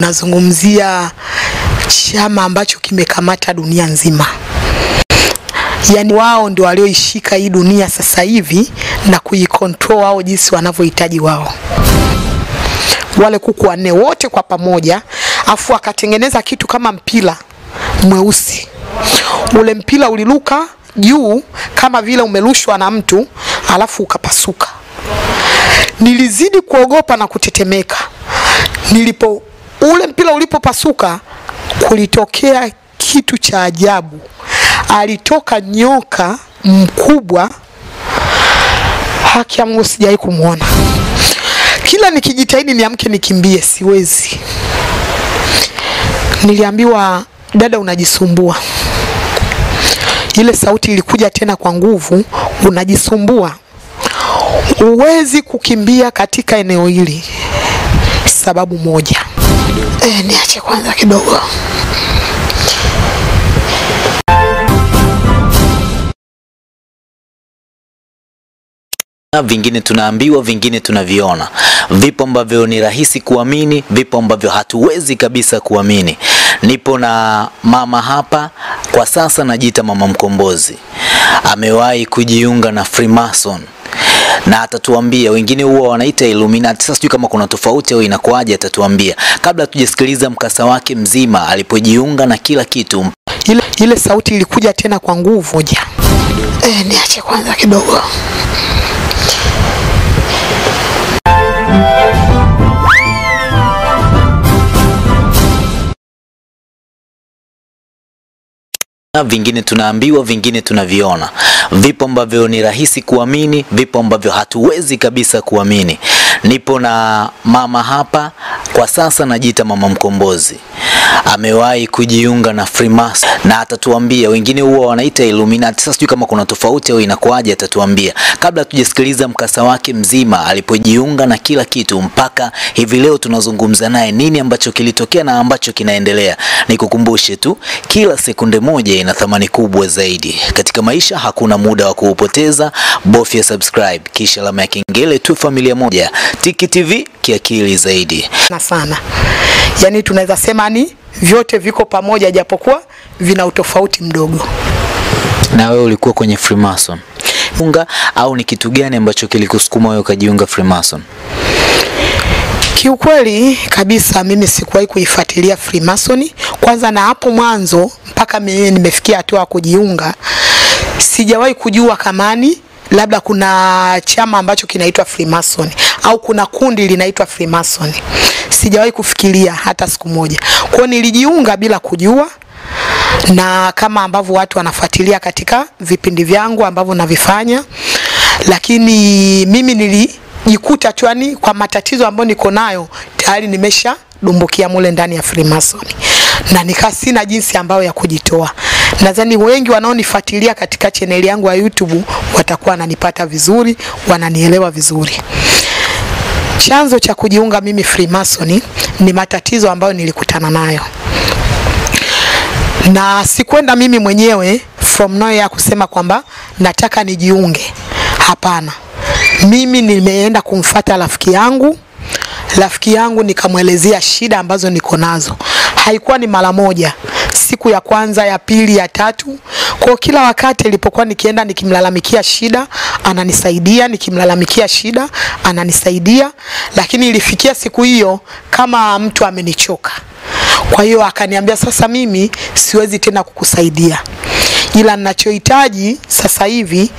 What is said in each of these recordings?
Nazungumzia chama ambacho kimekamata dunia nzima, yaani wao ndio walioishika hii dunia sasa hivi na kuikontrol wao jinsi wanavyohitaji wao, wale kuku wanne wote kwa pamoja, afu akatengeneza kitu kama mpira mweusi. Ule mpira uliruka juu kama vile umerushwa na mtu, alafu ukapasuka. Nilizidi kuogopa na kutetemeka nilipo ule mpira ulipopasuka, kulitokea kitu cha ajabu. Alitoka nyoka mkubwa, haki ya Mungu sijawahi kumwona. Kila nikijitahidi niamke nikimbie, siwezi. Niliambiwa, dada, unajisumbua. Ile sauti ilikuja tena kwa nguvu, unajisumbua, huwezi kukimbia katika eneo hili sababu moja. E, niache kwanza kidogo. Vingine tunaambiwa, vingine tunaviona. Vipo ambavyo ni rahisi kuamini, vipo ambavyo hatuwezi kabisa kuamini. Nipo na mama hapa kwa sasa, najiita mama mkombozi. Amewahi kujiunga na Freemason na atatuambia. Wengine huwa wanaita Illuminati. Sasa sijui kama kuna tofauti au inakuwaje, atatuambia. Kabla tujasikiliza mkasa wake mzima alipojiunga na kila kitu. Ile, ile sauti ilikuja tena kwa nguvu moja. E, niache kwanza kidogo. Vingine tunaambiwa, vingine tunaviona. Vipo ambavyo ni rahisi kuamini, vipo ambavyo hatuwezi kabisa kuamini. Nipo na mama hapa kwa sasa, najiita mama mkombozi. Amewahi kujiunga na Freemason na atatuambia. Wengine huwa wanaita Illuminati. Sasa sijui kama kuna tofauti au inakuwaje, atatuambia. Kabla tujasikiliza mkasa wake mzima alipojiunga na kila kitu mpaka hivi leo tunazungumza naye, nini ambacho kilitokea na ambacho kinaendelea. Nikukumbushe tu, kila sekunde moja ina thamani kubwa zaidi katika maisha. Hakuna muda wa kuupoteza, bofya subscribe kisha alama ya kengele tu. Familia moja, Tiki TV, kiakili zaidi. Na sana, yaani tunaweza sema ni vyote viko pamoja, japokuwa vina utofauti mdogo. Na wewe ulikuwa kwenye Freemason. Unga au ni kitu gani ambacho kilikusukuma wewe ukajiunga Freemason? Kiukweli kabisa mimi sikuwahi kuifuatilia Freemason. Kwanza, na hapo mwanzo mpaka mimi nimefikia hatua ya kujiunga, sijawahi kujua kamani labda kuna chama ambacho kinaitwa Freemason au kuna kundi linaitwa Freemason. Sijawahi kufikiria hata siku moja. Kwa nilijiunga bila kujua, na kama ambavyo watu wanafuatilia katika vipindi vyangu ambavyo navifanya, lakini mimi nilijikuta tu yani kwa matatizo ambayo niko nayo tayari nimesha dumbukia mule ndani ya Freemason na nikaa sina jinsi ambayo ya kujitoa. Nadhani wengi wanaonifuatilia katika chaneli yangu ya YouTube watakuwa wananipata vizuri, wananielewa vizuri. Chanzo cha kujiunga mimi Freemason ni matatizo ambayo nilikutana nayo, na sikwenda mimi mwenyewe from nowhere kusema kwamba nataka nijiunge. Hapana, mimi nimeenda kumfata rafiki yangu rafiki yangu nikamwelezea shida ambazo niko nazo. Haikuwa ni mara moja, siku ya kwanza, ya pili, ya tatu. Kwa kila wakati ilipokuwa nikienda nikimlalamikia shida ananisaidia, nikimlalamikia shida ananisaidia, lakini ilifikia siku hiyo kama mtu amenichoka. Kwa hiyo akaniambia, sasa mimi siwezi tena kukusaidia, ila ninachohitaji sasa hivi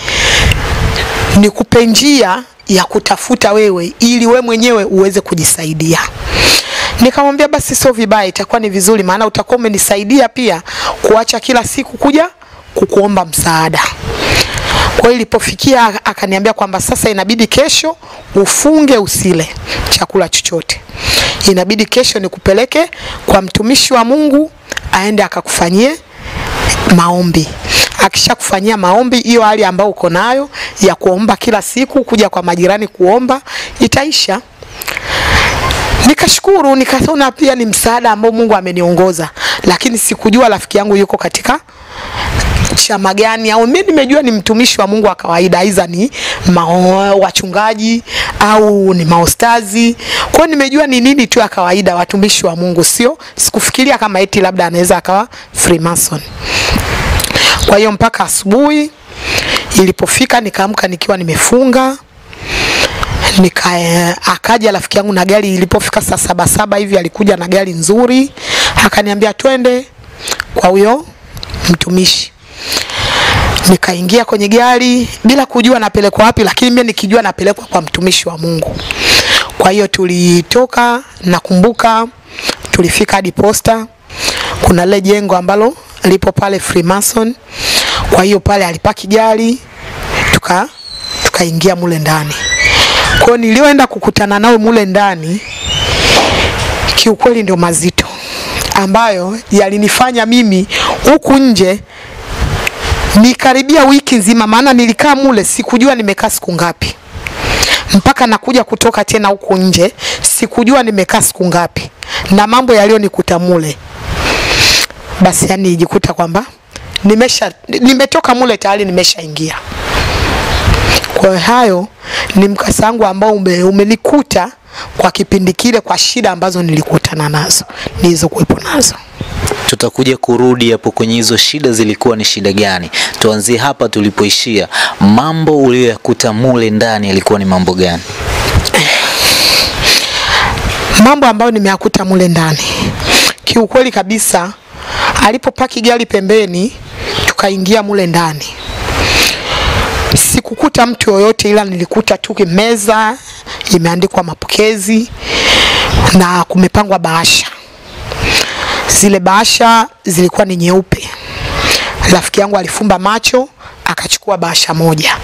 ni kupe njia ya kutafuta wewe ili we mwenyewe uweze kujisaidia. Nikamwambia basi sio vibaya, itakuwa ni vizuri, maana utakuwa umenisaidia pia kuacha kila siku kuja kukuomba msaada. Kwa hiyo ilipofikia, akaniambia kwamba sasa inabidi kesho ufunge usile chakula chochote, inabidi kesho nikupeleke kwa mtumishi wa Mungu aende akakufanyie maombi akisha kufanyia maombi, hiyo hali ambayo uko nayo ya kuomba kila siku, kuja kwa majirani kuomba itaisha. Nikashukuru, nikaona pia ni msaada ambao Mungu ameniongoza, lakini sikujua rafiki yangu yuko katika chama gani au mimi nimejua ni mtumishi wa Mungu wa kawaida, aidha ni wachungaji au ni maostazi. Kwa nimejua ni nini tu ya kawaida, watumishi wa Mungu, sio sikufikiria kama eti labda anaweza akawa Freemason. Kwa hiyo mpaka asubuhi ilipofika, nikaamka nikiwa nimefunga nika akaja rafiki yangu na gari. Ilipofika saa saba saba hivi alikuja na gari nzuri, akaniambia twende kwa huyo mtumishi. Nikaingia kwenye gari bila kujua napelekwa wapi, lakini mimi nikijua napelekwa kwa mtumishi wa Mungu. Kwa hiyo tulitoka, nakumbuka tulifika hadi posta, kuna lile jengo ambalo lipo pale Freemason. Kwa hiyo pale alipaki gari, tuka tukaingia mule ndani. Kwa nilioenda kukutana nao mule ndani, kiukweli ndio mazito ambayo yalinifanya mimi huku nje nikaribia wiki nzima, maana nilikaa mule sikujua nimekaa siku ngapi, mpaka nakuja kutoka tena huku nje sikujua nimekaa siku ngapi, na mambo yaliyonikuta mule, basi yani nijikuta kwamba nimesha nimetoka mule tayari nimeshaingia. Kwa hayo ni mkasa wangu ambao ume, umenikuta kwa kipindi kile, kwa shida ambazo nilikutana nazo nilizokuwepo nazo. Tutakuja kurudi hapo kwenye hizo shida, zilikuwa ni shida gani? Tuanzie hapa tulipoishia. Mambo uliyoyakuta mule ndani yalikuwa ni mambo gani? mambo ambayo nimeyakuta mule ndani, kiukweli kabisa, alipopaki gari pembeni, tukaingia mule ndani, sikukuta mtu yoyote, ila nilikuta tu meza imeandikwa mapokezi na kumepangwa bahasha. Zile bahasha zilikuwa ni nyeupe. Rafiki yangu alifumba macho akachukua bahasha moja,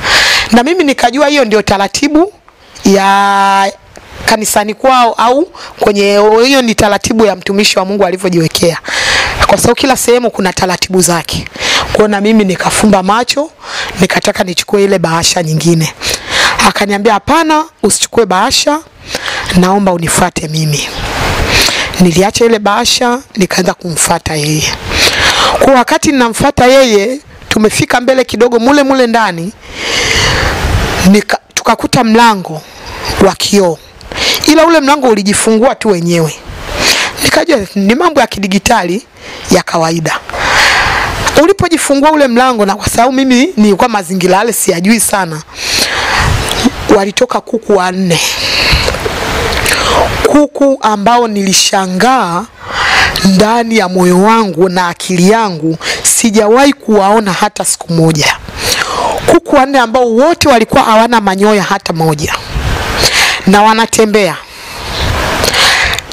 na mimi nikajua hiyo ndio taratibu ya kanisani kwao au kwenye hiyo ni taratibu ya mtumishi wa Mungu alivyojiwekea, kwa sababu kila sehemu kuna taratibu zake. Kwa na mimi nikafumba macho, nikataka nichukue ile bahasha nyingine. Akaniambia hapana, usichukue bahasha, naomba unifuate mimi. Niliacha ile bahasha, nikaanza kumfuata yeye. Kwa wakati ninamfuata yeye, tumefika mbele kidogo mule mule ndani nika, tukakuta mlango wa kioo, ila ule mlango ulijifungua tu wenyewe. Nikajua ni mambo ya kidigitali ya kawaida. Ulipojifungua ule mlango, na kwa sababu mimi nilikuwa mazingira yale siyajui sana, walitoka kuku wanne, kuku ambao nilishangaa ndani ya moyo wangu na akili yangu, sijawahi kuwaona hata siku moja. Kuku wanne ambao wote walikuwa hawana manyoya hata moja na wanatembea.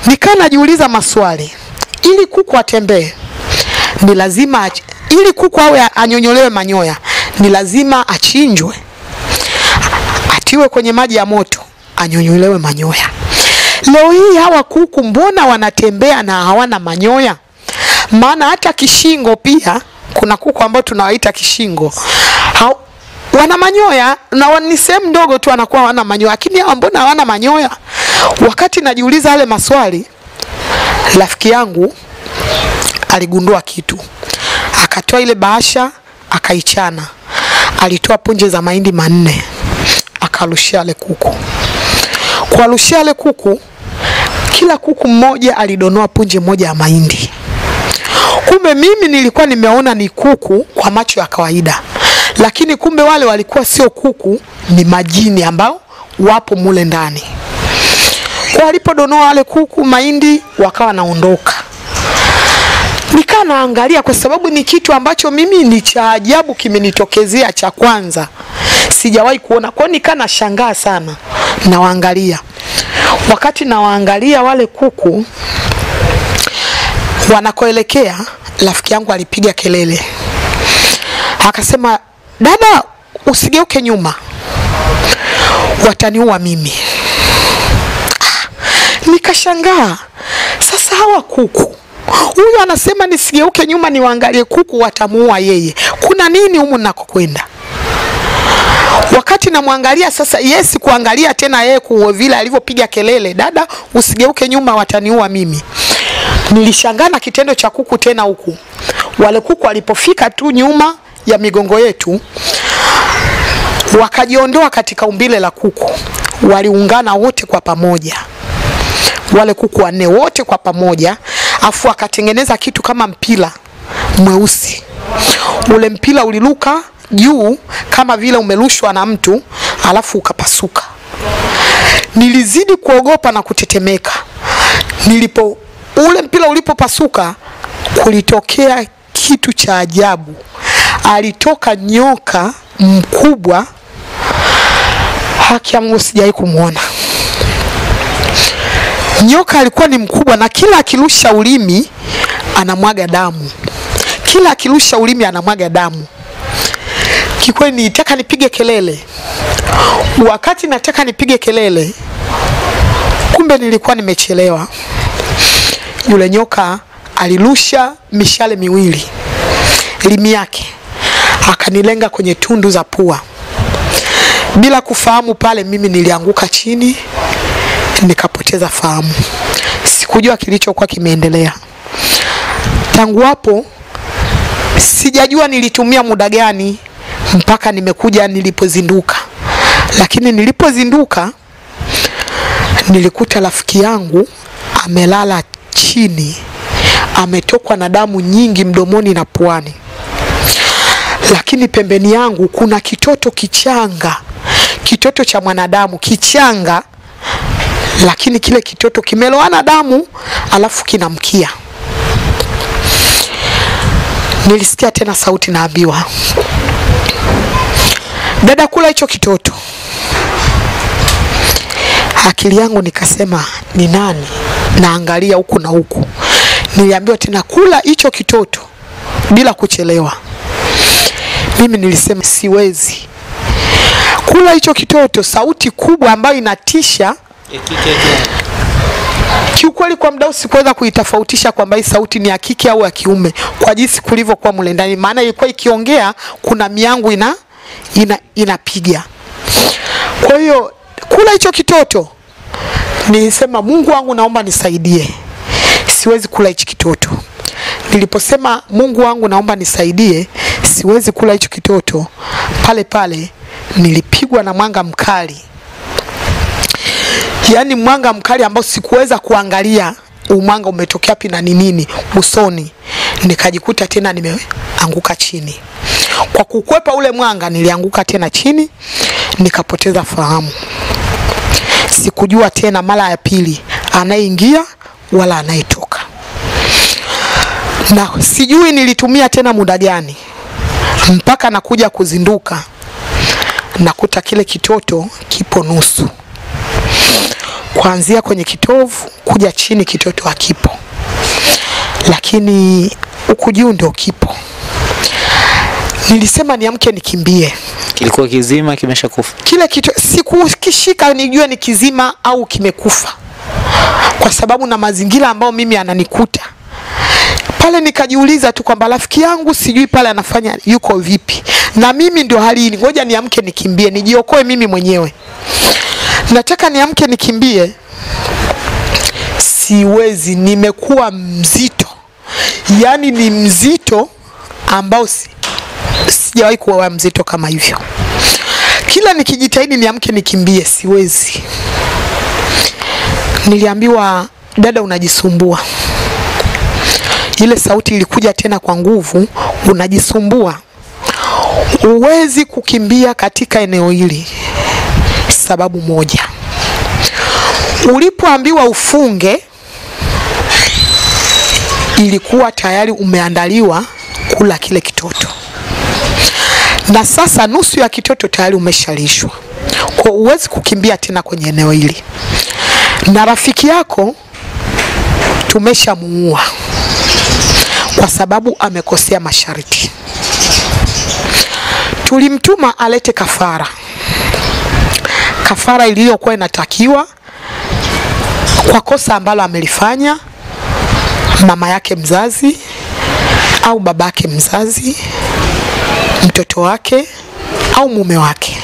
Nikaa najiuliza maswali, ili kuku atembee ni lazima ili kuku awe anyonyolewe manyoya ni lazima achinjwe, atiwe kwenye maji ya moto, anyonyolewe manyoya. Leo hii hawa kuku mbona wanatembea na hawana manyoya? Maana hata kishingo pia kuna kuku ambao tunawaita kishingo ha, wana manyoya na ni sehemu ndogo tu anakuwa hawana manyoya, lakini hawa mbona hawana manyoya? Wakati najiuliza yale maswali, rafiki yangu aligundua kitu, akatoa ile bahasha akaichana, alitoa punje za mahindi manne akarushia ale kuku. Kuwarushia ale kuku, kila kuku mmoja alidonoa punje moja ya mahindi. Kumbe mimi nilikuwa nimeona ni kuku kwa macho ya kawaida, lakini kumbe wale walikuwa sio kuku, ni majini ambao wapo mule ndani. Kwa alipodonoa wale kuku mahindi, wakawa naondoka nikaa naangalia kwa sababu ni kitu ambacho mimi ni cha ajabu kimenitokezea cha kwanza. Sijawahi kuona. Kwa kwao nikaa nashangaa sana. Nawaangalia. Wakati nawaangalia wale kuku wanakoelekea rafiki yangu alipiga kelele. Akasema dada usigeuke nyuma. Wataniua mimi nikashangaa. Sasa hawa kuku. Huyu anasema nisigeuke nyuma niwaangalie kuku watamuua yeye. Kuna nini humu nakokwenda wakati namwangalia sasa yesi kuangalia tena yeye kuo vile alivyopiga kelele. Dada usigeuke nyuma wataniua mimi. Nilishangaa na kitendo cha kuku tena huku. Wale kuku walipofika tu nyuma ya migongo yetu wakajiondoa katika umbile la kuku, waliungana wote kwa pamoja, wale kuku wanne wote kwa pamoja, afu akatengeneza kitu kama mpira mweusi. Ule mpira uliruka juu kama vile umerushwa na mtu, alafu ukapasuka. Nilizidi kuogopa na kutetemeka. Nilipo ule mpira ulipopasuka, kulitokea kitu cha ajabu. Alitoka nyoka mkubwa, haki ya Mungu sijawahi kumwona. Nyoka alikuwa ni mkubwa, na kila akirusha ulimi anamwaga damu, kila akirusha ulimi anamwaga damu. Kikweli nitaka nipige kelele. Wakati nataka nipige kelele, kumbe nilikuwa nimechelewa. Yule nyoka alirusha mishale miwili limi yake akanilenga kwenye tundu za pua. Bila kufahamu pale, mimi nilianguka chini nikapoteza fahamu. Sikujua kilichokuwa kimeendelea. Tangu hapo sijajua nilitumia muda gani mpaka nimekuja nilipozinduka, lakini nilipozinduka nilikuta rafiki yangu amelala chini, ametokwa na damu nyingi mdomoni na puani, lakini pembeni yangu kuna kitoto kichanga, kitoto cha mwanadamu kichanga, lakini kile kitoto kimeloana damu, alafu kinamkia. Nilisikia tena sauti naambiwa, dada, kula hicho kitoto. Akili yangu nikasema ni nani? Naangalia huku na huku, niliambiwa tena kula hicho kitoto bila kuchelewa. Mimi nilisema siwezi kula hicho kitoto. Sauti kubwa ambayo inatisha kiukweli, kwa mdau sikuweza kuitofautisha kwamba hii sauti ni ya kike au ya kiume kwa jinsi kulivyokuwa mle ndani, maana ilikuwa ikiongea, kuna miangu ina ina inapiga. Kwa hiyo kula hicho kitoto, nilisema Mungu wangu, naomba nisaidie, siwezi kula hichi kitoto. Niliposema Mungu wangu, naomba nisaidie, siwezi kula hicho kitoto, pale pale nilipigwa na mwanga mkali yaani mwanga mkali ambao sikuweza kuangalia umwanga umetokea wapi na ni nini usoni, nikajikuta tena nimeanguka chini. Kwa kukwepa ule mwanga, nilianguka tena chini, nikapoteza fahamu. Sikujua tena mara ya pili anayeingia wala anayetoka, na sijui nilitumia tena muda gani mpaka nakuja kuzinduka, nakuta kile kitoto kipo nusu kuanzia kwenye kitovu kuja chini kitoto hakipo, lakini huku juu ndio kipo. Nilisema niamke nikimbie. Kilikuwa kizima kimeshakufa. Kile kito sikukishika nijue ni kizima au kimekufa, kwa sababu na mazingira ambayo mimi ananikuta pale. Nikajiuliza tu kwamba rafiki yangu sijui pale anafanya yuko vipi, na mimi ndio hali hii, ngoja niamke nikimbie, nijiokoe mimi mwenyewe nataka niamke nikimbie, siwezi. Nimekuwa mzito, yaani ni mzito ambao si, sijawahi kuwa mzito kama hivyo. Kila nikijitahidi niamke nikimbie, siwezi. Niliambiwa dada, unajisumbua. Ile sauti ilikuja tena kwa nguvu, unajisumbua, huwezi kukimbia katika eneo hili sababu moja, ulipoambiwa ufunge ilikuwa tayari umeandaliwa kula kile kitoto, na sasa nusu ya kitoto tayari umeshalishwa, kwa uwezi kukimbia tena kwenye eneo hili, na rafiki yako tumeshamuua kwa sababu amekosea masharti. Tulimtuma alete kafara kafara iliyokuwa inatakiwa kwa kosa ambalo amelifanya mama yake mzazi au babake mzazi, mtoto wake au mume wake.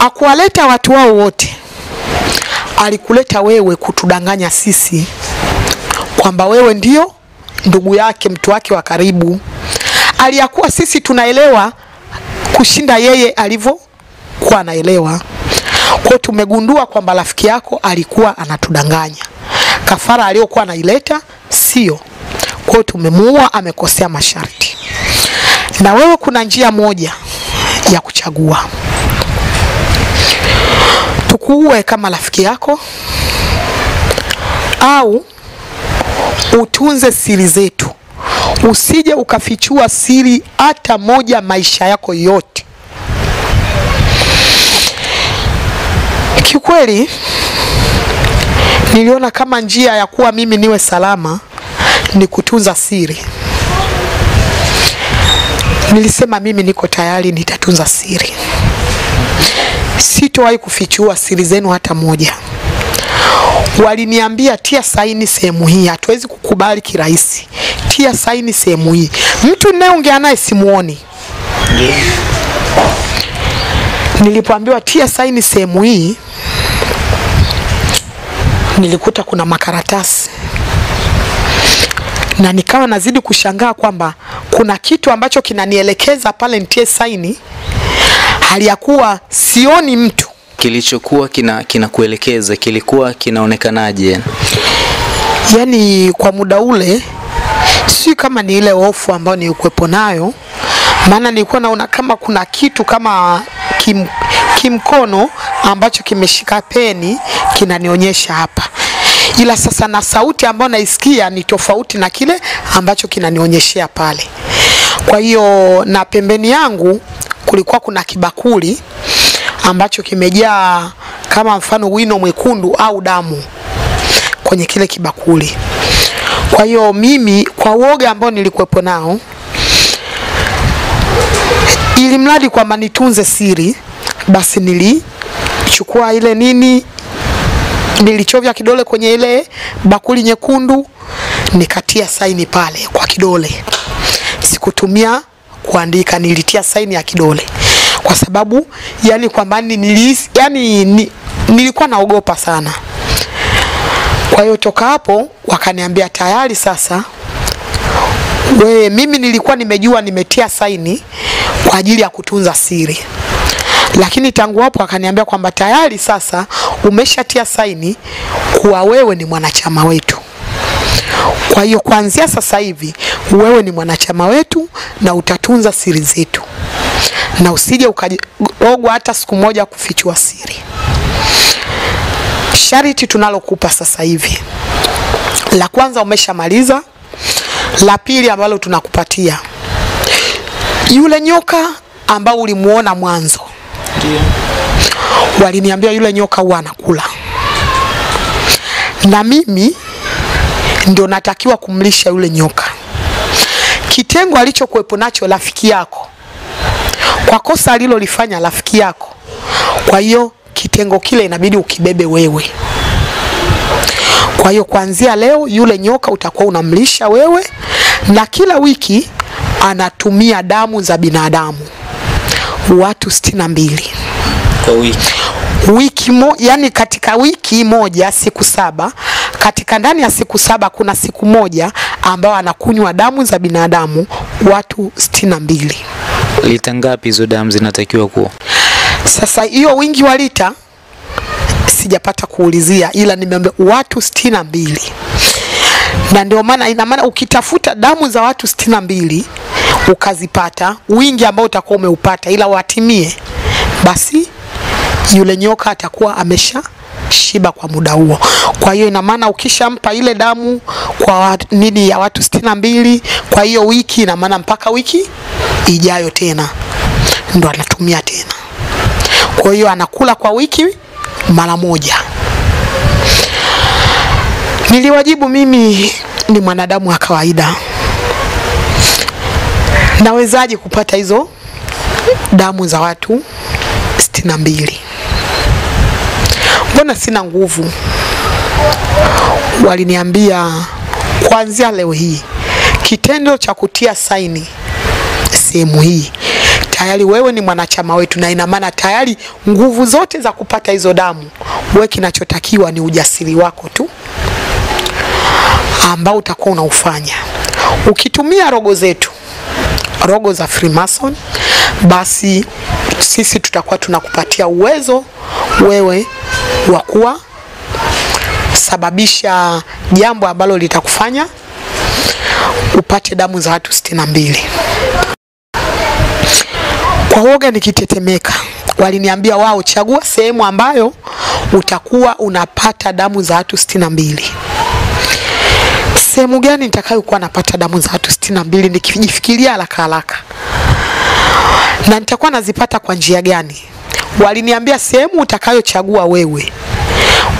Akuwaleta watu wao wote, alikuleta wewe kutudanganya sisi kwamba wewe ndio ndugu yake, mtu wake wa karibu, aliyakuwa sisi tunaelewa kushinda yeye alivyokuwa anaelewa. Kwa hiyo tumegundua kwamba rafiki yako alikuwa anatudanganya, kafara aliyokuwa anaileta sio. Kwa hiyo tumemuua, amekosea masharti. Na wewe kuna njia moja ya kuchagua, tukuue kama rafiki yako au utunze siri zetu, usije ukafichua siri hata moja maisha yako yote. Kiukweli niliona kama njia ya kuwa mimi niwe salama ni kutunza siri. Nilisema mimi niko tayari, nitatunza siri, sitowahi kufichua siri zenu hata moja. Waliniambia tia saini sehemu hii, hatuwezi kukubali kirahisi, tia saini sehemu hii. Mtu ninayeongea naye simuoni. Nilipoambiwa tia saini sehemu hii, nilikuta kuna makaratasi na nikawa nazidi kushangaa kwamba kuna kitu ambacho kinanielekeza pale nitie saini, hali ya kuwa sioni mtu. Kilichokuwa kina kinakuelekeza kilikuwa kinaonekanaje? Yaani kwa muda ule si kama ni ile hofu ambayo nilikuwepo nayo, maana nilikuwa naona kama kuna kitu kama kim, kimkono ambacho kimeshika peni kinanionyesha hapa, ila sasa na sauti ambayo naisikia ni tofauti na kile ambacho kinanionyeshea pale. Kwa hiyo na pembeni yangu kulikuwa kuna kibakuli ambacho kimejaa kama mfano wino mwekundu au damu kwenye kile kibakuli. Kwa hiyo mimi kwa uoga ambao nilikuwepo nao, ili mradi kwamba nitunze siri, basi nilichukua ile nini, nilichovya kidole kwenye ile bakuli nyekundu, nikatia saini pale kwa kidole. Sikutumia kuandika, nilitia saini ya kidole kwa sababu yani kwamba nilihisi yani ni, nilikuwa naogopa sana. Kwa hiyo toka hapo wakaniambia tayari sasa we, mimi nilikuwa nimejua nimetia saini kwa ajili ya kutunza siri, lakini tangu hapo akaniambia kwamba tayari sasa umeshatia saini kuwa wewe ni mwanachama wetu. Kwa hiyo kuanzia sasa hivi wewe ni mwanachama wetu na utatunza siri zetu na usije ukaogwa hata siku moja kufichua siri. Shariti tunalokupa sasa hivi, la kwanza umeshamaliza. La pili ambalo tunakupatia, yule nyoka ambao ulimuona mwanzo, waliniambia yule nyoka huwa anakula, na mimi ndio natakiwa kumlisha yule nyoka. Kitengo alichokuwepo nacho rafiki yako kwa kosa alilolifanya rafiki yako. Kwa hiyo kitengo kile inabidi ukibebe wewe. Kwa hiyo kuanzia leo yule nyoka utakuwa unamlisha wewe, na kila wiki anatumia damu za binadamu watu sitini na mbili Kwa wiki wiki mo, yani katika wiki moja siku saba, katika ndani ya siku saba kuna siku moja ambayo anakunywa damu za binadamu watu sitini na mbili. lita ngapi hizo damu zinatakiwa kuwa? Sasa hiyo wingi wa lita sijapata kuulizia, ila nimeambia watu sitini na mbili, na ndio maana ina maana ukitafuta damu za watu sitini na mbili ukazipata wingi ambao utakuwa umeupata, ila watimie, basi yule nyoka atakuwa amesha shiba kwa muda huo. Kwa hiyo ina maana ukishampa ile damu kwa nini ya watu sitini mbili kwa hiyo wiki, ina maana mpaka wiki ijayo tena ndo anatumia tena. Kwa hiyo anakula kwa wiki mara moja. Niliwajibu mimi ni mwanadamu wa kawaida, nawezaje kupata hizo damu za watu sitini na mbili? Mbona sina nguvu? Waliniambia kuanzia leo hii kitendo cha kutia saini sehemu hii tayari wewe ni mwanachama wetu, na ina maana tayari nguvu zote za kupata hizo damu, wewe kinachotakiwa ni ujasiri wako tu ambao utakuwa unaufanya ukitumia rogo zetu. Rogo za Freemason, basi sisi tutakuwa tunakupatia uwezo wewe wa kuwa sababisha jambo ambalo litakufanya upate damu za watu sitini na mbili. Kwa woga nikitetemeka, waliniambia wao, chagua sehemu ambayo utakuwa unapata damu za watu sitini na mbili. Sehemu gani nitakayokuwa napata damu za watu sitini na mbili? Nikijifikiria haraka haraka, na nitakuwa nazipata kwa njia gani? Waliniambia sehemu utakayochagua wewe,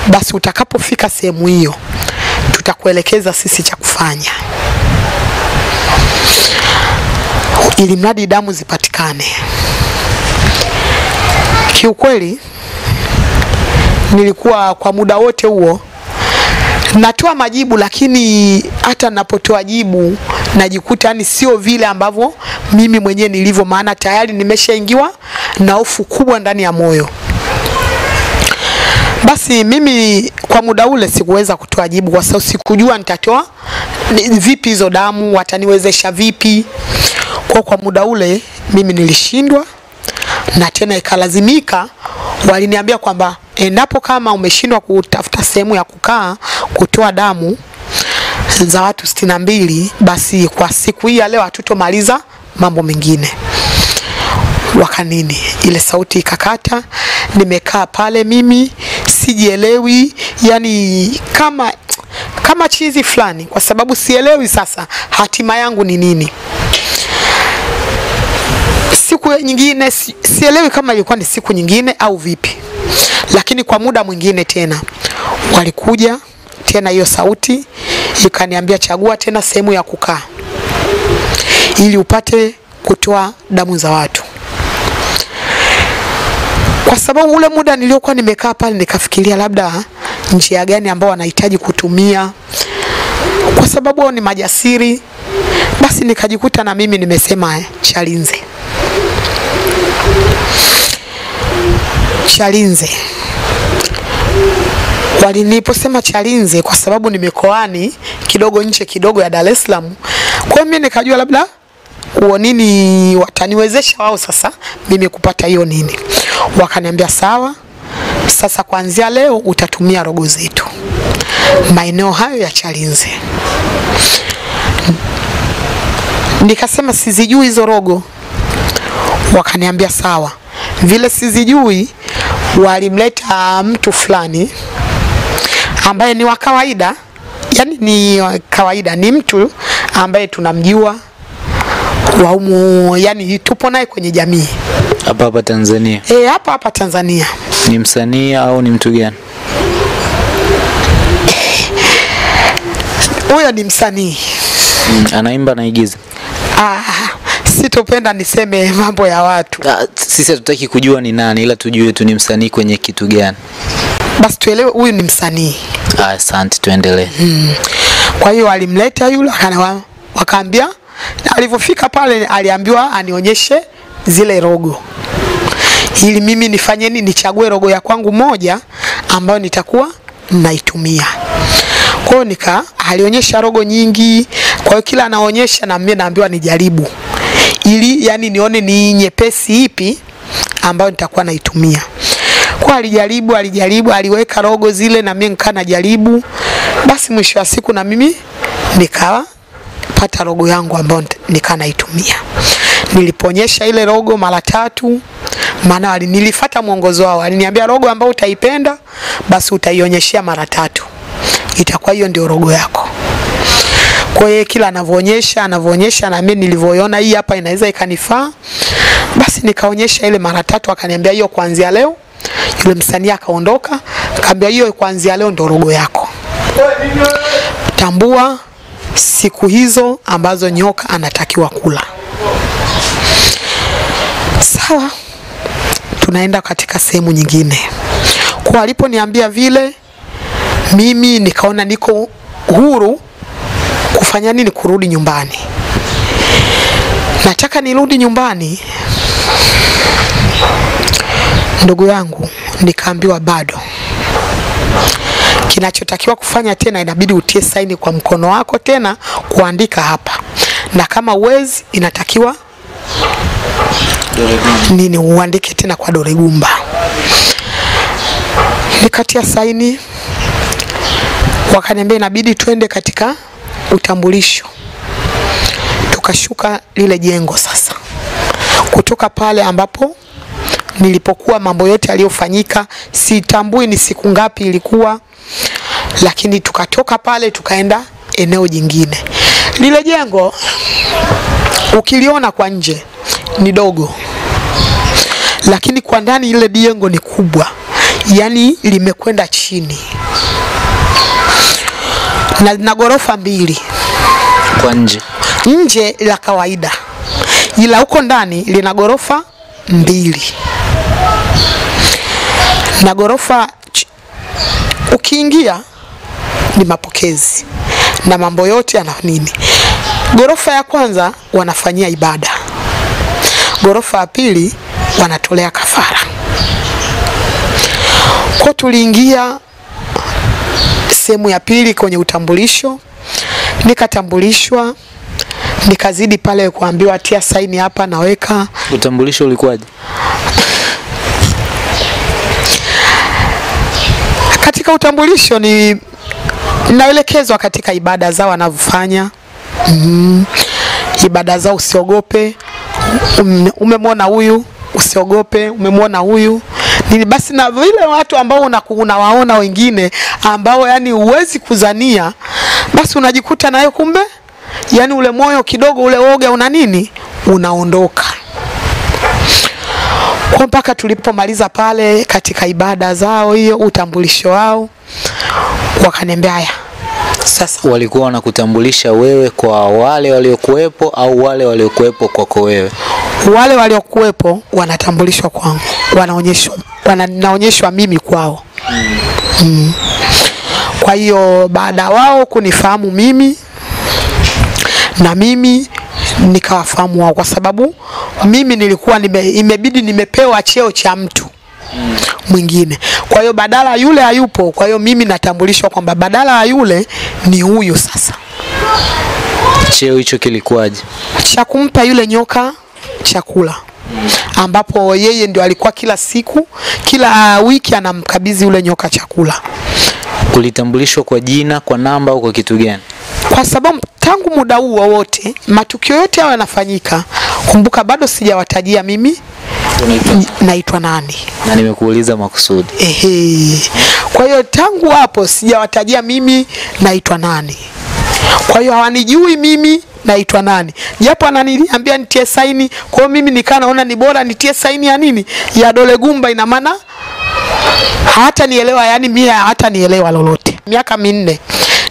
basi utakapofika sehemu hiyo tutakuelekeza sisi cha kufanya ili mradi damu zipatikane. Kiukweli nilikuwa kwa muda wote huo natoa majibu, lakini hata napotoa jibu najikuta yani sio vile ambavyo mimi mwenyewe nilivyo, maana tayari nimeshaingiwa na hofu kubwa ndani ya moyo. Basi mimi kwa muda ule sikuweza kutoa jibu kwa sababu sikujua nitatoa vipi hizo damu, wataniwezesha vipi. Kwa kwa muda ule mimi nilishindwa, na tena ikalazimika, waliniambia kwamba endapo kama umeshindwa kutafuta sehemu ya kukaa kutoa damu za watu sitini na mbili, basi kwa siku hii ya leo hatutomaliza mambo mengine wakanini ile sauti ikakata. Nimekaa pale mimi sijielewi, yani kama kama chizi fulani, kwa sababu sielewi sasa hatima yangu ni nini. Siku nyingine si- sielewi kama ilikuwa ni siku nyingine au vipi, lakini kwa muda mwingine tena walikuja tena, hiyo sauti ikaniambia chagua tena sehemu ya kukaa ili upate kutoa damu za watu kwa sababu ule muda niliokuwa nimekaa pale nikafikiria labda njia gani ambao wanahitaji kutumia, kwa sababu wao ni majasiri. Basi nikajikuta na mimi nimesema eh, Chalinze, Chalinze. Waliniposema Chalinze kwa sababu ni mikoani kidogo nje kidogo ya Dar es Salaam, kwa hiyo mimi nikajua labda nini wataniwezesha wao sasa mimi kupata hiyo nini. Wakaniambia sawa, sasa kuanzia leo utatumia rogo zetu maeneo hayo ya Chalinze. Nikasema sizijui hizo rogo, wakaniambia sawa. Vile sizijui, walimleta mtu fulani ambaye ni wa kawaida, yani ni wa kawaida, ni mtu ambaye tunamjua wa umu, yani tupo naye kwenye jamii Hapa hapa Tanzania. e, hapa hapa Tanzania. Ni msanii au ni mtu gani? Huyo ni msanii Mm, anaimba anaigiza? ah, sitopenda niseme mambo ya watu, Ah, sisi hatutaki kujua ni nani, ila tujue tu ni msanii kwenye kitu gani. basi tuelewe huyu ni msanii. Ah, Asante, tuendelee. Kwa hiyo alimleta yule akana, wakaambia, alivyofika pale aliambiwa anionyeshe zile rogo ili mimi nifanye nini, nichague rogo ya kwangu moja ambayo nitakuwa naitumia. Kwa hiyo nika alionyesha rogo nyingi, kwa hiyo kila anaonyesha na mimi naambiwa nijaribu ili yani nione ni nyepesi ipi ambayo nitakuwa naitumia. Kwa alijaribu alijaribu, aliweka rogo zile na mimi nikaa najaribu, basi mwisho wa siku na mimi nikawa pata rogo yangu ambayo nikaa naitumia. Niliponyesha ile rogo mara tatu, maana nilifata mwongozo wao, aliniambia rogo ambayo utaipenda basi utaionyeshea mara tatu, itakuwa hiyo ndio rogo yako. Kwa hiyo kila anavyoonyesha anavyoonyesha, na mimi nilivyoiona hii hapa inaweza ikanifaa, basi nikaonyesha ile mara tatu, akaniambia hiyo kuanzia leo. Yule msanii akaondoka, akaambia hiyo kuanzia leo ndo rogo yako. Tambua siku hizo ambazo nyoka anatakiwa kula. Sawa, tunaenda katika sehemu nyingine. Kwa aliponiambia vile, mimi nikaona niko huru kufanya nini, kurudi nyumbani. Nataka nirudi nyumbani, ndugu yangu, nikaambiwa bado kinachotakiwa kufanya tena, inabidi utie saini kwa mkono wako tena kuandika hapa, na kama uwezi, inatakiwa nini uandike tena kwa dole gumba. Nikatia saini, wakaniambia inabidi twende katika utambulisho. Tukashuka lile jengo sasa, kutoka pale ambapo nilipokuwa mambo yote yaliyofanyika, sitambui ni siku ngapi ilikuwa, lakini tukatoka pale tukaenda eneo jingine. Lile jengo ukiliona kwa nje ni dogo, lakini kwa ndani ile jengo ni kubwa, yani limekwenda chini na lina ghorofa mbili. Kwa nje? Nje la kawaida, ila huko ndani lina ghorofa mbili. Na ghorofa ukiingia ni mapokezi. Na mambo yote yana nini. Ghorofa ya kwanza wanafanyia ibada, ghorofa ya pili wanatolea kafara. Kwa tuliingia sehemu ya pili kwenye utambulisho, nikatambulishwa, nikazidi pale kuambiwa tia saini hapa, naweka. Utambulisho ulikuwaje? katika utambulisho ni naelekezwa katika ibada zao wanavyofanya. Mm, ibada zao usiogope, um, umemwona huyu usiogope, umemwona huyu nini. Basi na vile watu ambao una- unawaona wengine ambao yani huwezi kuzania, basi unajikuta nayo kumbe, yani ule moyo kidogo, ule woga una nini, unaondoka kwa mpaka tulipomaliza pale katika ibada zao hiyo utambulisho wao, wakaniambia haya sasa Walikuwa wanakutambulisha wewe kwa wale waliokuwepo au wale waliokuwepo kwako wewe? wale waliokuwepo wanatambulishwa kwangu, wanaonyeshwa wanaonyeshwa mimi kwao. Mm. Mm. Kwa hiyo baada wao kunifahamu mimi na mimi nikawafahamu wao, kwa sababu mimi nilikuwa nime, imebidi nimepewa cheo cha mtu mwingine. Kwa hiyo badala yule hayupo, kwa hiyo mimi natambulishwa kwamba badala ya yule ni huyu sasa, Cheo hicho kilikuwaje? cha kumpa yule nyoka chakula ambapo yeye ndio alikuwa kila siku kila wiki anamkabidhi yule nyoka chakula, Ulitambulishwa kwa jina, kwa namba au kwa kitu gani? kwa sababu tangu muda huo wote matukio yote hayo yanafanyika. Kumbuka bado sijawatajia mimi naitwa nani. Na nimekuuliza makusudi. Ehe. Kwa hiyo tangu hapo sijawatajia mimi naitwa nani. Kwa hiyo hawanijui mimi naitwa nani, japo ananiambia nitie saini. Kwa hiyo mimi nikaa naona ni bora nitie saini ya nini, ya dole gumba. Ina maana hata nielewa, yani mimi hata nielewa lolote. Miaka minne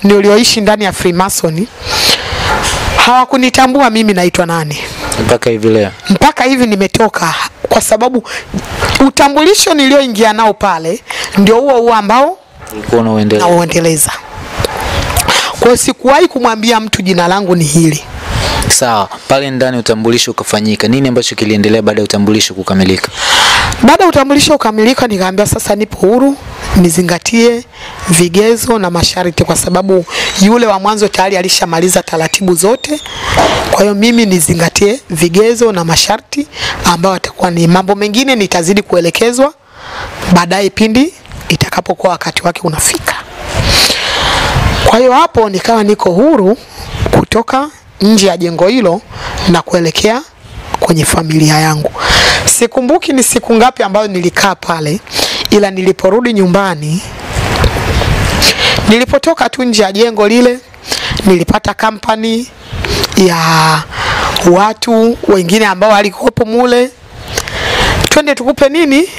nilioishi ndani ya Freemason hawakunitambua mimi naitwa nani Mpaka hivi leo. mpaka hivi nimetoka, kwa sababu utambulisho nilioingia nao pale ndio huo huo ambao nauendeleza. Kwa hiyo sikuwahi kumwambia mtu jina langu ni hili. Sawa, pale ndani utambulisho ukafanyika. Nini ambacho kiliendelea baada ya utambulisho kukamilika? Baada ya utambulisho kukamilika, nikaambia sasa nipo huru nizingatie vigezo na masharti, kwa sababu yule wa mwanzo tayari alishamaliza taratibu zote. Kwa hiyo mimi nizingatie vigezo na masharti ambayo atakuwa ni mambo mengine nitazidi kuelekezwa baadaye pindi itakapokuwa wakati wake unafika. Kwa hiyo hapo nikawa niko huru kutoka nje ya jengo hilo na kuelekea kwenye familia yangu. Sikumbuki ni siku ngapi ambayo nilikaa pale, ila niliporudi nyumbani, nilipotoka tu nje ya jengo lile, nilipata kampani ya watu wengine ambao walikopo mule, twende tukupe nini?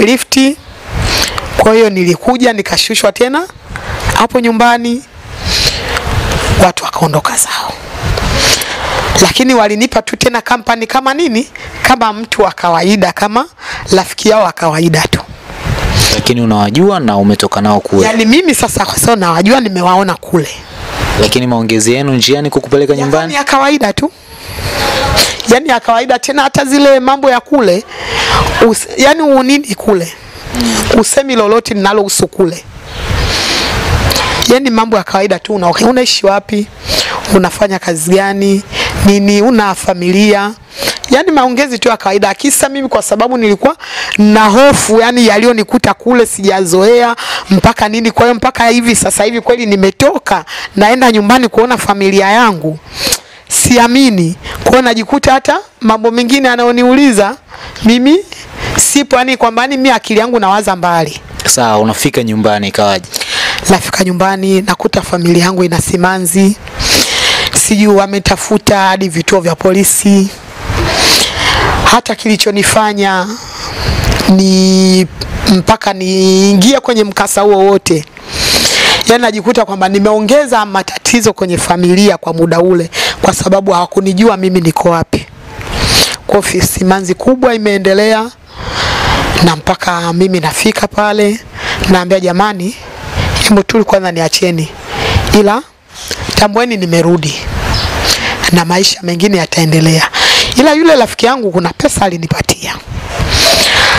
Lifti. Kwa hiyo nilikuja nikashushwa tena hapo nyumbani, watu wakaondoka zao, lakini walinipa tu tena kampani kama nini, kama mtu wa kawaida, kama rafiki yao wa kawaida tu. Lakini unawajua na umetoka nao kule. Yani mimi sasa, kwa sababu nawajua, nimewaona kule, Lakini maongezi yenu njiani kukupeleka yani nyumbani? ya kawaida tu, yani ya kawaida tena, hata zile mambo ya kule us, yani unini kule usemi lolote linalohusu kule yani mambo ya kawaida tu. Una, unaishi wapi? Unafanya kazi gani? Nini? Una familia? Yani maongezi tu ya kawaida. Kisa mimi kwa sababu nilikuwa na hofu yani yaliyonikuta kule sijazoea mpaka nini. Kwa hiyo mpaka hivi sasa hivi kweli nimetoka naenda nyumbani kuona familia yangu, siamini. Kwa hiyo najikuta hata mambo mengine anayoniuliza mimi sipo, yani kwamba yani mimi akili yangu nawaza mbali. Sawa, unafika nyumbani ikawaje? Nafika nyumbani nakuta familia yangu ina simanzi, sijui wametafuta hadi vituo vya polisi. Hata kilichonifanya ni mpaka niingie kwenye mkasa huo wote, yani najikuta kwamba nimeongeza matatizo kwenye familia kwa muda ule, kwa sababu hawakunijua mimi niko wapi. Kwa simanzi kubwa imeendelea na mpaka mimi nafika pale, naambia jamani, hebu tu kwanza niacheni, ila tambueni nimerudi na maisha mengine yataendelea. Ila yule rafiki yangu kuna pesa alinipatia,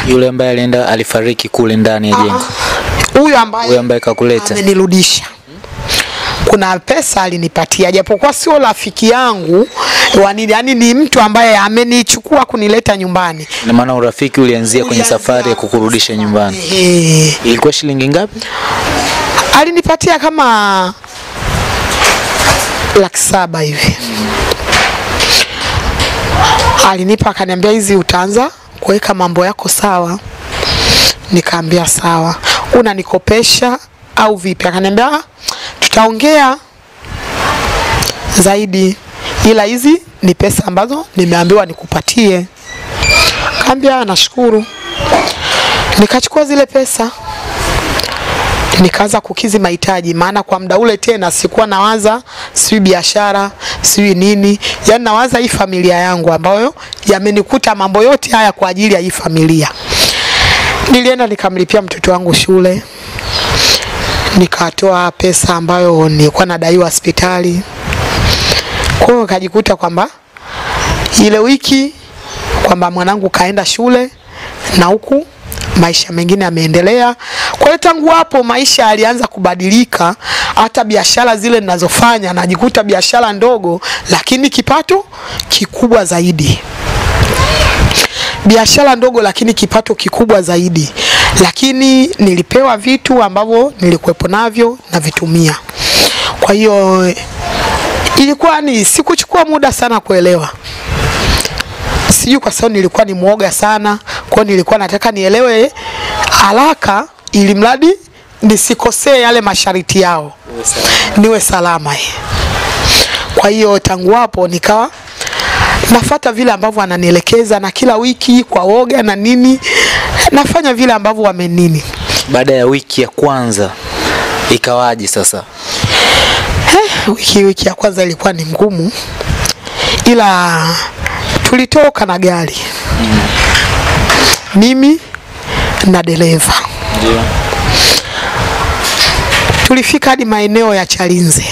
Yule ambaye alienda alifariki kule ndani ya jengo, huyo ambaye huyo ambaye kakuleta. amenirudisha kuna pesa alinipatia, japokuwa sio rafiki yangu wanini, yani ni mtu ambaye amenichukua kunileta nyumbani. Na maana urafiki ulianzia kwenye safari ya kukurudisha nyumbani. Eh, Ilikuwa shilingi ngapi? alinipatia kama laki saba hivi, alinipa akaniambia, hizi utaanza kuweka mambo yako sawa. Nikaambia sawa, unanikopesha au vipi? Akaniambia "Ah, tutaongea zaidi, ila hizi ni pesa ambazo nimeambiwa nikupatie. Kaambia nashukuru. Nikachukua zile pesa nikaanza kukizi mahitaji, maana kwa muda ule tena sikuwa nawaza sijui biashara sijui nini, yani nawaza hii familia yangu ambayo yamenikuta mambo yote haya kwa ajili ya hii familia. Nilienda nikamlipia mtoto wangu shule, nikatoa pesa ambayo nilikuwa nadaiwa hospitali. Kwa hiyo nikajikuta kwamba ile wiki kwamba mwanangu kaenda shule na huku maisha mengine yameendelea. Kwa hiyo tangu hapo maisha yalianza kubadilika, hata biashara zile ninazofanya najikuta biashara ndogo, lakini kipato kikubwa zaidi biashara ndogo lakini kipato kikubwa zaidi, lakini nilipewa vitu ambavyo nilikuwepo navyo navitumia. Kwa hiyo ilikuwa ni sikuchukua muda sana kuelewa, sijui kwa sababu nilikuwa ni mwoga sana, kwa nilikuwa nataka nielewe haraka, ili mradi nisikosee yale masharti yao, niwe salama. eh. Kwa hiyo tangu hapo nikawa nafata vile ambavyo ananielekeza, na kila wiki kwa woga na nini nafanya vile ambavyo wamenini. Baada ya wiki ya kwanza ikawaje sasa? Eh, wiki wiki ya kwanza ilikuwa ni ngumu, ila tulitoka na gari mimi na dereva Ndio. tulifika hadi maeneo ya Chalinze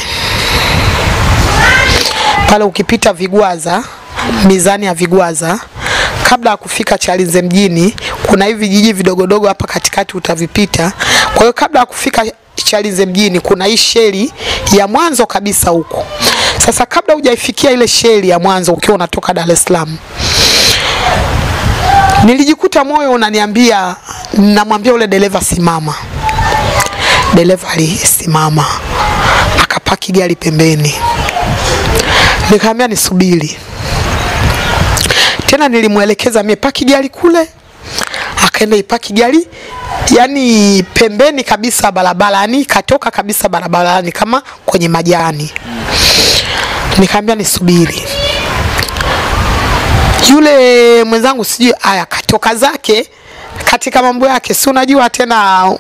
pale, ukipita Vigwaza, mizani ya Vigwaza, kabla ya kufika Chalinze mjini, kuna hivi vijiji vidogodogo hapa katikati utavipita. Kwa hiyo kabla ya kufika Chalinze mjini, kuna hii sheli ya mwanzo kabisa huko. Sasa kabla hujaifikia ile sheli ya mwanzo, ukiwa unatoka Dar es Salaam, nilijikuta moyo unaniambia, namwambia ule dereva simama. Dereva alisimama akapaki gari pembeni, nikamwambia nisubiri tena. Nilimwelekeza mie paki gari kule, akaenda ipaki gari yani pembeni kabisa barabarani, katoka kabisa barabarani kama kwenye majani. Nikamwambia nisubiri. Yule mwenzangu sijui aya katoka zake katika mambo yake, si unajua tena,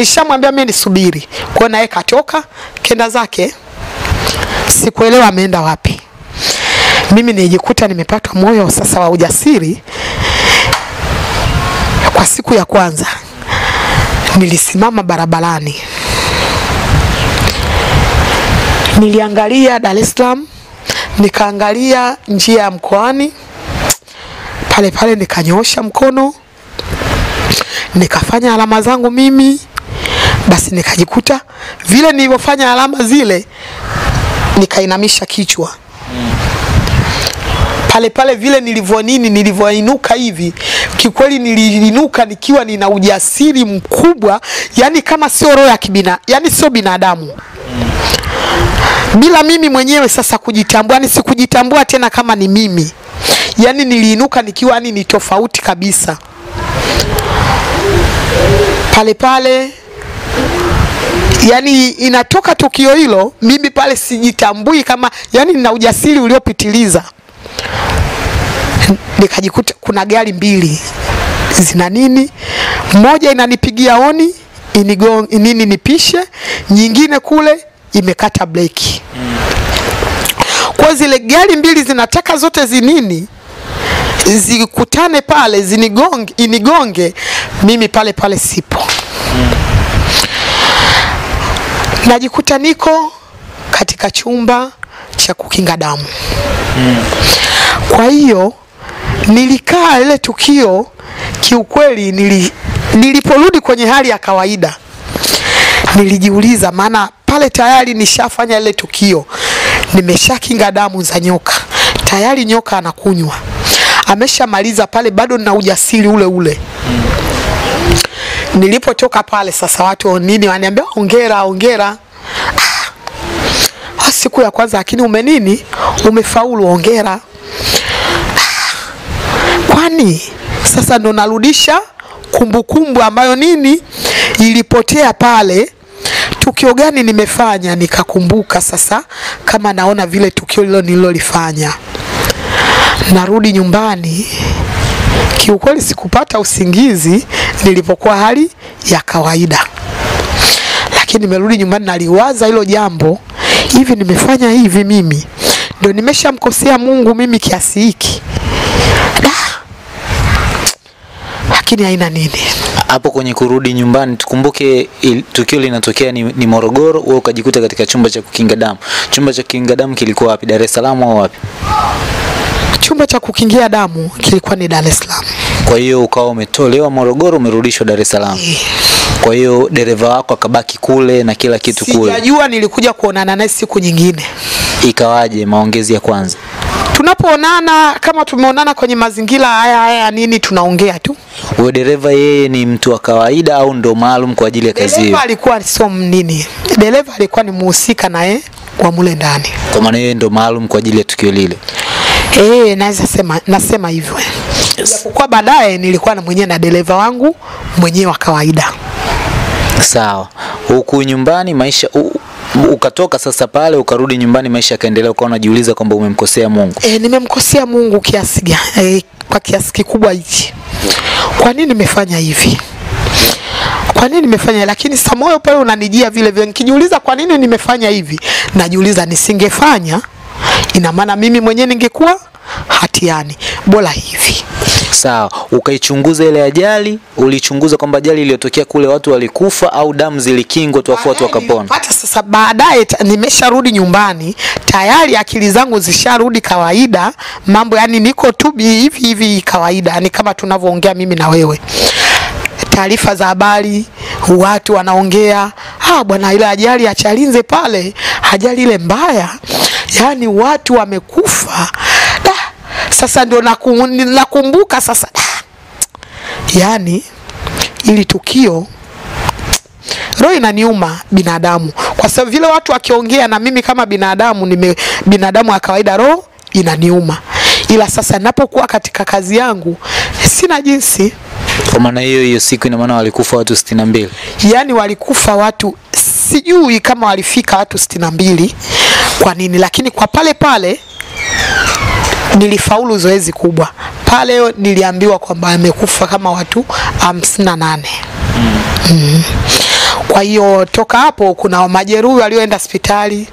ishamwambia mimi nisubiri. Kwa naye katoka kenda zake, sikuelewa ameenda wapi. Mimi nijikuta nimepatwa moyo sasa wa ujasiri. Kwa siku ya kwanza nilisimama barabarani, niliangalia Dar es Salaam, nikaangalia njia ya mkoani pale pale, nikanyoosha mkono nikafanya alama zangu mimi, basi nikajikuta vile nilivyofanya alama zile, nikainamisha kichwa. Pale pale vile nilivyo nini nilivyoinuka hivi, kikweli niliinuka nikiwa nina ujasiri mkubwa, yani kama sio roho ya kibina, yani sio binadamu. Bila mimi mwenyewe sasa kujitambua, yani sikujitambua tena kama ni mimi, yani niliinuka nikiwa yani ni tofauti kabisa pale pale yani inatoka tukio hilo, mimi pale sijitambui kama yani nina ujasiri uliopitiliza. Nikajikuta kuna gari mbili zina nini, moja inanipigia oni inigo, nini nipishe, nyingine kule imekata breki. Kwa zile gari mbili zinataka zote zinini zikutane pale zinigonge, inigonge, mimi pale pale sipo. Najikuta niko katika chumba cha kukinga damu. Kwa hiyo nilikaa ile tukio kiukweli, nili, niliporudi kwenye hali ya kawaida nilijiuliza, maana pale tayari nishafanya ile tukio, nimeshakinga damu za nyoka tayari, nyoka anakunywa, ameshamaliza pale, bado nina ujasiri ule ule nilipotoka pale sasa, watu nini waniambia ongera ongera. Ah, siku ya kwanza lakini ume nini, umefaulu, ongera. Ah, kwani sasa ndo narudisha kumbukumbu ambayo nini ilipotea pale. Tukio gani nimefanya, nikakumbuka sasa, kama naona vile tukio lilo nililolifanya. Narudi nyumbani. Kiukweli sikupata usingizi nilipokuwa hali ya kawaida, lakini nimerudi nyumbani naliwaza hilo jambo, hivi nimefanya hivi mimi? Ndo nimeshamkosea Mungu mimi kiasi hiki lakini haina nini. Hapo kwenye kurudi nyumbani, tukumbuke il, tukio linatokea ni, ni Morogoro, wewe ukajikuta katika chumba cha kukinga damu. Chumba cha kukinga damu kilikuwa wapi? Dar es Salaam au wapi? Chumba cha kukingia damu kilikuwa ni Dar es Salaam. Kwa hiyo ukawa umetolewa Morogoro, umerudishwa Dar es Salaam. Kwa hiyo dereva wako akabaki kule na kila kitu kule. Sijajua, nilikuja kuonana naye siku nyingine. Ikawaje maongezi ya kwanza? Tunapoonana kama tumeonana kwenye mazingira haya haya nini, tunaongea tu. Huyo dereva yeye ni mtu wa kawaida au ndo maalum kwa ajili ya kazi hiyo? Dereva alikuwa sio nini, dereva alikuwa ni muhusika naye wa mule ndani. Kwa maana yeye ndo maalum kwa ajili ya tukio lile. Eh, naweza sema nasema hivyo. kwa baadaye nilikuwa na mwenyewe na dereva wangu mwenyewe wa kawaida. Sawa. Huku nyumbani maisha u, ukatoka sasa pale ukarudi nyumbani, maisha yakaendelea, ukawa unajiuliza kwamba umemkosea Mungu. E, nimemkosea Mungu kiasi gani? E, kwa kiasi kikubwa hichi. Kwa nini nimefanya hivi? Kwa nini nimefanya? Lakini sasa moyo pale unanijia vile vile, nikijiuliza kwa nini nimefanya hivi, najiuliza nisingefanya, ina maana mimi mwenyewe ningekuwa hatiani, bora hivi. Sawa, ukaichunguza ile ajali, ulichunguza kwamba ajali iliyotokea kule watu walikufa au damu zilikingwa tu afu watu wakapona? Hata sasa baadaye nimesharudi nyumbani tayari, akili zangu zisharudi kawaida, mambo yani niko tu hivi hivi kawaida, yani kama tunavyoongea mimi na wewe taarifa za habari, watu wanaongea, ah, bwana, ile ajali ya Chalinze pale, ajali ile mbaya, yani watu wamekufa. Sasa ndio nakumbuka sasa, yani ili tukio roho inaniuma binadamu, kwa sababu vile watu wakiongea na mimi kama binadamu nime binadamu wa kawaida, roho inaniuma, ila sasa napokuwa katika kazi yangu sina jinsi. Kwa maana hiyo hiyo siku ina maana walikufa watu sitini na mbili. yaani walikufa watu sijui kama walifika watu sitini na mbili kwa nini, lakini kwa pale pale nilifaulu zoezi kubwa pale, niliambiwa kwamba amekufa kama watu hamsini na nane. Mm. Kwa hiyo toka hapo kuna majeruhi walioenda hospitali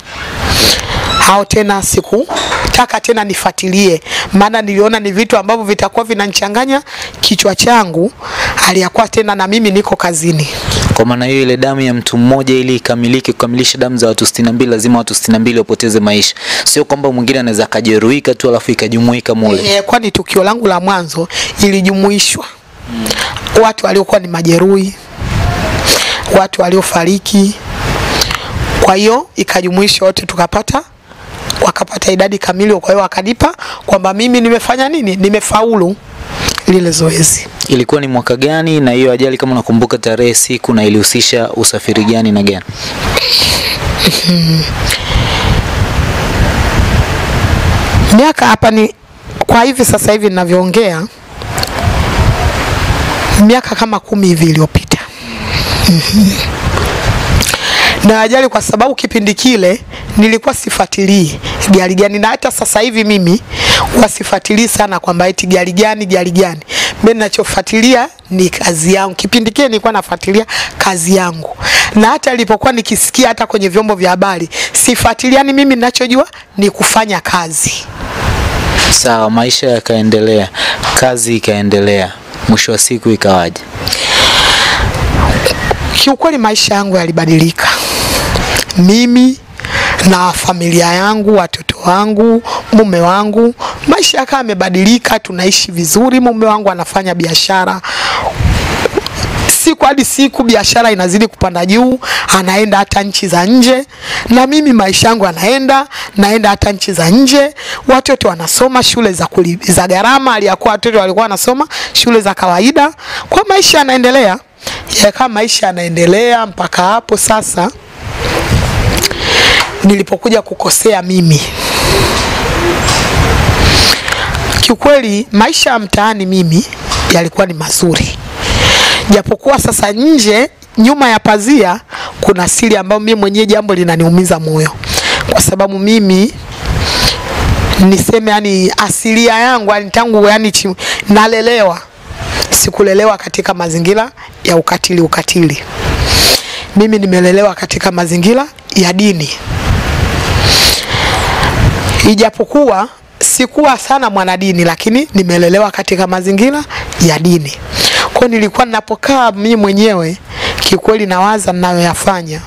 hao tena siku taka tena nifuatilie, maana niliona ni vitu ambavyo vitakuwa vinanichanganya kichwa changu, aliyakuwa tena na mimi niko kazini. Kwa maana hiyo ile damu ya mtu mmoja ili ikamilike kukamilisha damu za watu sitini na mbili lazima watu sitini na mbili wapoteze maisha, sio kwamba mwingine anaweza akajeruhika tu alafu ikajumuika mule. E, kwani tukio langu la mwanzo ilijumuishwa? Watu waliokuwa ni majeruhi, watu waliofariki, kwa hiyo ikajumuisha wote tukapata wakapata idadi kamili, kwa hiyo wakanipa kwamba mimi nimefanya nini, nimefaulu lile zoezi. Ilikuwa ni mwaka gani na hiyo ajali kama unakumbuka tarehe, siku na ilihusisha usafiri gani na gani? miaka hapa ni kwa hivi sasa hivi ninavyoongea, miaka kama kumi hivi iliyopita. Mhm. na ajali kwa sababu kipindi kile nilikuwa sifuatilii gari gani, na hata sasa hivi mimi huwa sifuatilii sana kwamba eti gari gani gari gani. Mimi ninachofuatilia ni kazi yangu. Kipindi kile nilikuwa nafuatilia kazi yangu, na hata nilipokuwa nikisikia hata kwenye vyombo vya habari sifuatiliani. Mimi ninachojua ni kufanya kazi. Sawa, maisha yakaendelea, kazi ikaendelea, mwisho wa siku ikawaje? Kiukweli maisha yangu yalibadilika, mimi na familia yangu, watoto wangu, mume wangu, maisha yakawa yamebadilika. Tunaishi vizuri, mume wangu anafanya biashara. Siku hadi siku biashara inazidi kupanda juu, anaenda hata nchi za nje, na mimi maisha yangu anaenda naenda hata nchi za nje. Watoto wanasoma shule za, kuli, za gharama, aliyakuwa watoto walikuwa wanasoma shule za kawaida, kwa maisha yanaendelea, yakawa maisha yanaendelea mpaka hapo sasa nilipokuja kukosea mimi. Kiukweli maisha ya mtaani mimi yalikuwa ni mazuri japokuwa sasa nje nyuma ya pazia kuna siri ambayo mimi mwenyewe jambo linaniumiza moyo, kwa sababu mimi niseme, yani asilia yangu yani tangu yani nalelewa, sikulelewa katika mazingira ya ukatili ukatili. Mimi nimelelewa katika mazingira ya dini, ijapokuwa sikuwa sana mwanadini, lakini nimelelewa katika mazingira ya dini. Kwa nilikuwa ninapokaa mimi mwenyewe kikweli, nawaza ninayoyafanya,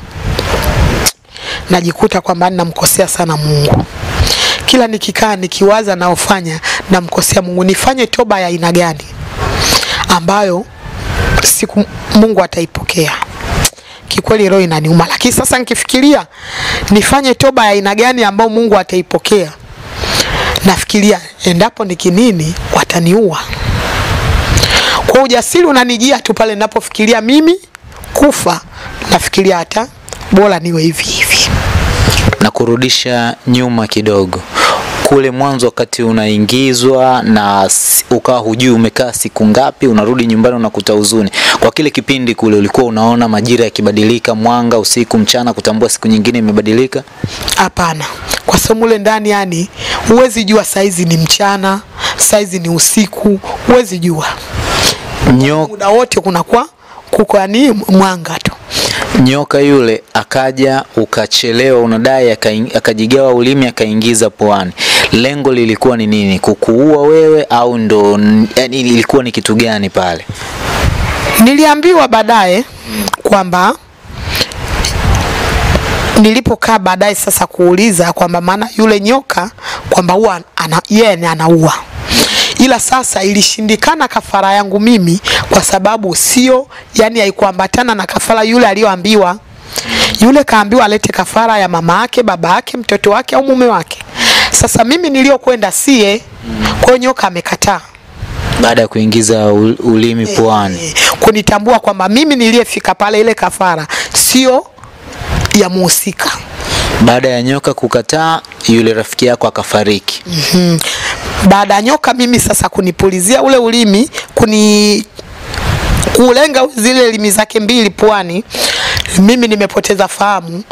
najikuta kwamba ninamkosea sana Mungu. Kila nikikaa nikiwaza naofanya namkosea Mungu, nifanye toba ya aina gani ambayo siku Mungu ataipokea? Kikweli roho inaniuma, lakini sasa nikifikiria nifanye toba ya aina gani ambayo Mungu ataipokea, nafikiria endapo nikinini wataniua. Kwa ujasiri unanijia tu pale ninapofikiria mimi kufa, nafikiria hata bora niwe hivi hivi. Na kurudisha nyuma kidogo, kule mwanzo wakati unaingizwa na ukawa hujui umekaa siku ngapi, unarudi nyumbani unakuta huzuni. Kwa kile kipindi kule ulikuwa unaona majira yakibadilika, mwanga, usiku, mchana, kutambua siku nyingine imebadilika? Hapana, kwa sababu mule ndani yani huwezi jua saizi ni mchana, saizi ni usiku, huwezi jua Nyo, muda wote kunakuwa kuko yani mwanga tu. Nyoka yule akaja, ukachelewa, unadai akajigawa ulimi akaingiza puani. Lengo lilikuwa ni nini? Kukuua wewe au ndo yani, ilikuwa ni kitu gani pale? Niliambiwa baadaye kwamba nilipokaa baadaye sasa kuuliza kwamba maana yule nyoka kwamba huwa ana, yeye anaua, ila sasa ilishindikana kafara yangu mimi kwa sababu sio, yani haikuambatana na kafara yule aliyoambiwa. Yule kaambiwa alete kafara ya mama yake, baba yake, mtoto wake au mume wake. Sasa mimi niliyokwenda sie, kwa hiyo nyoka amekataa Baada ya kuingiza ul- ulimi puani. e, kunitambua kwamba mimi niliyefika pale ile kafara sio ya muhusika. Baada ya nyoka kukataa, yule rafiki yako akafariki. mm Baada ya nyoka mimi sasa kunipulizia ule ulimi kuni kulenga zile limi zake mbili puani, mimi nimepoteza fahamu,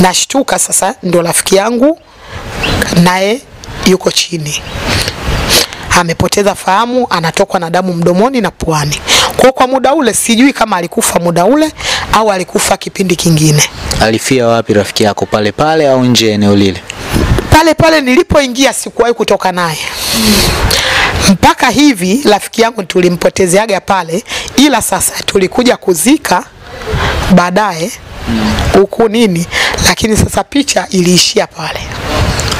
nashtuka sasa, ndo rafiki yangu naye yuko chini amepoteza fahamu, anatokwa na damu mdomoni na puani. Kwa kwa muda ule sijui kama alikufa muda ule au alikufa kipindi kingine. Alifia wapi rafiki yako, pale pale au nje eneo lile? Pale pale nilipoingia sikuwahi kutoka naye mpaka hivi. Rafiki yangu tulimpotezeaga pale, ila sasa tulikuja kuzika baadaye huku nini, lakini sasa picha iliishia pale.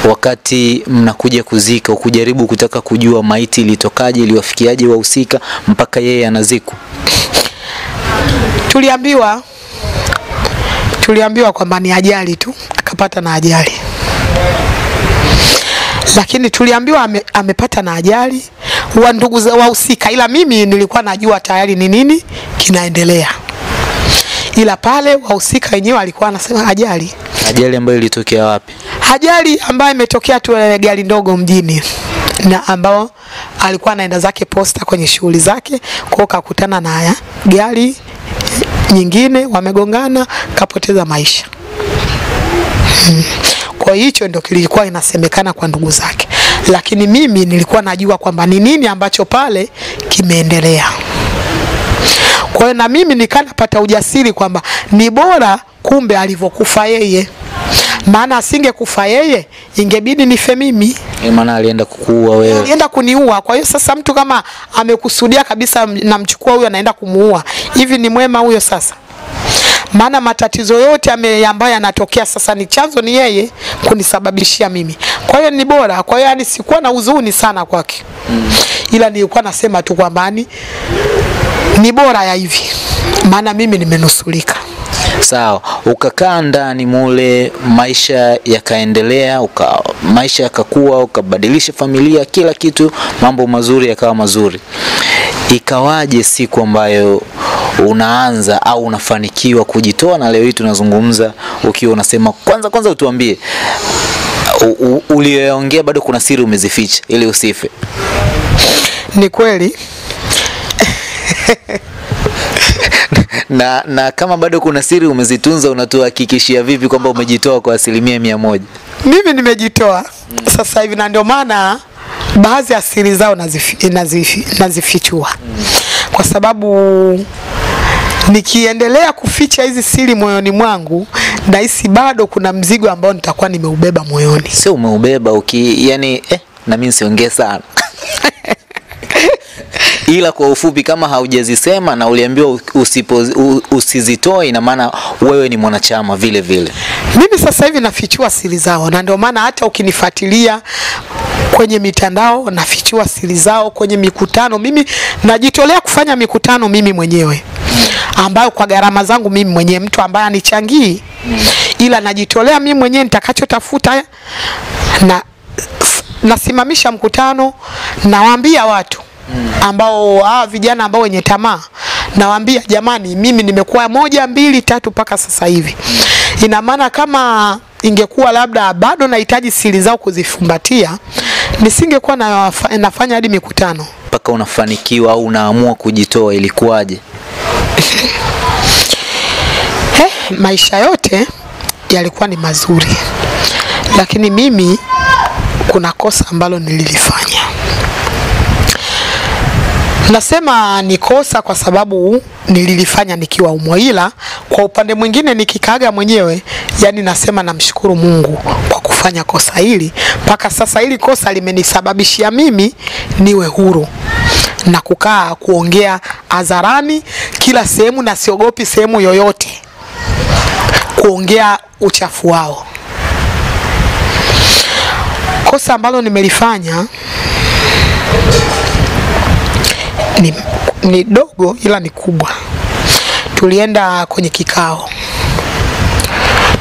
Wakati mnakuja kuzika, ukujaribu kutaka kujua maiti ilitokaje, iliwafikiaje wahusika mpaka yeye anaziku Tuliambiwa tuliambiwa kwamba ni ajali tu, akapata na ajali. Lakini tuliambiwa ame, amepata na ajali wa ndugu za- wahusika, ila mimi nilikuwa najua tayari ni nini kinaendelea, ila pale wahusika wenyewe walikuwa anasema ajali Ajali ambayo ilitokea wapi? ajali ambayo imetokea tu gari ndogo mjini na ambao alikuwa anaenda zake posta kwenye shughuli zake, kwa kakutana na haya gari nyingine, wamegongana, kapoteza maisha. Mm. Kwa hicho ndio kilikuwa inasemekana kwa ndugu zake, lakini mimi nilikuwa najua kwamba ni nini ambacho pale kimeendelea. Kwa hiyo na mimi nikaa napata ujasiri kwamba ni bora kumbe alivyokufa yeye, maana asingekufa yeye ingebidi nife mimi, maana alienda kukuua wewe. alienda kuniua. Kwa hiyo sasa mtu kama amekusudia kabisa, namchukua huyo anaenda kumuua, hivi ni mwema huyo sasa? Maana matatizo yote ambayo yanatokea sasa ni chanzo ni yeye kunisababishia mimi. Kwa hiyo ni bora. Kwa hiyo yani sikuwa na huzuni sana kwake, ila nilikuwa nasema tu kwamba ni bora ya hivi, maana mimi nimenusulika. Sawa, ukakaa ndani mule, maisha yakaendelea, uka, maisha yakakuwa, ukabadilisha familia, kila kitu, mambo mazuri yakawa mazuri. Ikawaje siku ambayo unaanza au unafanikiwa kujitoa, na leo hii tunazungumza ukiwa unasema, kwanza kwanza utuambie uliyoongea, bado kuna siri umezificha ili usife. Ni kweli na, na kama bado kuna siri umezitunza, unatuhakikishia vipi kwamba umejitoa kwa asilimia mia moja? mimi nimejitoa mm. sasa hivi, na ndio maana baadhi ya siri zao nazifi, nazifi, nazifichua kwa sababu nikiendelea kuficha hizi siri moyoni mwangu, nahisi bado kuna mzigo ambao nitakuwa nimeubeba moyoni. sio umeubeba uki yani eh, na mimi siongee sana ila kwa ufupi kama haujazisema na uliambiwa usipo, usizitoe ina maana wewe ni mwanachama vile vile Mimi sasa hivi nafichua siri zao, na ndio maana hata ukinifuatilia kwenye mitandao nafichua siri zao kwenye mikutano. Mimi najitolea kufanya mikutano mimi mwenyewe ambayo kwa gharama zangu mimi mwenyewe, mtu ambaye anichangii, ila najitolea mimi mwenyewe nitakachotafuta na nasimamisha mkutano, nawaambia watu ambao hawa vijana ambao wenye tamaa, nawaambia jamani, mimi nimekuwa moja mbili tatu mpaka sasa hivi. Ina maana kama ingekuwa labda bado nahitaji siri zao kuzifumbatia, nisingekuwa na, nafanya hadi mikutano. mpaka unafanikiwa au unaamua kujitoa ilikuwaje He, maisha yote yalikuwa ni mazuri, lakini mimi kuna kosa ambalo nililifanya. Nasema ni kosa kwa sababu nililifanya nikiwa umwa, ila kwa upande mwingine nikikaga mwenyewe, yani nasema namshukuru Mungu kwa kufanya kosa hili mpaka sasa. Hili kosa limenisababishia mimi niwe huru na kukaa kuongea hadharani kila sehemu, na siogopi sehemu yoyote kuongea uchafu wao. Kosa ambalo nimelifanya ni, ni dogo ila ni kubwa. Tulienda kwenye kikao,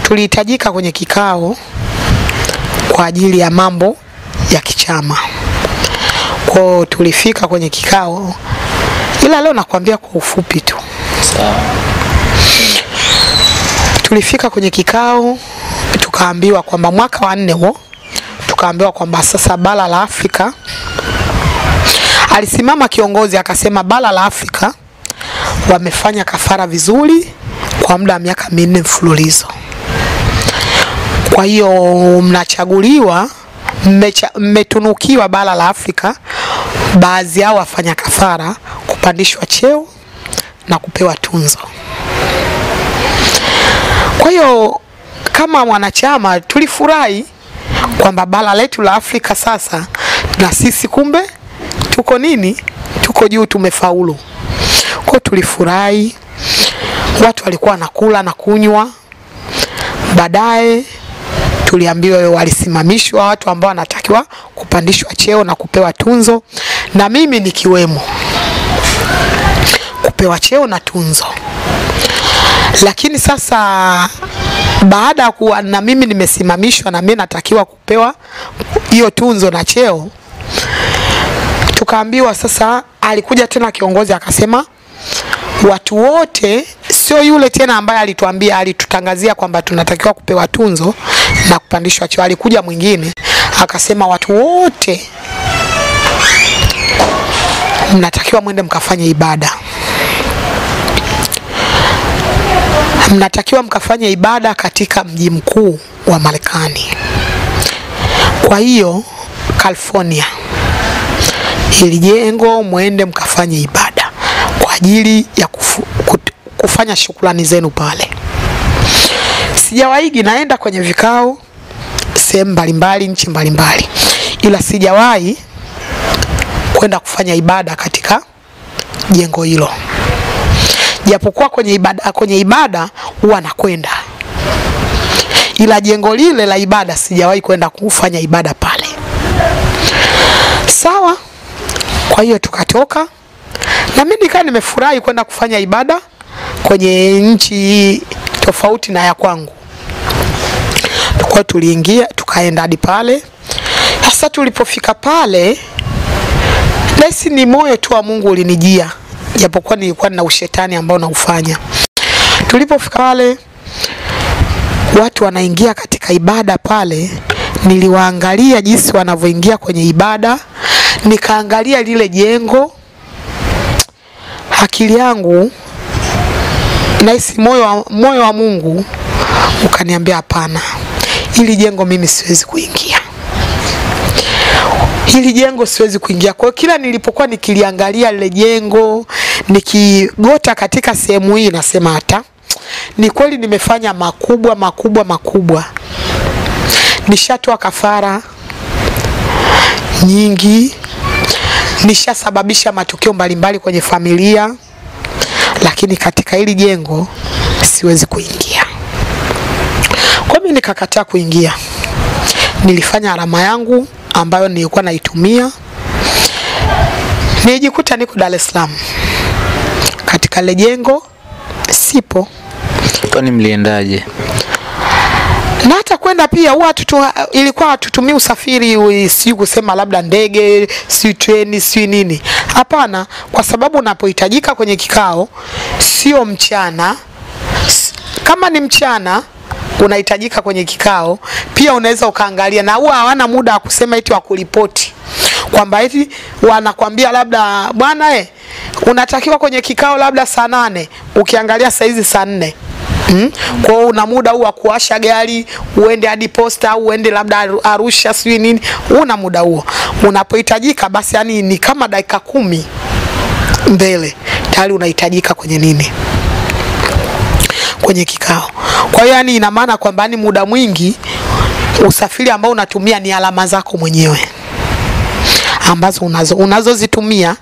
tulihitajika kwenye kikao kwa ajili ya mambo ya kichama. Kwao tulifika kwenye kikao, ila leo nakwambia kwa ufupi tu. sawa Tulifika kwenye kikao tukaambiwa kwamba mwaka wa nne huo, tukaambiwa kwamba sasa bara la Afrika, alisimama kiongozi akasema bara la Afrika wamefanya kafara vizuri kwa muda wa miaka minne mfululizo. Kwa hiyo mnachaguliwa, mmetunukiwa bara la Afrika, baadhi yao wafanya kafara kupandishwa cheo na kupewa tunzo. Kwa hiyo kama wanachama tulifurahi kwamba bara letu la Afrika sasa na sisi kumbe tuko nini, tuko juu, tumefaulu. Kwa tulifurahi, watu walikuwa nakula na kunywa. Baadaye tuliambiwa walisimamishwa watu ambao wanatakiwa kupandishwa cheo na kupewa tunzo, na mimi nikiwemo kupewa cheo na tunzo lakini sasa baada ya kuwa na mimi nimesimamishwa na mimi natakiwa kupewa hiyo tunzo na cheo, tukaambiwa sasa, alikuja tena kiongozi akasema watu wote, sio yule tena ambaye alituambia alitutangazia kwamba tunatakiwa kupewa tunzo na kupandishwa cheo. Alikuja mwingine akasema watu wote mnatakiwa mwende mkafanye ibada, mnatakiwa mkafanye ibada katika mji mkuu wa Marekani. Kwa hiyo California, ili jengo mwende mkafanye ibada kwa ajili ya kufu, kut, kufanya shukrani zenu pale. Sijawahi naenda kwenye vikao sehemu mbalimbali, nchi mbalimbali, ila sijawahi kwenda kufanya ibada katika jengo hilo, japokuwa kwenye ibada, kwenye ibada huwa nakwenda, ila jengo lile la ibada sijawahi kwenda kufanya ibada pale. Sawa. Kwa hiyo tukatoka na mimi nikaa nimefurahi kwenda kufanya ibada kwenye nchi tofauti na ya kwangu. Kwa tuliingia tukaenda hadi pale. Sasa tulipofika pale, nahisi ni moyo tu wa Mungu ulinijia, japokuwa nilikuwa na ushetani ambao naufanya. Tulipofika pale, watu wanaingia katika ibada pale, niliwaangalia jinsi wanavyoingia kwenye ibada, nikaangalia lile jengo. Akili yangu nahisi moyo wa, moyo wa Mungu ukaniambia hapana, hili jengo mimi siwezi kuingia, hili jengo siwezi kuingia. Kwa kila nilipokuwa nikiliangalia lile jengo nikigota katika sehemu hii, nasema hata ni kweli nimefanya makubwa makubwa makubwa, nishatoa kafara nyingi nishasababisha matukio mbalimbali kwenye familia, lakini katika hili jengo siwezi kuingia. Kwa mimi nikakataa kuingia. Nilifanya alama yangu ambayo nilikuwa naitumia, nijikuta niko Dar es Salaam katika lile jengo sipo. Kwani mliendaje? Na hata kwenda pia huwa tutu, ilikuwa hatutumii usafiri sijui kusema labda ndege si treni si nini. Hapana, kwa sababu unapohitajika kwenye kikao sio mchana. Kama ni mchana unahitajika kwenye kikao, pia unaweza ukaangalia, na huwa hawana muda wa kusema eti wa kuripoti kwamba eti wanakwambia labda bwana eh, unatakiwa kwenye kikao labda saa nane, ukiangalia saa hizi saa nne Mm. Kwa una muda huu wa kuwasha gari uende hadi posta uende labda Arusha sijui nini, una muda huo. Unapohitajika basi, yani ni kama dakika kumi mbele tayari unahitajika kwenye nini, kwenye kikao. Kwa hiyo yani ina maana kwamba ni muda mwingi usafiri ambao unatumia ni alama zako mwenyewe ambazo unazo unazozitumia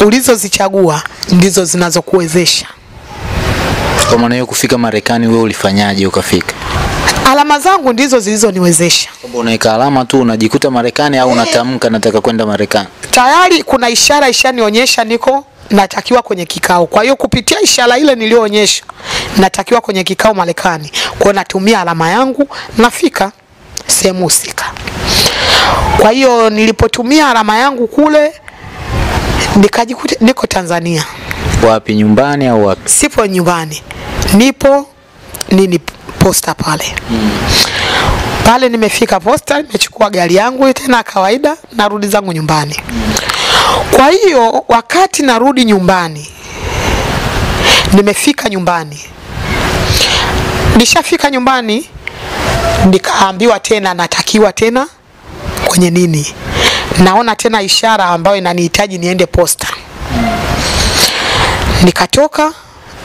ulizozichagua ndizo zinazokuwezesha Kwa maana hiyo kufika Marekani, wewe ulifanyaje ukafika? alama zangu ndizo zilizoniwezesha. Kwamba unaweka alama tu unajikuta Marekani au unatamka nataka kwenda Marekani? Tayari kuna ishara ishanionyesha niko natakiwa kwenye kikao. Kwa hiyo kupitia ishara ile niliyoonyesha natakiwa kwenye kikao Marekani, kwa hiyo natumia alama yangu nafika sehemu husika. Kwa hiyo nilipotumia alama yangu kule nikajikuta niko Tanzania, Wapi, nyumbani au wapi? sipo nyumbani, nipo nini posta pale pale. Nimefika posta, nimechukua gari yangu tena kawaida, narudi zangu nyumbani. Kwa hiyo wakati narudi nyumbani, nimefika nyumbani, nishafika nyumbani, nikaambiwa tena natakiwa tena kwenye nini, naona tena ishara ambayo inanihitaji niende posta. Nikatoka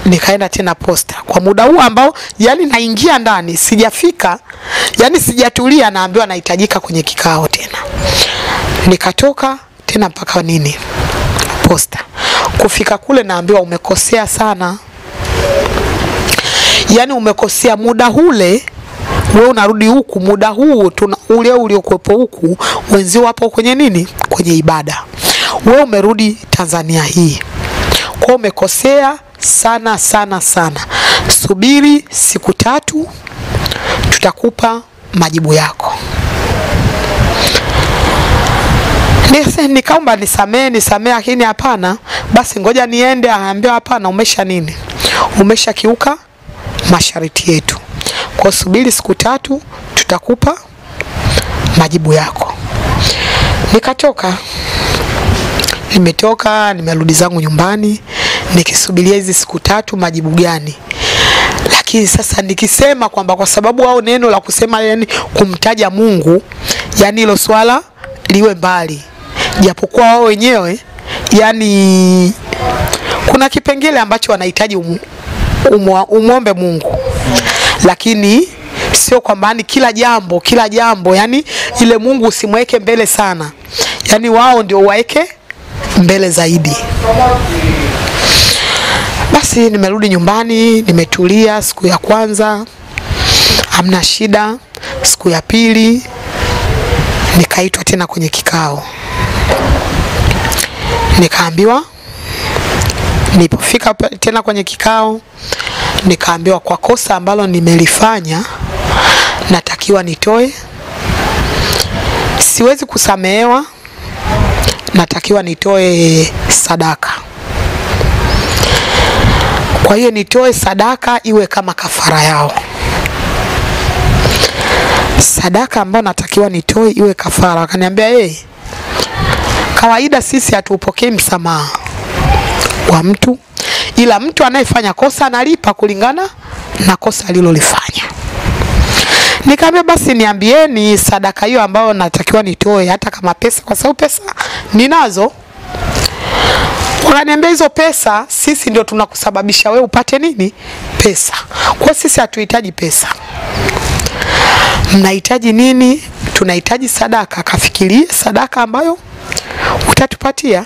nikaenda tena posta. Kwa muda huu ambao yani naingia ndani sijafika, yani sijatulia, naambiwa nahitajika kwenye kikao tena. Nikatoka tena mpaka nini? Posta. Kufika kule naambiwa umekosea sana, yani umekosea muda ule we unarudi huku muda huu tuna, ule uliokuwepo huku wenzio wapo kwenye nini, kwenye ibada, we umerudi Tanzania hii, kwa umekosea sana sana sana, subiri siku tatu, tutakupa majibu yako. ni Nikaomba nisamee nisamee, lakini hapana, basi ngoja niende. Anaambia hapana, umesha nini, umesha kiuka masharti yetu, kwa subiri siku tatu, tutakupa majibu yako. Nikatoka, nimetoka nimerudi zangu nyumbani nikisubiria hizi siku tatu majibu gani. Lakini sasa nikisema kwamba kwa sababu wao neno la kusema yani kumtaja Mungu, yani hilo swala liwe mbali, japokuwa wao wenyewe yani kuna kipengele ambacho wanahitaji umu, umwombe Mungu, lakini sio kwamba yani kila jambo kila jambo yani ile Mungu usimweke mbele sana, yani wao ndio waeke mbele zaidi. Basi nimerudi nyumbani, nimetulia. Siku ya kwanza hamna shida, siku ya pili nikaitwa tena kwenye kikao, nikaambiwa. Nilipofika tena kwenye kikao, nikaambiwa kwa kosa ambalo nimelifanya natakiwa nitoe, siwezi kusamehewa, natakiwa nitoe sadaka. Kwa hiyo nitoe sadaka iwe kama kafara yao. Sadaka ambayo natakiwa nitoe iwe kafara. Akaniambia hey, kawaida sisi hatupokei msamaha wa mtu, ila mtu anayefanya kosa analipa kulingana na kosa alilolifanya. Nikaambia basi niambieni sadaka hiyo ambayo natakiwa nitoe, hata kama pesa, kwa sababu pesa ninazo. Wakaniambia hizo pesa sisi ndio tunakusababisha we upate nini? Pesa. Kwa sisi hatuhitaji pesa. Mnahitaji nini? Tunahitaji sadaka. Kafikirie sadaka ambayo utatupatia.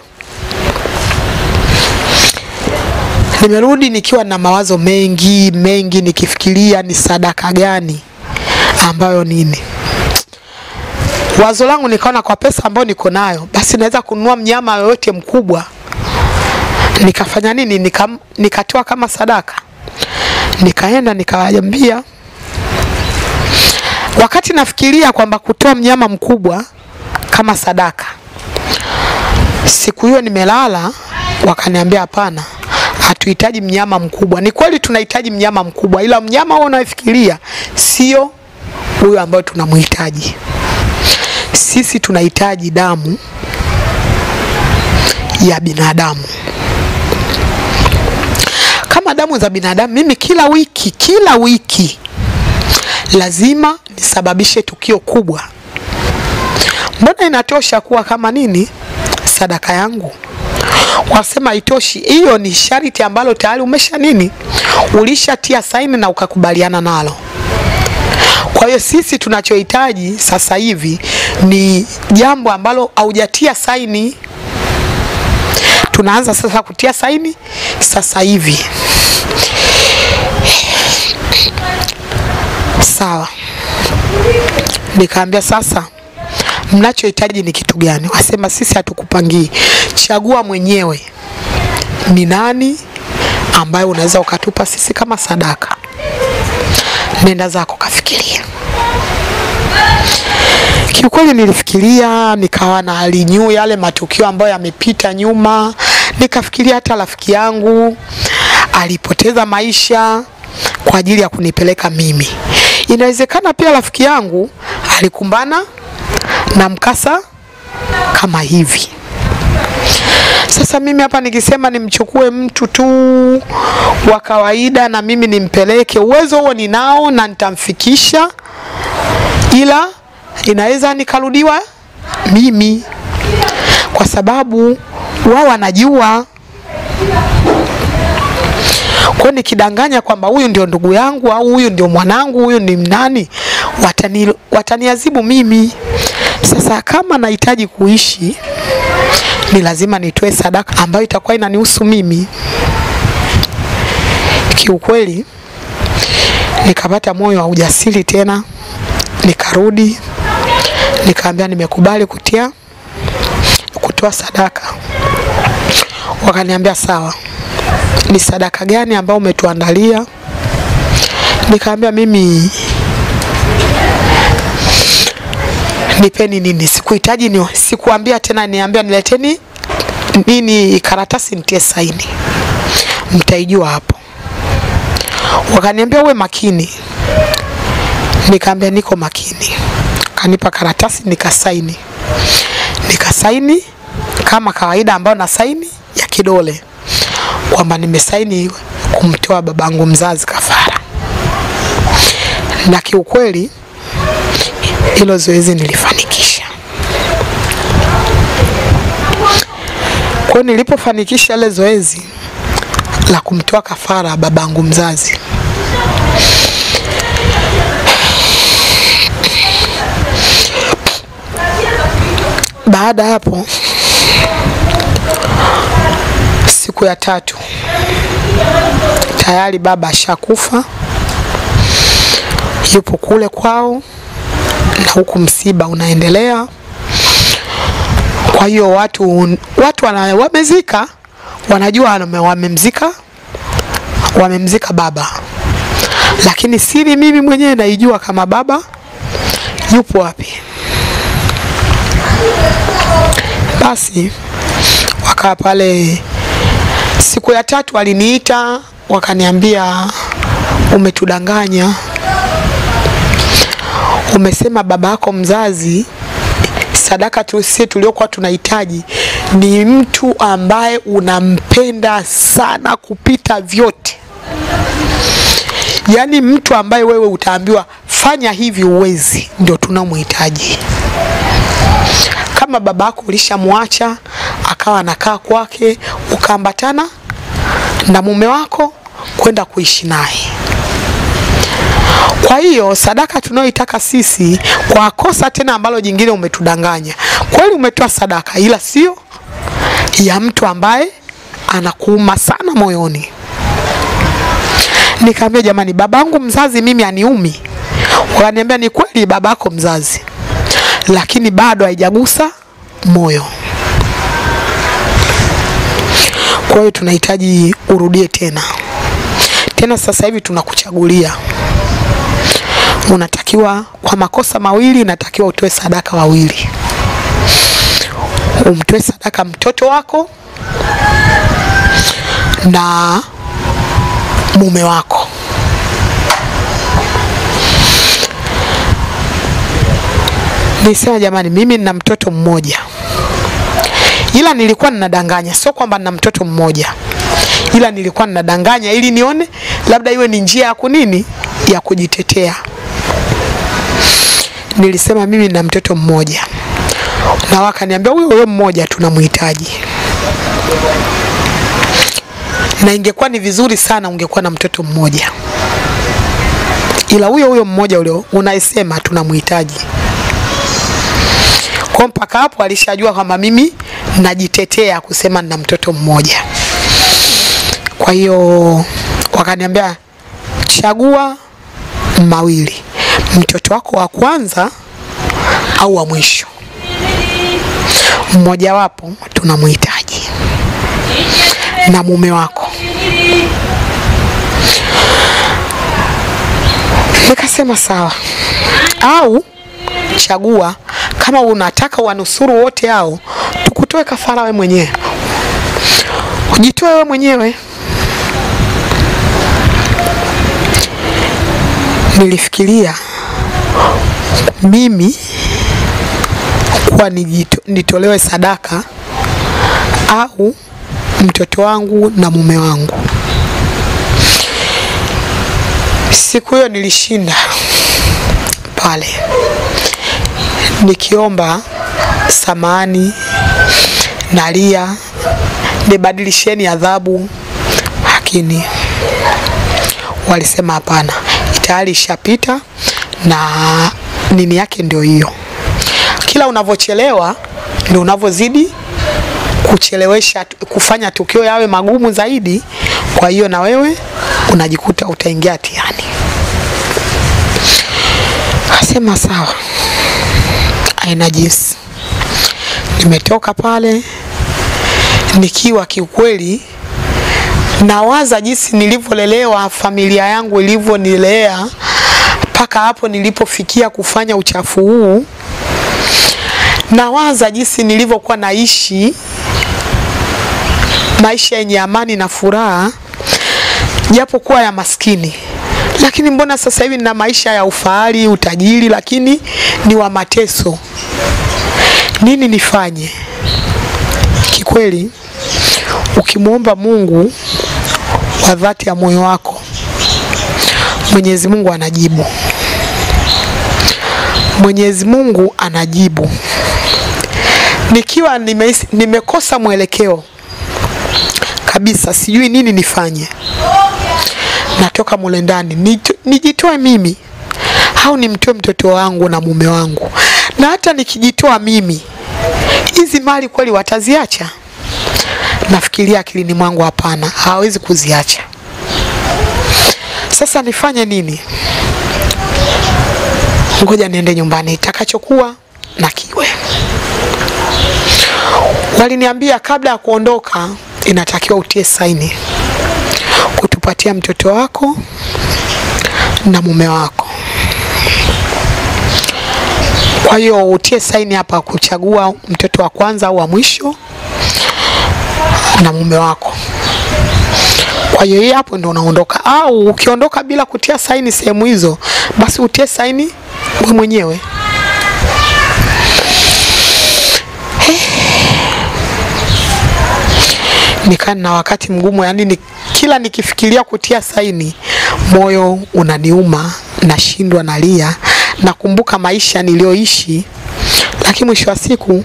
Nimerudi nikiwa na mawazo mengi mengi, nikifikiria ni sadaka gani ambayo nini. Wazo langu nikaona kwa pesa ambayo niko nayo, basi naweza kununua mnyama yoyote mkubwa. Nikafanya nini? Nika, nikatoa kama sadaka. Nikaenda nikawaambia wakati nafikiria kwamba kutoa mnyama mkubwa kama sadaka siku hiyo nimelala wakaniambia hapana hatuhitaji mnyama mkubwa. Ni kweli tunahitaji mnyama mkubwa ila mnyama huo unaofikiria sio huyo ambayo tunamhitaji sisi tunahitaji damu ya binadamu kama damu za binadamu. Mimi kila wiki kila wiki lazima nisababishe tukio kubwa. Mbona inatosha kuwa kama nini sadaka yangu? Wasema itoshi Hiyo ni sharti ambalo tayari umesha nini, ulishatia saini na ukakubaliana nalo. Kwa hiyo sisi tunachohitaji sasa hivi ni jambo ambalo haujatia saini tunaanza sasa kutia saini sasa hivi. Sawa, nikaambia sasa, mnachohitaji ni kitu gani? Wasema sisi hatukupangii, chagua mwenyewe ni nani ambaye unaweza ukatupa sisi kama sadaka. Nenda zako kafikiria. Kiukweli nilifikiria, nikawa na alinyu yale matukio ambayo yamepita nyuma, nikafikiria hata rafiki yangu alipoteza maisha kwa ajili ya kunipeleka mimi. Inawezekana pia rafiki yangu alikumbana na mkasa kama hivi. Sasa mimi hapa nikisema nimchukue mtu tu wa kawaida na mimi nimpeleke, uwezo huo ninao na nitamfikisha, ila inaweza nikarudiwa mimi, kwa sababu wao wanajua. Kwa nikidanganya kwamba huyu ndio ndugu yangu au huyu ndio mwanangu, huyu ni nani, watani mimi. Sasa kama nahitaji kuishi, ni lazima nitoe sadaka ambayo itakuwa inanihusu mimi. Kiukweli nikapata moyo wa ujasiri tena, nikarudi nikaambia nimekubali kutia kutoa sadaka. Wakaniambia sawa, ni sadaka gani ambayo umetuandalia? Nikaambia mimi nipeni nini, sikuhitaji ni, sikuambia tena, niambia nileteni nini karatasi nitie saini, mtaijua hapo. Wakaniambia uwe makini, nikaambia niko makini. Kanipa karatasi nikasaini, nikasaini kama kawaida ambayo na saini ya kidole. Kwamba nimesaini kumtoa babangu mzazi kafara, na kiukweli hilo zoezi nilifanikisha. Kwa hiyo nilipofanikisha ile zoezi la kumtoa kafara babangu mzazi, baada hapo, siku ya tatu tayari baba ashakufa, yupo kule kwao na huku msiba unaendelea. Kwa hiyo watu watu wana, wamezika, wanajua wame- wamemzika wamemzika baba, lakini siri mimi mwenyewe naijua kama baba yupo wapi. Basi wakaa pale, siku ya tatu waliniita wakaniambia, umetudanganya umesema baba yako mzazi sadaka tu sisi tuliokuwa tunahitaji ni mtu ambaye unampenda sana kupita vyote, yaani mtu ambaye wewe utaambiwa fanya hivi uwezi, ndio tunamhitaji. Kama baba yako ulishamwacha akawa anakaa kwake, ukaambatana na mume wako kwenda kuishi naye kwa hiyo sadaka tunayoitaka sisi, kwa kosa tena ambalo jingine umetudanganya, kweli umetoa sadaka, ila sio ya mtu ambaye anakuuma sana moyoni. Nikaambia jamani, babangu mzazi mimi aniumi. Wakaniambia ni kweli babako mzazi, lakini bado haijagusa moyo. Kwa hiyo tunahitaji urudie tena tena. Sasa hivi tunakuchagulia unatakiwa kwa makosa mawili, unatakiwa utoe sadaka wawili. Umtoe sadaka mtoto wako na mume wako. Nisema jamani, mimi nina mtoto mmoja, ila nilikuwa ninadanganya, sio kwamba nina mtoto mmoja, ila nilikuwa ninadanganya ili nione labda iwe ni njia ya kunini ya kujitetea. Nilisema mimi na mtoto mmoja, na wakaniambia huyo huyo mmoja tunamhitaji, na ingekuwa ni vizuri sana ungekuwa na mtoto mmoja, ila huyo huyo mmoja ule unaisema tunamhitaji. Kwa mpaka hapo alishajua kwamba mimi najitetea kusema na mtoto mmoja. Kwa hiyo wakaniambia chagua mawili, mtoto wako wa kwanza au wa mwisho, mmojawapo tunamhitaji, na mume wako. Nikasema sawa, au chagua kama unataka wanusuru wote hao, tukutoe kafara we mwenyewe, ujitoe we mwenyewe. Nilifikiria mimi kuwa nijito, nitolewe sadaka au mtoto wangu na mume wangu. Siku hiyo nilishinda pale nikiomba samani, nalia, nibadilisheni adhabu, lakini walisema hapana, tayari ishapita na nini yake ndio hiyo. Kila unavyochelewa ndio unavyozidi kuchelewesha kufanya tukio yawe magumu zaidi. Kwa hiyo na wewe unajikuta utaingia tiani Asema sawa, aina jinsi. Nimetoka pale nikiwa kiukweli nawaza jinsi nilivyolelewa, familia yangu ilivyonilea mpaka hapo nilipofikia kufanya uchafu huu. Nawaza jinsi nilivyokuwa naishi maisha yenye amani na furaha, japo kuwa ya maskini, lakini mbona sasa hivi nina maisha ya ufahari, utajiri, lakini ni wa mateso. Nini nifanye? Kikweli, ukimwomba Mungu kwa dhati ya moyo wako, Mwenyezi Mungu anajibu. Mwenyezi Mungu anajibu. Nikiwa nime, nimekosa mwelekeo kabisa, sijui nini nifanye, natoka mule ndani nijitoe mimi au nimtoe mtoto wangu na mume wangu, na hata nikijitoa mimi, hizi mali kweli wataziacha? Nafikiria akilini mwangu, hapana, hawezi kuziacha. Sasa nifanye nini? Ngoja niende nyumbani, itakachokuwa na kiwe. Waliniambia kabla ya kuondoka, inatakiwa utie saini kutupatia mtoto wako na mume wako. Kwa hiyo utie saini hapa kuchagua mtoto wa kwanza au wa mwisho na mume wako. Kwa hiyo hii hapo ndo unaondoka, au ukiondoka bila kutia saini sehemu hizo, basi utie saini wewe mwenyewe. Nikaa na wakati mgumu, yani ni, kila nikifikiria kutia saini moyo unaniuma, nashindwa, nalia, nakumbuka maisha niliyoishi, lakini mwisho wa siku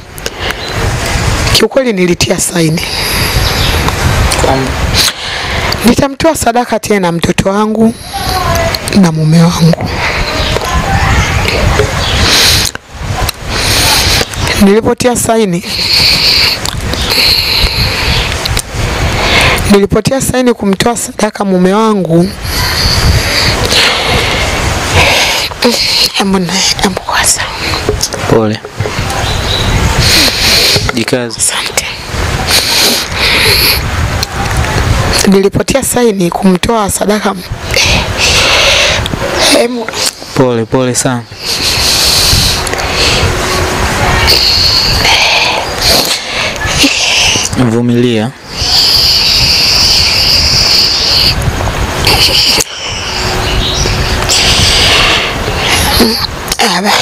kiukweli nilitia saini. Nitamtoa sadaka tena mtoto wangu na mume wangu. Nilipotia saini, nilipotia saini kumtoa sadaka mume wangu, hebu hebu kwanza, Pole, jikaze. asante. Nilipotia saini kumtoa sadaka, Hemu. Pole pole sana. Vumilia. Aba.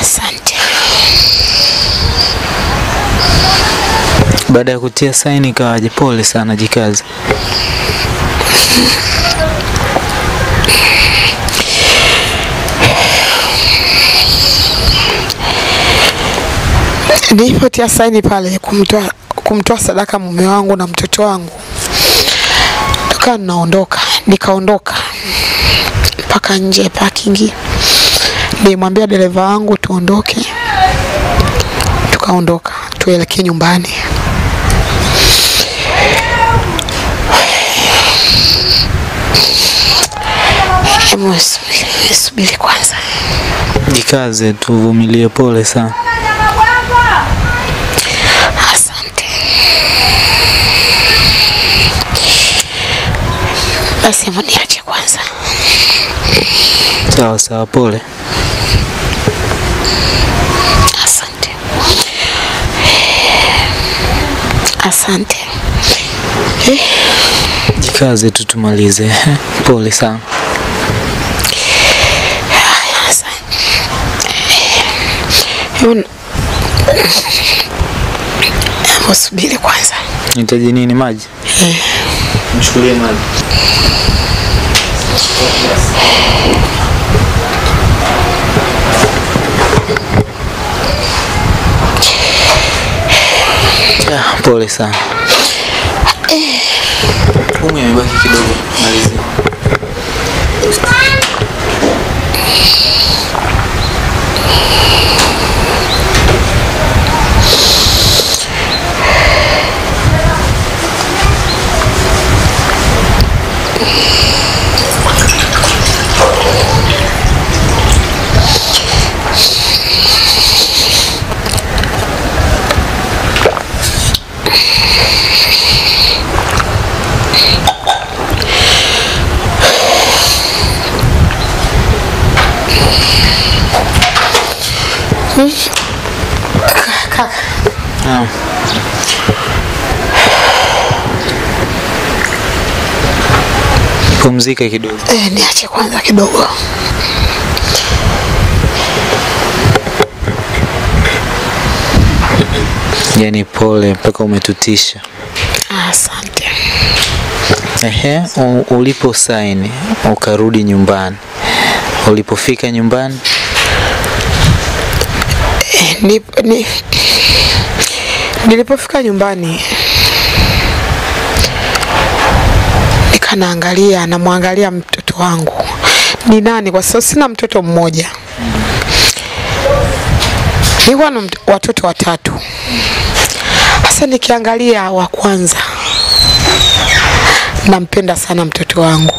Asante. Baada ya kutia saini kawaje? Pole sana, jikazi. Nilipotia saini pale kumtoa kumtoa sadaka mume wangu na mtoto wangu, toka naondoka, nikaondoka mpaka nje ya parking. nimwambia dereva wangu tuondoke, tukaondoka tuelekee nyumbani. Subiri, subiri kwanza. Jikaze, tuvumilie. Pole sana. Asante. Basi hebu niache kwanza. Sawa sawa, pole. Asante. Asante. Jikaze tu tumalize. Pole sana. Hebu subiri kwanza. Nitaji nini? Maji? Mchukulie maji. Ah, Pole sana. punya ya bagi kita analisis. Thank Kaka. Pumzika kidogo. eh, niache kwanza kidogo. Yaani pole mpaka umetutisha. Ah, Asante. Ehe, ulipo saini ukarudi nyumbani, ulipofika nyumbani ni, ni, nilipofika nyumbani nikanaangalia namwangalia mtoto wangu. Ni nani, kwa sababu sina mtoto mmoja, nilikuwa na watoto watatu. Sasa nikiangalia wa kwanza, nampenda sana mtoto wangu.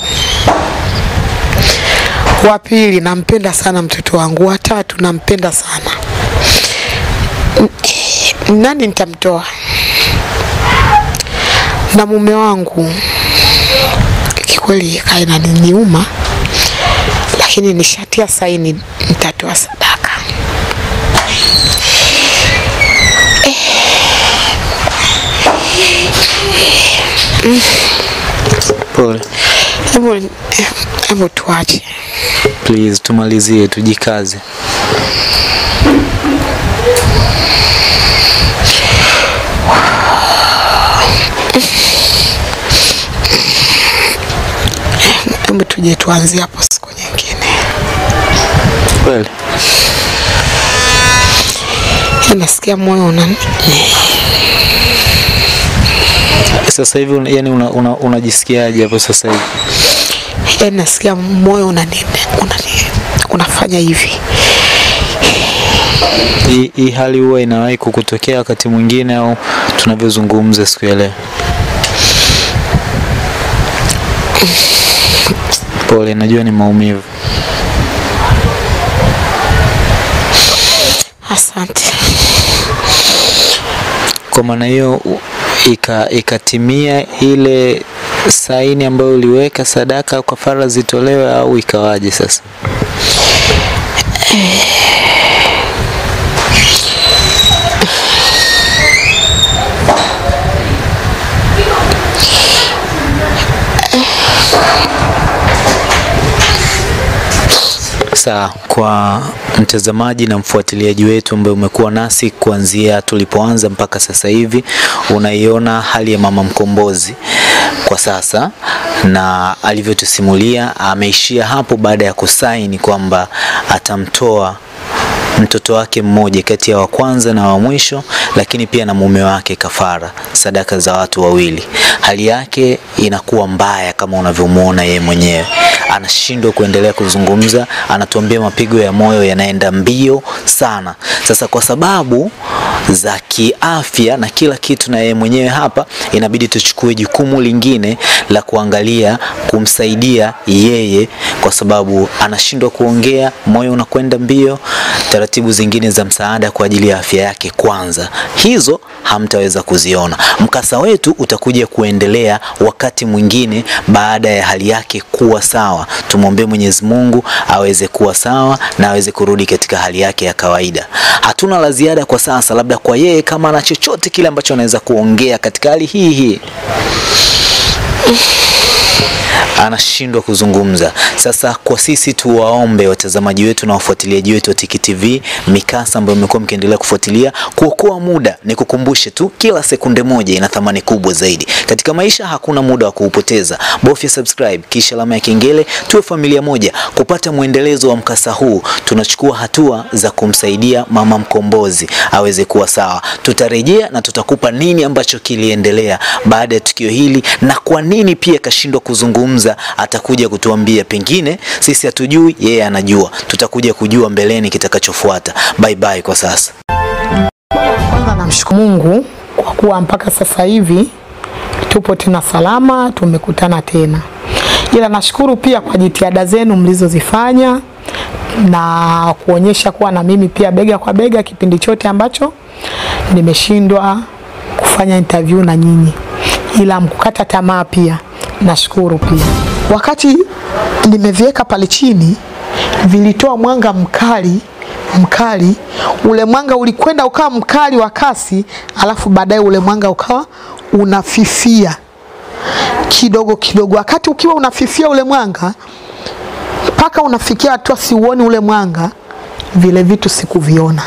Wa pili nampenda sana mtoto wangu, wa tatu nampenda sana. Nani nitamtoa? Na mume wangu kikweli kae na niuma, lakini nishatia saini, nitatoa sadaka. eh. pole. Hebu hebu tuache. Please tumalizie, tujikaze. Hebu tuje tuanzie hapo siku nyingine. Kweli Nasikia moyo una sasa hivi yani unajisikiaje una, una hapo sasa hivi? yaani nasikia moyo una nini, una unafanya hivi. Hii hali huwa inawahi kukutokea wakati mwingine au tunavyozungumza siku ya leo? Pole, najua ni maumivu. Asante. Kwa maana hiyo ika ikatimia ile saini ambayo uliweka sadaka au kafara zitolewe au ikawaje sasa? Sawa, kwa mtazamaji na mfuatiliaji wetu ambaye umekuwa nasi kuanzia tulipoanza mpaka sasa hivi, unaiona hali ya mama mkombozi kwa sasa, na alivyotusimulia ameishia hapo baada ya kusaini kwamba atamtoa mtoto wake mmoja kati ya wa kwanza na wa mwisho, lakini pia na mume wake kafara, sadaka za watu wawili. Hali yake inakuwa mbaya kama unavyomuona yeye mwenyewe, anashindwa kuendelea kuzungumza, anatuambia mapigo ya moyo yanaenda mbio sana. Sasa kwa sababu za kiafya na kila kitu, na yeye mwenyewe hapa, inabidi tuchukue jukumu lingine la kuangalia kumsaidia yeye, kwa sababu anashindwa kuongea, moyo unakwenda mbio, taratibu zingine za msaada kwa ajili ya afya yake kwanza, hizo hamtaweza kuziona. Mkasa wetu utakuja kuendelea wakati mwingine baada ya hali yake kuwa sawa. Tumwombee Mwenyezi Mungu aweze kuwa sawa na aweze kurudi katika hali yake ya kawaida. Hatuna la ziada kwa sasa, labda kwa yeye kama ana chochote kile ambacho anaweza kuongea katika hali hii hii anashindwa kuzungumza. Sasa kwa sisi tuwaombe watazamaji wetu na wafuatiliaji wetu wa Tiki TV, mikasa ambayo mmekuwa mkiendelea kufuatilia, kuokoa muda, ni kukumbushe tu, kila sekunde moja ina thamani kubwa zaidi katika maisha. Hakuna muda wa kuupoteza, bofya subscribe kisha alama ya kengele, tuwe familia moja kupata mwendelezo wa mkasa huu. Tunachukua hatua za kumsaidia mama mkombozi aweze kuwa sawa. Tutarejea na tutakupa nini ambacho kiliendelea baada ya tukio hili na kwa nini pia kashindwa kuzungumza. Atakuja kutuambia, pengine sisi hatujui, yeye anajua. Tutakuja kujua mbeleni kitakachofuata. Bye bye kwa sasa. Kwanza namshukuru Mungu kwa kuwa mpaka sasa hivi tupo tena salama, tumekutana tena, ila nashukuru pia kwa jitihada zenu mlizozifanya na kuonyesha kuwa na mimi pia bega kwa bega kipindi chote ambacho nimeshindwa kufanya interview na nyinyi, ila mkukata tamaa pia nashukuru pia. Wakati nimeviweka pale chini vilitoa mwanga mkali mkali, ule mwanga ulikwenda ukawa mkali wa kasi, alafu baadaye ule mwanga ukawa unafifia kidogo kidogo. Wakati ukiwa unafifia ule mwanga mpaka unafikia hatua siuoni ule mwanga, vile vitu sikuviona.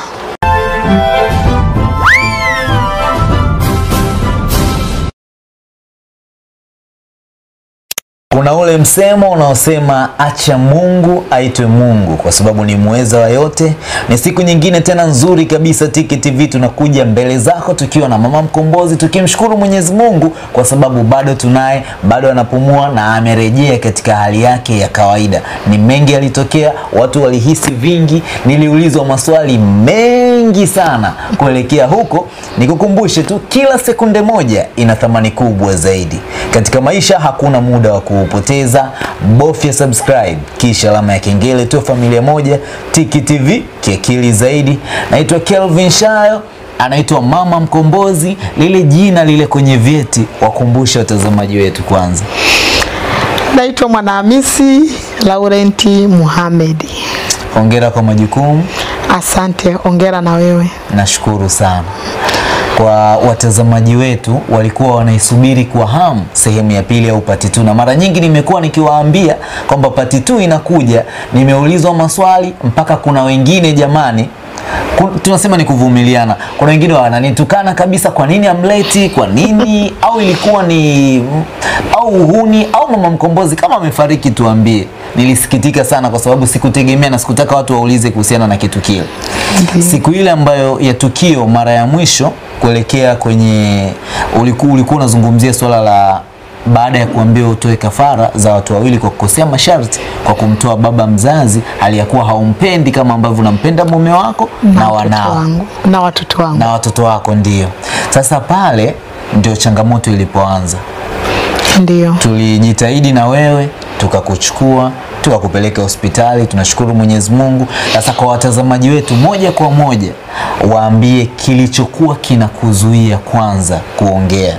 Kuna ule msemo unaosema acha Mungu aitwe Mungu kwa sababu ni muweza wa yote. Ni siku nyingine tena nzuri kabisa Tiki TV tunakuja mbele zako tukiwa na mama mkombozi, tukimshukuru Mwenyezi Mungu kwa sababu bado tunaye, bado anapumua na amerejea katika hali yake ya kawaida. Ni mengi yalitokea, watu walihisi vingi, niliulizwa maswali mengi sana kuelekea huko. Nikukumbushe tu, kila sekunde moja ina thamani kubwa zaidi katika maisha. Hakuna muda wa kuupoteza, bofya subscribe kisha alama ya kengele tu. Familia moja Tiki TV kiakili zaidi. Naitwa Kelvin Shayo, anaitwa mama mkombozi, lile jina lile kwenye vyeti. Wakumbushe watazamaji wetu kwanza. Naitwa Mwanahamisi Laurenti Muhamedi. Hongera kwa majukumu. Asante, hongera na wewe. Nashukuru sana kwa watazamaji wetu walikuwa wanaisubiri kwa hamu sehemu ya pili au pati tu, na mara nyingi nimekuwa nikiwaambia kwamba pati tu inakuja. Nimeulizwa maswali mpaka kuna wengine jamani, tunasema ni kuvumiliana. Kuna wengine wananitukana kabisa, kwa nini amleti, kwa nini au ilikuwa ni au uhuni au mama mkombozi kama amefariki tuambie. Nilisikitika sana kwa sababu sikutegemea na sikutaka watu waulize kuhusiana na kitu kile. Siku ile ambayo ya tukio mara ya mwisho kuelekea kwenye ulikuwa ulikuwa unazungumzia swala la baada ya kuambiwa utoe kafara za watu wawili kwa kukosea masharti kwa kumtoa baba mzazi aliyakuwa haumpendi kama ambavyo unampenda mume wako na, wanao wangu na watoto wangu na watoto wako. Ndio sasa pale ndio changamoto ilipoanza. ndio. Tulijitahidi na wewe tukakuchukua tukakupeleka hospitali. Tunashukuru Mwenyezi Mungu. Sasa kwa watazamaji wetu, moja kwa moja waambie kilichokuwa kinakuzuia kwanza kuongea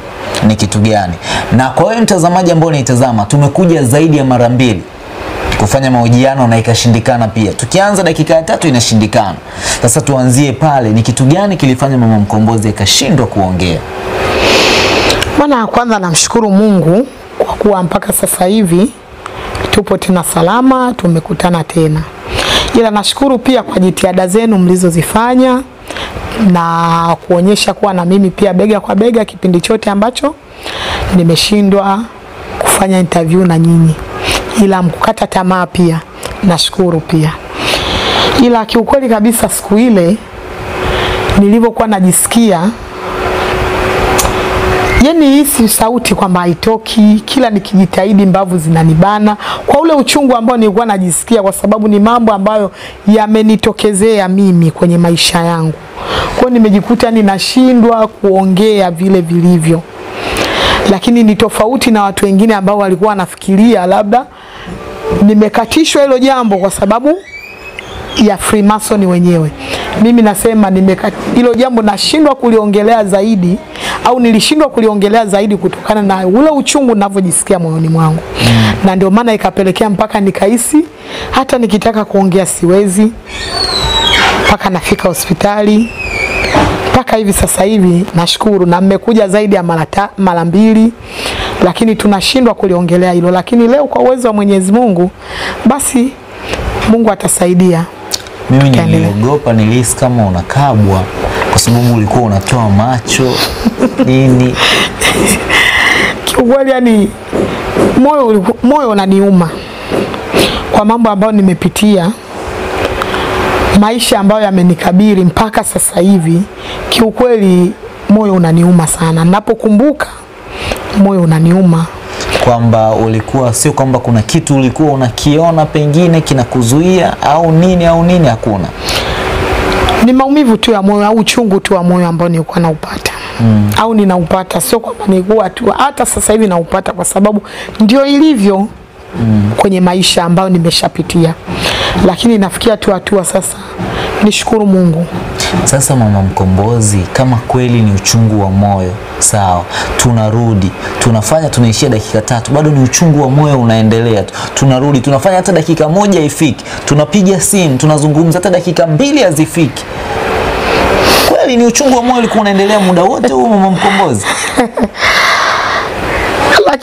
ni kitu gani? Na kwa wewe mtazamaji ambao unaitazama, tumekuja zaidi ya mara mbili kufanya mahojiano na ikashindikana pia. Tukianza dakika ya tatu inashindikana. Sasa tuanzie pale, ni kitu gani kilifanya mama mkombozi akashindwa kuongea? Bwana, kwanza namshukuru Mungu kwa kuwa mpaka sasa hivi tupo tena salama, tumekutana tena, ila nashukuru pia kwa jitihada zenu mlizozifanya na kuonyesha kuwa na mimi pia bega kwa bega kipindi chote ambacho nimeshindwa kufanya interview na nyinyi, ila mkukata tamaa pia, nashukuru pia. Ila kiukweli kabisa siku ile nilivyokuwa najisikia yani hisi sauti kwamba haitoki, kila nikijitahidi mbavu zinanibana kwa ule uchungu ambao nilikuwa najisikia, kwa sababu ni mambo ambayo yamenitokezea mimi kwenye maisha yangu. Kwa nimejikuta ninashindwa kuongea vile vilivyo, lakini ni tofauti na watu wengine ambao walikuwa wanafikiria labda nimekatishwa hilo jambo kwa sababu ya Freemason wenyewe. Mimi nasema nimeka- hilo jambo nashindwa kuliongelea zaidi au nilishindwa kuliongelea zaidi kutokana na ule uchungu ninavyojisikia moyoni mwangu mm. na ndio maana ikapelekea mpaka nikahisi hata nikitaka kuongea siwezi, mpaka nafika hospitali mpaka hivi sasa hivi nashukuru, na mmekuja zaidi ya mara mara mbili, lakini tunashindwa kuliongelea hilo, lakini leo kwa uwezo wa Mwenyezi Mungu basi Mungu atasaidia. Mimi niliogopa, nilihisi kama unakabwa kwa sababu ulikuwa unatoa macho nini. Kiukweli yani moyo moyo unaniuma kwa mambo ambayo nimepitia, maisha ambayo yamenikabili mpaka sasa hivi. Kiukweli moyo unaniuma sana, napokumbuka moyo unaniuma. kwamba ulikuwa sio kwamba kuna kitu ulikuwa unakiona pengine kinakuzuia au nini au nini, hakuna. Ni maumivu tu ya moyo au uchungu tu wa moyo ambao nilikuwa naupata mm. au ninaupata, sio kwamba nilikuwa tu, hata sasa hivi naupata kwa sababu ndio ilivyo mm. kwenye maisha ambayo nimeshapitia. Lakini nafikia tu hatua sasa, nishukuru Mungu. Sasa mama mkombozi, kama kweli ni uchungu wa moyo, sawa, tunarudi. Tunafanya, tunaishia dakika tatu, bado ni uchungu wa moyo unaendelea tu, tunarudi. Tunafanya, hata dakika moja haifiki, tunapiga simu, tunazungumza, hata dakika mbili hazifiki. Kweli ni uchungu wa moyo ulikuwa unaendelea muda wote huo, mama mkombozi?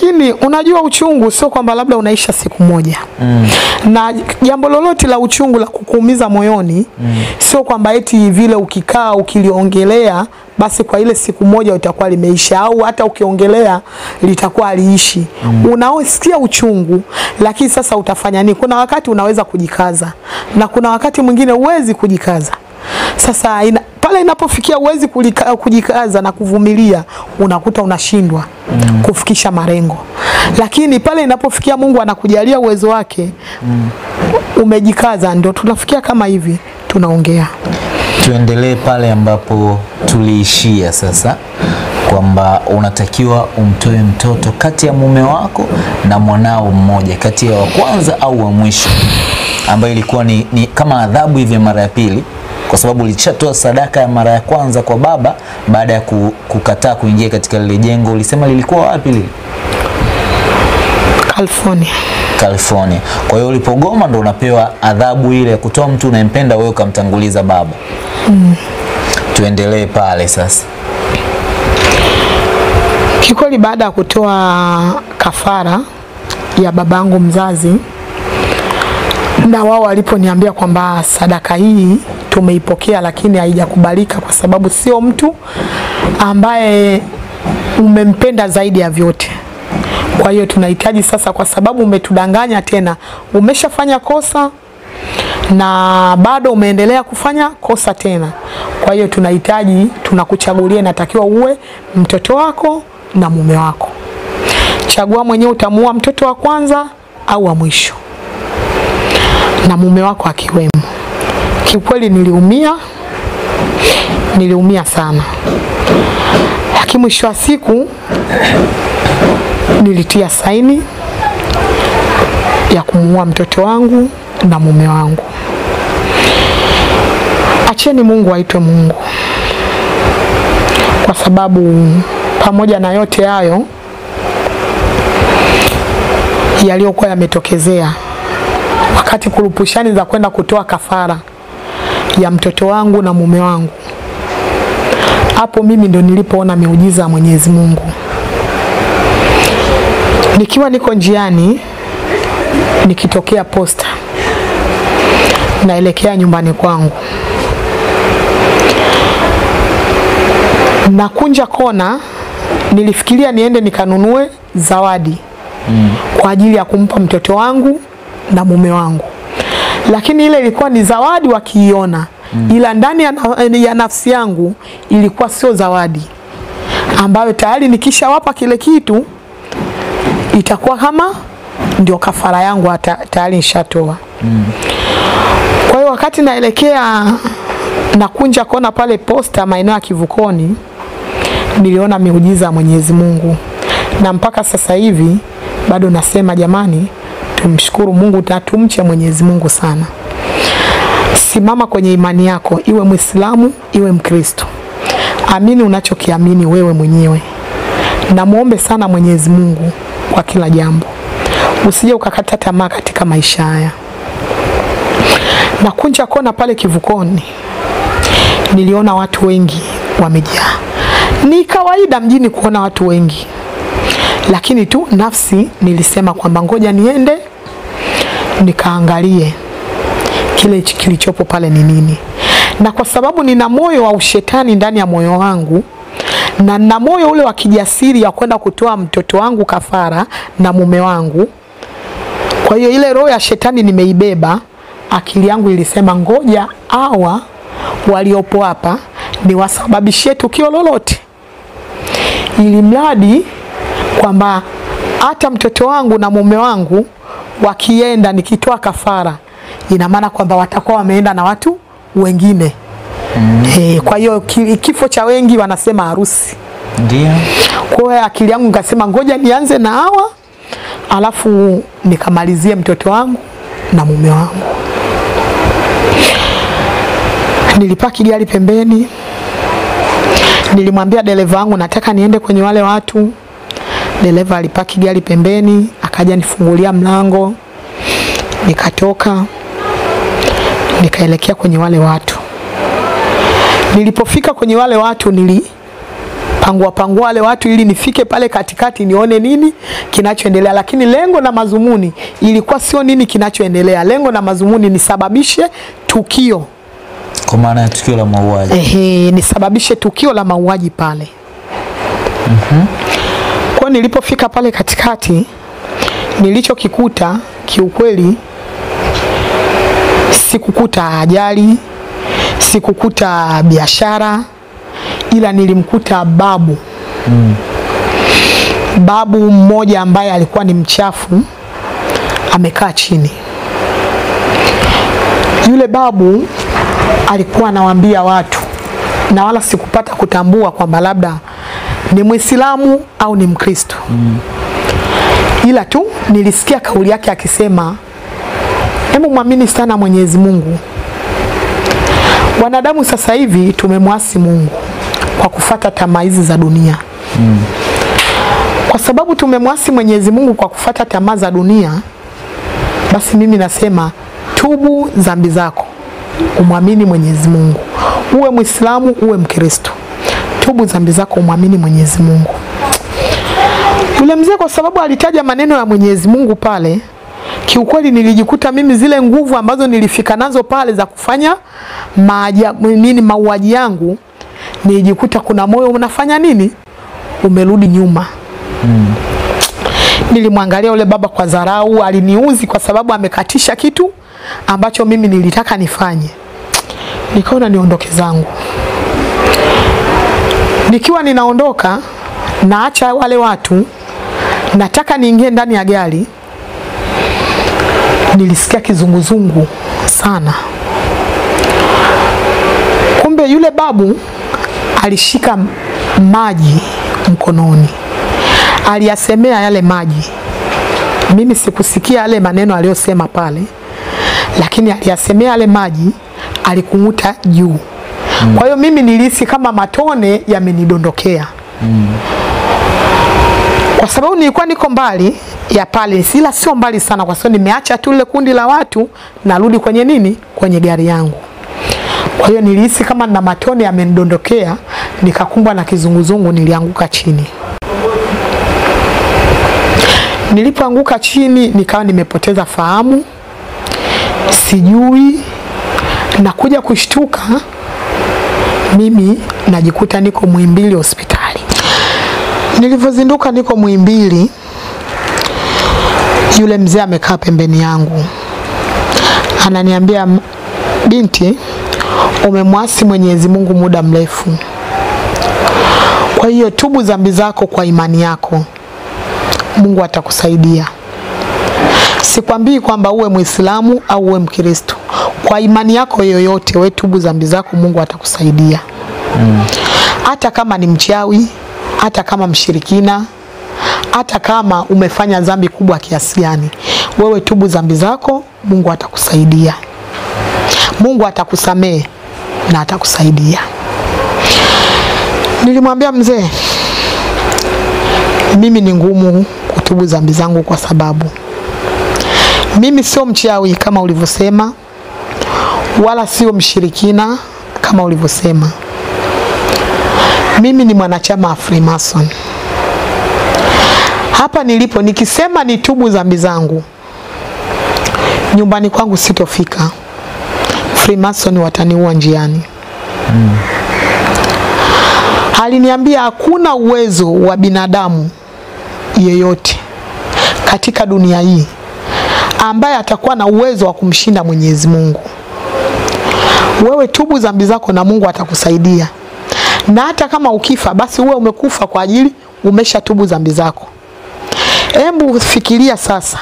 lakini unajua uchungu sio kwamba labda unaisha siku moja mm. na jambo lolote la uchungu la kukuumiza moyoni mm. sio kwamba eti vile ukikaa ukiliongelea basi kwa ile siku moja utakuwa limeisha au hata ukiongelea litakuwa aliishi mm. unaosikia uchungu lakini sasa utafanya nini kuna wakati unaweza kujikaza na kuna wakati mwingine huwezi kujikaza sasa ina, pale inapofikia uwezi kulika, kujikaza na kuvumilia unakuta unashindwa mm. kufikisha malengo, lakini pale inapofikia Mungu anakujalia uwezo wake mm. umejikaza, ndio tunafikia kama hivi tunaongea. Tuendelee pale ambapo tuliishia sasa, kwamba unatakiwa umtoe mtoto kati ya mume wako na mwanao mmoja, kati ya wa kwanza au wa mwisho, ambayo ilikuwa ni, ni kama adhabu hivi ya mara ya pili kwa sababu ulishatoa sadaka ya mara ya kwanza kwa baba baada ya kukataa kuingia katika lile jengo. Ulisema lilikuwa wapi lile? California. California. Kwa hiyo ulipogoma ndo unapewa adhabu ile ya kutoa mtu unayempenda wewe ukamtanguliza baba. Mm. Tuendelee pale sasa. Kikweli baada ya kutoa kafara ya babangu mzazi na wao waliponiambia kwamba sadaka hii tumeipokea, lakini haijakubalika kwa sababu sio mtu ambaye umempenda zaidi ya vyote. Kwa hiyo tunahitaji sasa, kwa sababu umetudanganya tena, umeshafanya kosa na bado umeendelea kufanya kosa tena. Kwa hiyo tunahitaji, tunakuchagulia, natakiwa uwe mtoto wako na mume wako. Chagua mwenyewe, utamuua mtoto wa kwanza au wa mwisho, na mume wako akiwemo. Kiukweli niliumia, niliumia sana, lakini mwisho wa siku nilitia saini ya kumuua mtoto wangu na mume wangu. Acheni Mungu aitwe Mungu, kwa sababu pamoja na yote hayo yaliyokuwa yametokezea wakati kurupushani za kwenda kutoa kafara ya mtoto wangu na mume wangu, hapo mimi ndo nilipoona miujiza ya Mwenyezi Mungu. Nikiwa niko njiani nikitokea posta naelekea nyumbani kwangu, nakunja kona, nilifikiria niende nikanunue zawadi mm. kwa ajili ya kumpa mtoto wangu na mume wangu, lakini ile ilikuwa ni zawadi wakiiona mm. ila ndani ya, ya nafsi yangu ilikuwa sio zawadi ambayo tayari nikishawapa kile kitu itakuwa kama ndio kafara yangu hata tayari nishatoa. Mm. Kwa hiyo wakati naelekea nakunja kona pale posta maeneo ya Kivukoni, niliona miujiza ya Mwenyezi Mungu, na mpaka sasa hivi bado nasema jamani, tumshukuru Mungu na tumche Mwenyezi Mungu sana. Simama kwenye imani yako, iwe Mwislamu iwe Mkristo, amini unachokiamini wewe mwenyewe, na muombe sana Mwenyezi Mungu kwa kila jambo, usije ukakata tamaa katika maisha haya. Nakunja kona pale Kivukoni, niliona watu wengi wamejaa. Ni kawaida mjini kuona watu wengi, lakini tu nafsi nilisema kwamba ngoja niende nikaangalie kile kilichopo pale ni nini, na kwa sababu nina moyo wa ushetani ndani ya moyo wangu na na moyo ule wa kijasiri ya kwenda kutoa mtoto wangu kafara na mume wangu. Kwa hiyo ile roho ya shetani nimeibeba, akili yangu ilisema ngoja hawa waliopo hapa niwasababishie tukio lolote, ili mradi kwamba hata mtoto wangu na mume wangu wakienda, nikitoa kafara, ina maana kwamba watakuwa wameenda na watu wengine. Mm. E, kwa hiyo kifo cha wengi wanasema harusi. Ndio. Kwa hiyo akili yangu nikasema ngoja nianze na hawa alafu nikamalizie mtoto wangu na mume wangu. Nilipaki gari pembeni, nilimwambia dereva wangu nataka niende kwenye wale watu. Dereva alipaki gari pembeni, akaja nifungulia mlango, nikatoka nikaelekea kwenye wale watu. Nilipofika kwenye wale watu nilipangua pangua wale watu ili nifike pale katikati nione nini kinachoendelea, lakini lengo na mazumuni ilikuwa sio nini kinachoendelea. Lengo na mazumuni nisababishe tukio Kwa maana ya tukio la mauaji. ehe, nisababishe tukio la mauaji pale. Kwa nilipofika pale katikati, nilichokikuta kiukweli, sikukuta ajali, sikukuta biashara, ila nilimkuta babu mm. babu mmoja ambaye alikuwa ni mchafu amekaa chini. Yule babu alikuwa anawaambia watu, na wala sikupata kutambua kwamba labda ni Mwislamu au ni Mkristo ila tu nilisikia kauli yake akisema, hebu mwamini sana Mwenyezi Mungu. Wanadamu sasa hivi tumemwasi Mungu kwa kufata tamaa hizi za dunia mm. kwa sababu tumemwasi Mwenyezi Mungu kwa kufata tamaa za dunia, basi mimi nasema tubu dhambi zako, umwamini Mwenyezi Mungu, uwe Mwislamu uwe Mkristo, tubu dhambi zako, umwamini Mwenyezi Mungu. Yule mzee kwa sababu alitaja maneno ya Mwenyezi Mungu pale, kiukweli nilijikuta mimi zile nguvu ambazo nilifika nazo pale za kufanya maaja, nini mauaji yangu, nilijikuta kuna moyo unafanya nini, umerudi nyuma. mm. Nilimwangalia yule baba kwa dharau, aliniuzi kwa sababu amekatisha kitu ambacho mimi nilitaka nifanye. Nikaona niondoke zangu. Nikiwa ninaondoka, naacha wale watu, nataka niingie ndani ya gari, nilisikia kizunguzungu sana. Kumbe yule babu alishika maji mkononi, aliyasemea yale maji. Mimi sikusikia yale maneno aliyosema pale, lakini aliyasemea yale maji, alikung'uta juu. Kwa hiyo mimi nilihisi kama matone yamenidondokea kwa sababu nilikuwa niko mbali ya pale, ila sio mbali sana, kwa sababu nimeacha tu lile kundi la watu, narudi kwenye nini, kwenye gari yangu. Kwa hiyo nilihisi kama na matone yamenidondokea, nikakumbwa na kizunguzungu, nilianguka chini. Nilipoanguka chini, nikawa nimepoteza fahamu, sijui, na kuja kushtuka, mimi najikuta niko Muhimbili hospitali. Nilivyozinduka niko Muhimbili, yule mzee amekaa pembeni yangu, ananiambia binti, umemwasi Mwenyezi Mungu muda mrefu, kwa hiyo tubu dhambi zako kwa imani yako, Mungu atakusaidia. Sikwambii kwamba uwe Mwislamu au uwe Mkristo, kwa imani yako yoyote, we tubu dhambi zako, Mungu atakusaidia. Hata kama ni mchawi, hata kama mshirikina, hata kama umefanya dhambi kubwa kiasi gani, wewe tubu dhambi zako, Mungu atakusaidia. Mungu atakusamehe na atakusaidia. Nilimwambia mzee, mimi ni ngumu kutubu dhambi zangu kwa sababu mimi sio mchawi kama ulivyosema, wala sio mshirikina kama ulivyosema. Mimi ni mwanachama wa Freemason. Hapa nilipo nikisema nitubu dhambi zangu, nyumbani kwangu sitofika. Freemason wataniua njiani. Mm. Aliniambia hakuna uwezo wa binadamu yeyote katika dunia hii ambaye atakuwa na uwezo wa kumshinda Mwenyezi Mungu. Wewe tubu dhambi zako na Mungu atakusaidia na hata kama ukifa basi uwe umekufa kwa ajili umesha tubu dhambi zako. Hebu fikiria sasa,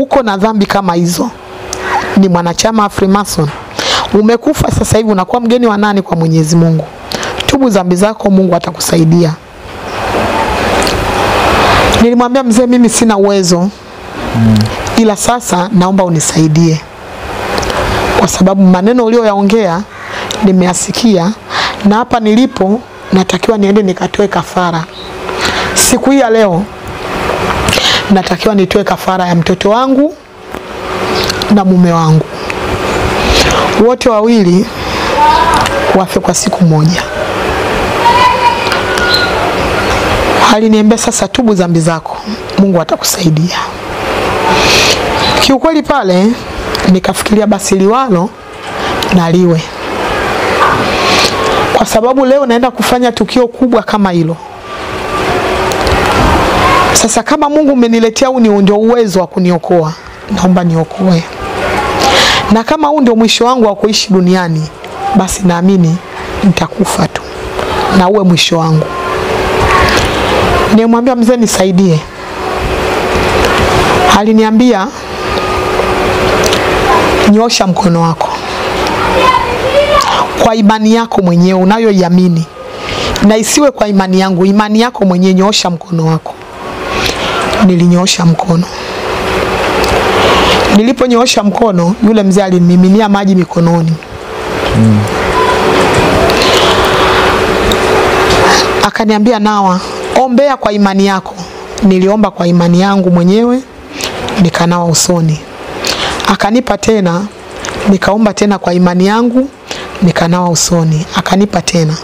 uko na dhambi kama hizo, ni mwanachama wa Freemason, umekufa sasa hivi, unakuwa mgeni wa nani kwa Mwenyezi Mungu? Tubu dhambi zako, Mungu atakusaidia. Nilimwambia mzee, mimi sina uwezo mm. ila sasa naomba unisaidie, kwa sababu maneno uliyoyaongea nimeyasikia na hapa nilipo natakiwa niende nikatoe kafara. Siku hii ya leo natakiwa nitoe kafara ya mtoto wangu na mume wangu, wote wawili wafe kwa siku moja. Aliniambia sasa, tubu dhambi zako, Mungu atakusaidia. Kiukweli pale nikafikiria basi liwalo na liwe, kwa sababu leo naenda kufanya tukio kubwa kama hilo. Sasa kama Mungu umeniletea huu ndio uwezo wa kuniokoa, naomba niokoe, na kama huu ndio mwisho wangu wa kuishi duniani, basi naamini nitakufa tu na uwe mwisho wangu. Nimwambia mzee, nisaidie. Aliniambia nyosha mkono wako kwa imani yako mwenyewe unayoiamini, na isiwe kwa imani yangu, imani yako mwenyewe. Nyoosha mkono wako. Nilinyoosha mkono. Niliponyoosha mkono, yule mzee alinimiminia maji mikononi mm. Akaniambia, nawa, ombea kwa imani yako. Niliomba kwa imani yangu mwenyewe, nikanawa usoni. Akanipa tena, nikaomba tena kwa imani yangu, nikanawa usoni. Akanipa tena,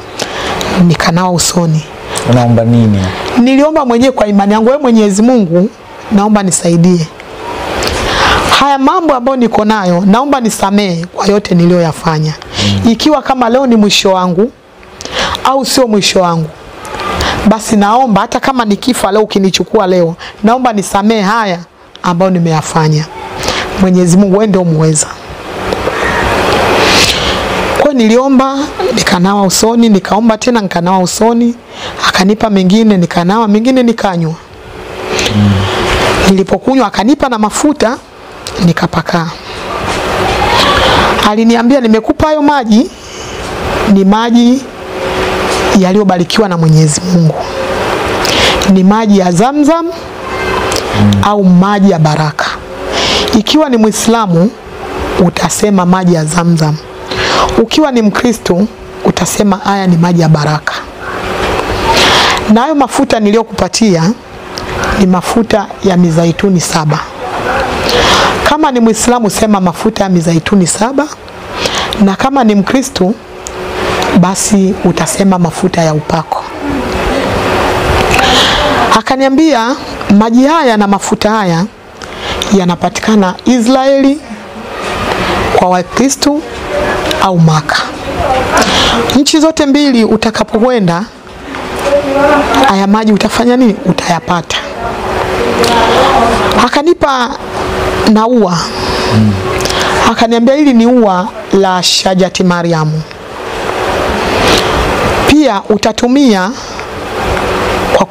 nikanawa usoni. Unaomba nini? Niliomba mwenyewe kwa imani yangu, wewe Mwenyezi Mungu, naomba nisaidie haya mambo ambayo niko nayo, naomba nisamee kwa yote niliyoyafanya mm. Ikiwa kama leo ni mwisho wangu au sio mwisho wangu, basi naomba hata kama nikifa leo, ukinichukua leo, naomba nisamee haya ambayo nimeyafanya. Mwenyezi Mungu, wewe ndio muweza. Niliomba, nikanawa usoni, nikaomba tena, nikanawa usoni, akanipa mengine, nikanawa mengine, nikanywa mm. Nilipokunywa akanipa na mafuta nikapakaa. Aliniambia, nimekupa hayo maji, ni maji yaliyobarikiwa na Mwenyezi Mungu, ni maji ya Zamzam mm. au maji ya baraka. Ikiwa ni Mwislamu utasema maji ya Zamzam, ukiwa ni Mkristo utasema haya ni maji ya baraka. Na hayo mafuta niliyokupatia ni mafuta ya mizaituni saba. Kama ni Mwislamu sema mafuta ya mizaituni saba, na kama ni Mkristo basi utasema mafuta ya upako. Akaniambia maji haya na mafuta haya yanapatikana Israeli kwa Wakristo au Maka. Nchi zote mbili utakapokwenda, haya maji utafanya nini? Utayapata. Akanipa na ua mm. Akaniambia hili ni ua la Shajati Mariamu, pia utatumia kwa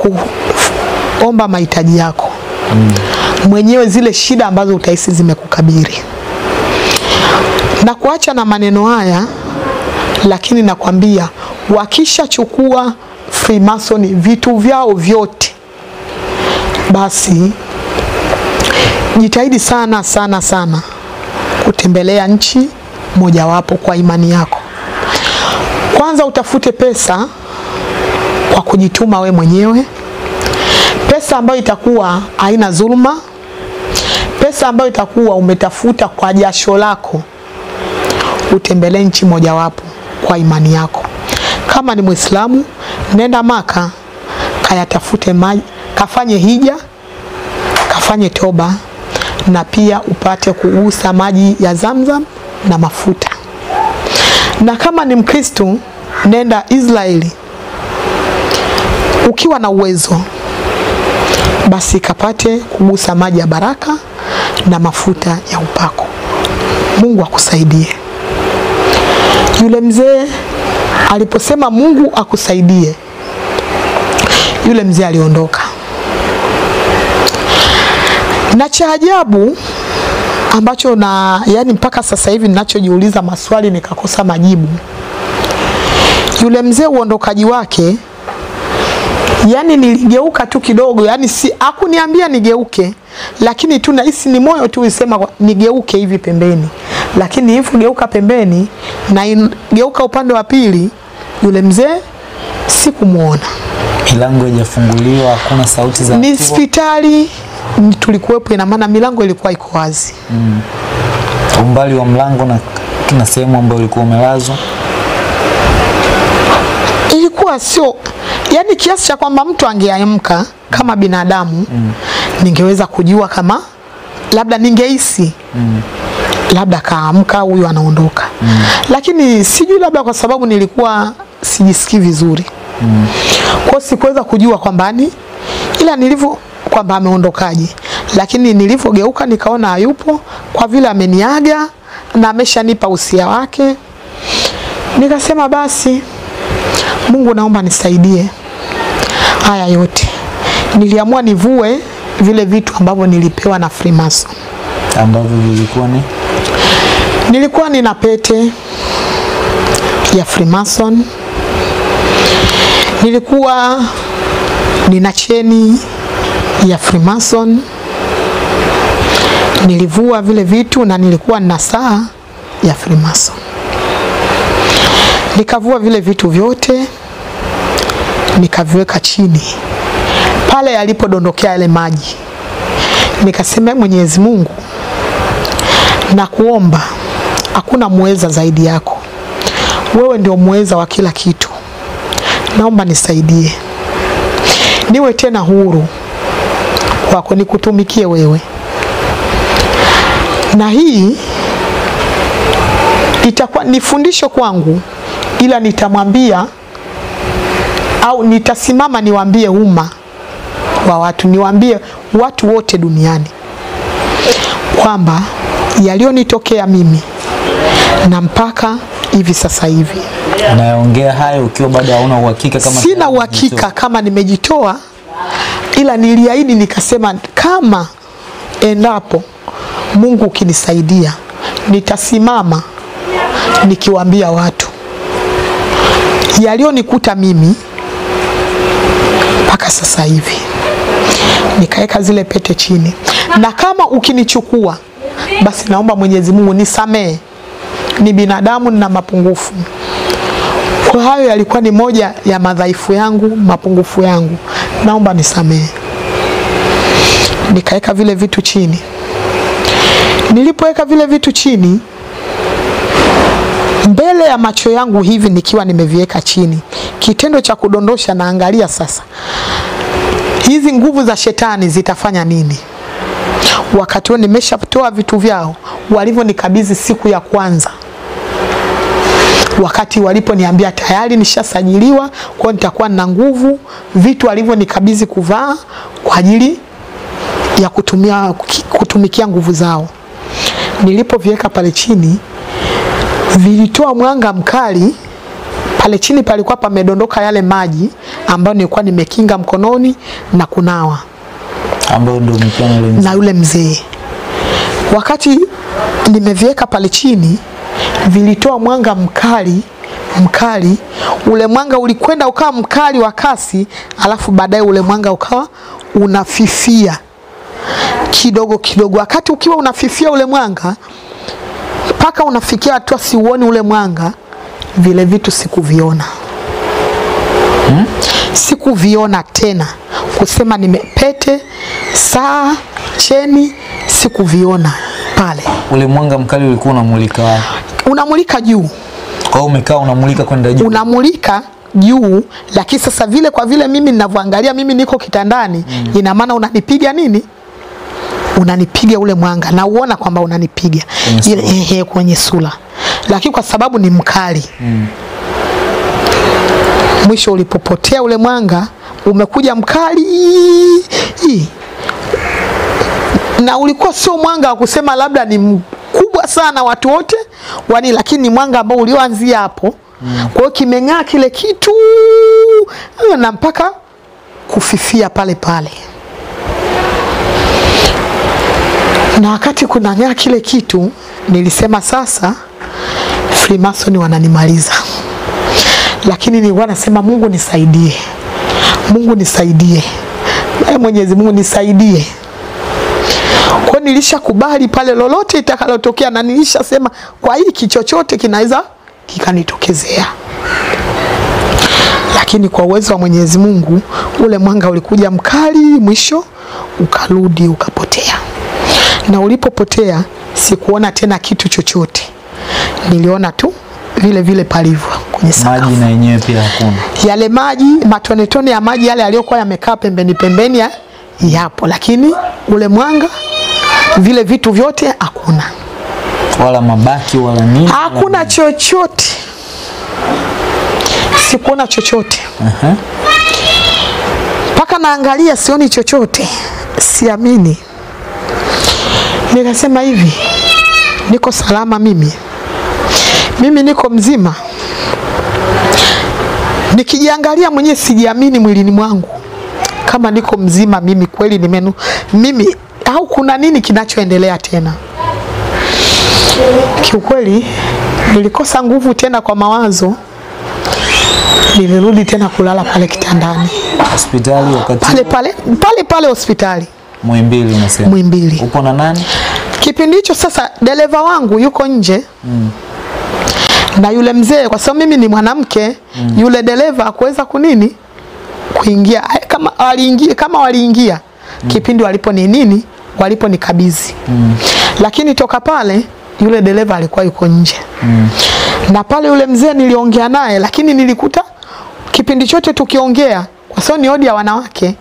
kuomba mahitaji yako mm. mwenyewe, zile shida ambazo utahisi zimekukabiri. Na kuacha na maneno haya, lakini nakwambia wakishachukua Freemason vitu vyao vyote, basi jitahidi sana sana sana kutembelea nchi mojawapo kwa imani yako. Kwanza utafute pesa kwa kujituma we mwenyewe, pesa ambayo itakuwa haina dhuluma, pesa ambayo itakuwa umetafuta kwa jasho lako. Utembelee nchi mojawapo kwa imani yako. Kama ni Mwislamu, nenda Maka, kayatafute maji, kafanye hija, kafanye toba na pia upate kugusa maji ya Zamzam na mafuta. Na kama ni Mkristo, nenda Israeli ukiwa na uwezo, basi kapate kugusa maji ya baraka na mafuta ya upako. Mungu akusaidie. Yule mzee aliposema Mungu akusaidie, yule mzee aliondoka na cha ajabu ambacho na yani, mpaka sasa hivi ninachojiuliza maswali nikakosa majibu. Yule mzee uondokaji wake, yani niligeuka tu kidogo, yani si hakuniambia nigeuke, lakini tu nahisi ni moyo tu usema nigeuke hivi pembeni. lakini nilivyogeuka pembeni na in- geuka upande wa pili, yule mzee sikumuona, Milango haijafunguliwa, hakuna sauti za Ni hospitali tulikuwepo, ina maana milango ilikuwa iko wazi. Mm. umbali wa mlango na, na sehemu ambayo ulikuwa umelazwa. ilikuwa sio yani kiasi cha kwamba mtu angeamka kama binadamu mm. ningeweza kujua kama labda ningehisi labda kaamka huyu anaondoka mm. lakini sijui labda kwa sababu nilikuwa sijisikii vizuri mm. kwao sikuweza kujua kwamba ni ila nilivyo kwamba ameondokaje lakini nilivyogeuka nikaona hayupo kwa vile ameniaga na ameshanipa usia wake nikasema basi Mungu naomba nisaidie haya yote. Niliamua nivue vile vitu ambavyo nilipewa na Freemason. ambavyo vilikuwa ni Nilikuwa nina pete ya Freemason, nilikuwa nina cheni ya Freemason, nilivua vile vitu na nilikuwa nina saa ya Freemason. Nikavua vile vitu vyote nikaviweka chini pale yalipodondokea yale maji. Nikasema, "Ee Mwenyezi Mungu, na kuomba hakuna muweza zaidi yako, wewe ndio muweza wa kila kitu. Naomba nisaidie niwe tena huru kwako, nikutumikie wewe, na hii itakuwa ni fundisho kwangu, ila nitamwambia au nitasimama niwaambie umma wa watu, niwaambie watu wote duniani kwamba yaliyonitokea mimi na mpaka hivi sasa hivi. Naongea hayo ukiwa bado hauna uhakika kama sina uhakika kama nimejitoa, ila niliahidi nikasema, kama endapo Mungu ukinisaidia, nitasimama nikiwaambia watu. Yaliyonikuta mimi mpaka sasa hivi. Nikaweka zile pete chini, na kama ukinichukua, basi naomba Mwenyezi Mungu nisamee, ni binadamu, na mapungufu kwa hayo yalikuwa ni moja ya madhaifu yangu, mapungufu yangu, naomba nisamee. Nikaweka vile vitu chini. Nilipoweka vile vitu chini, mbele ya macho yangu hivi, nikiwa nimeviweka chini, kitendo cha kudondosha, naangalia sasa hizi nguvu za shetani zitafanya nini wakati huo nimeshatoa vitu vyao walivyonikabidhi siku ya kwanza wakati waliponiambia tayari nishasajiliwa, kwa nitakuwa na nguvu, vitu walivyonikabidhi kuvaa kwa ajili ya kutumia kutumikia nguvu zao. Nilipoviweka pale chini, vilitoa mwanga mkali. Pale chini palikuwa pamedondoka yale maji ambayo nilikuwa nimekinga mkononi na kunawa ambayo ndio umepewa na yule mzee. na yule mzee. Wakati nimeviweka pale chini, vilitoa mwanga mkali mkali. Ule mwanga ulikwenda ukawa mkali wa kasi, alafu baadaye ule mwanga ukawa unafifia kidogo kidogo. Wakati ukiwa unafifia ule mwanga mpaka unafikia hatua siuoni ule mwanga, vile vitu sikuviona hmm? sikuviona tena, kusema nimepete saa cheni, sikuviona pale. Ule mwanga mkali ulikuwa unamulika wapi? Unamulika juu, Kwa hiyo umekaa unamulika kwenda juu. unamulika juu, lakini sasa vile kwa vile mimi ninavyoangalia, mimi niko kitandani, mm. ina maana unanipiga nini? Unanipiga ule mwanga, na uona kwamba unanipiga. Ile- ehe, kwenye sura, lakini kwa sababu ni mkali mm. mwisho ulipopotea ule mwanga umekuja mkali. Hii. Na ulikuwa sio mwanga wa kusema labda ni mkubwa sana watu wote wani, lakini ni mwanga ambao ulioanzia hapo. Mm. kwa hiyo kimeng'aa kile kitu na mpaka kufifia pale pale, na wakati kunang'aa kile kitu nilisema sasa Freemason wananimaliza. Lakini nilikuwa nasema Mungu nisaidie, Mungu nisaidie, e Mwenyezi Mungu nisaidie. Kwa nilishakubali pale lolote itakalotokea, na nilishasema kwa hiki chochote kinaweza kikanitokezea, lakini kwa uwezo wa Mwenyezi Mungu ule mwanga ulikuja mkali, mwisho ukarudi ukapotea, na ulipopotea sikuona tena kitu chochote, niliona tu vile vile palivyo kwenye sakafu Maji na yenyewe pia hakuna. yale maji matonetone ya maji yale yaliyokuwa yamekaa pembeni pembeni ya, yapo, lakini ule mwanga vile vitu vyote hakuna, Wala mabaki wala nini. hakuna wala chochote, sikuona chochote mpaka uh -huh. naangalia sioni chochote, siamini. Nikasema hivi, niko salama mimi, mimi niko mzima. Nikijiangalia mwenyewe sijiamini mwilini mwangu kama niko mzima mimi kweli nimenu mimi, au kuna nini kinachoendelea tena? Kiukweli nilikosa nguvu tena kwa mawazo, nilirudi tena kulala pale kitandani Hospitali wakati pale pale pale pale hospitali Muhimbili unasema. Muhimbili. Upo na nani? Kipindi hicho sasa, dereva wangu yuko nje Mm. na yule mzee, kwa sababu mimi ni mwanamke mm. yule dereva akuweza kunini kuingia kama waliingia, kama waliingia mm. kipindi walipo ni nini walipo Mm. lakini toka pale yule dereva alikuwa yuko nje Mm. na pale yule mzee niliongea naye, lakini nilikuta kipindi chote tukiongea, kwa sababu ni odi ya wanawake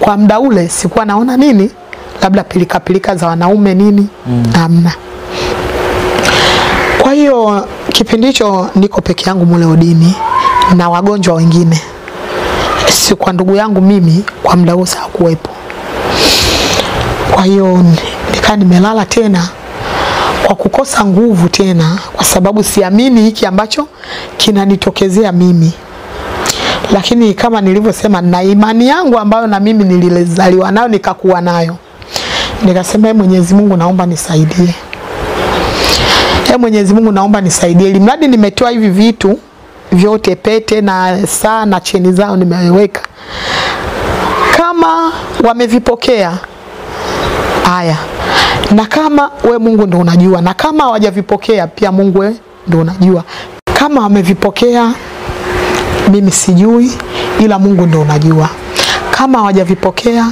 kwa muda ule sikuwa naona nini, labda pilika pilika za wanaume nini, amna Kwa hiyo kipindi hicho niko peke yangu mule odini na wagonjwa wengine, si kwa ndugu yangu mimi, kwa muda huo hakuwepo. Kwa hiyo nikaa nimelala tena kwa kukosa nguvu tena, kwa sababu siamini hiki ambacho kinanitokezea mimi, lakini kama nilivyosema, na imani yangu ambayo na mimi nilizaliwa nayo nikakuwa nayo, nikasema e, Mwenyezi Mungu, naomba nisaidie. e, Mwenyezi Mungu, naomba nisaidie, ili mradi nimetoa hivi vitu vyote, pete na saa na cheni zao nimeweka, kama wamevipokea haya na kama we Mungu ndo unajua, na kama hawajavipokea pia Mungu we ndo unajua. Kama wamevipokea mimi sijui, ila Mungu ndo unajua. Kama hawajavipokea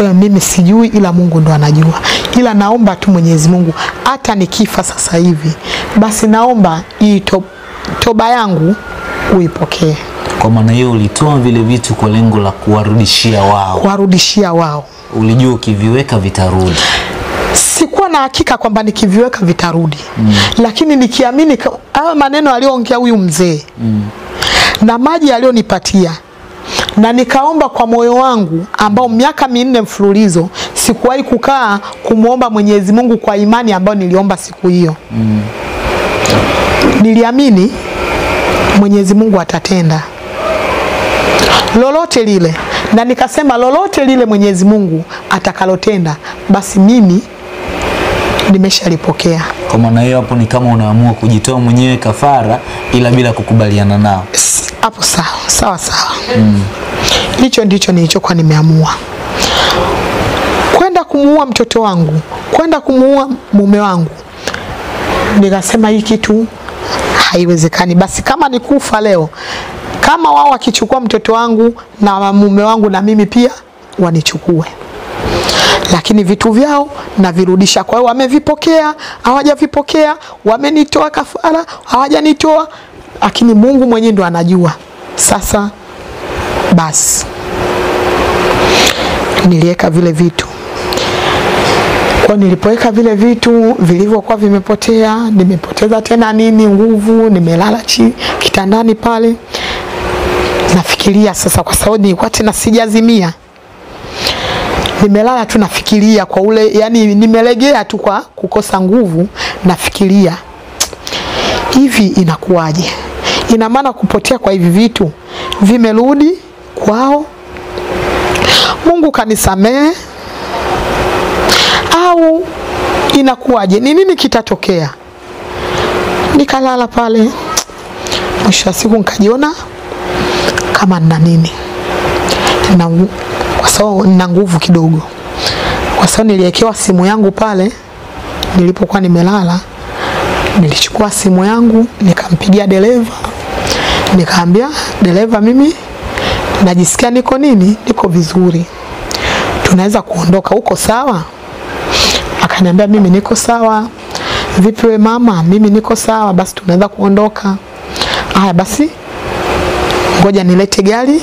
wewe, mimi sijui, ila Mungu ndo anajua. Ila naomba tu Mwenyezi Mungu, hata nikifa sasa hivi, basi naomba hii to, toba yangu uipokee, Kwa maana hiyo ulitoa vile vitu kwa lengo la kuwarudishia wao. kuwarudishia wao. Ulijua ukiviweka vitarudi. sikuwa na hakika kwamba nikiviweka vitarudi mm. lakini nikiamini hayo maneno aliyoongea huyu mzee mm. Na maji aliyonipatia na nikaomba kwa moyo wangu ambao miaka minne mfululizo sikuwahi kukaa kumwomba Mwenyezi Mungu kwa imani ambayo niliomba siku hiyo. Mm. niliamini Mwenyezi Mungu atatenda. Lolote lile, na nikasema lolote lile Mwenyezi Mungu atakalotenda, basi mimi nimeshalipokea. Kwa maana hiyo hapo ni kama unaamua kujitoa mwenyewe kafara, ila bila kukubaliana nao. Hapo sawa sawa sawa, hicho ndicho nilichokuwa nimeamua, kwenda kumuua mtoto wangu, kwenda kumuua mume wangu. Nikasema hii kitu haiwezekani, basi kama ni kufa leo, kama wao wakichukua mtoto wangu na mume wangu, na mimi pia wanichukue lakini vitu vyao navirudisha. Kwa hiyo wamevipokea, hawajavipokea, wamenitoa kafara, hawajanitoa, lakini Mungu mwenyewe ndo anajua. Sasa basi niliweka vile vitu kwa nilipoweka vile vitu vilivyokuwa vimepotea, nimepoteza tena nini nguvu, nimelala chi kitandani pale, nafikiria sasa, kwa sababu nilikuwa tena sijazimia nimelala tu nafikiria kwa ule yani, nimelegea tu kwa kukosa nguvu, nafikiria hivi inakuwaje? Ina maana kupotea kwa hivi vitu vimerudi kwao, Mungu kanisamehe au inakuwaje? Ni nini kitatokea? Nikalala pale, mwisho wa siku nikajiona kama nina nini na kwa sababu nina nguvu kidogo, kwa sababu niliwekewa simu yangu pale nilipokuwa nimelala. Nilichukua simu yangu nikampigia dereva, nikaambia dereva, mimi najisikia niko nini, niko vizuri, tunaweza kuondoka, uko sawa? Akaniambia mimi niko sawa. Vipi we mama? Mimi niko sawa, basi tunaweza kuondoka. Haya basi, ngoja nilete gari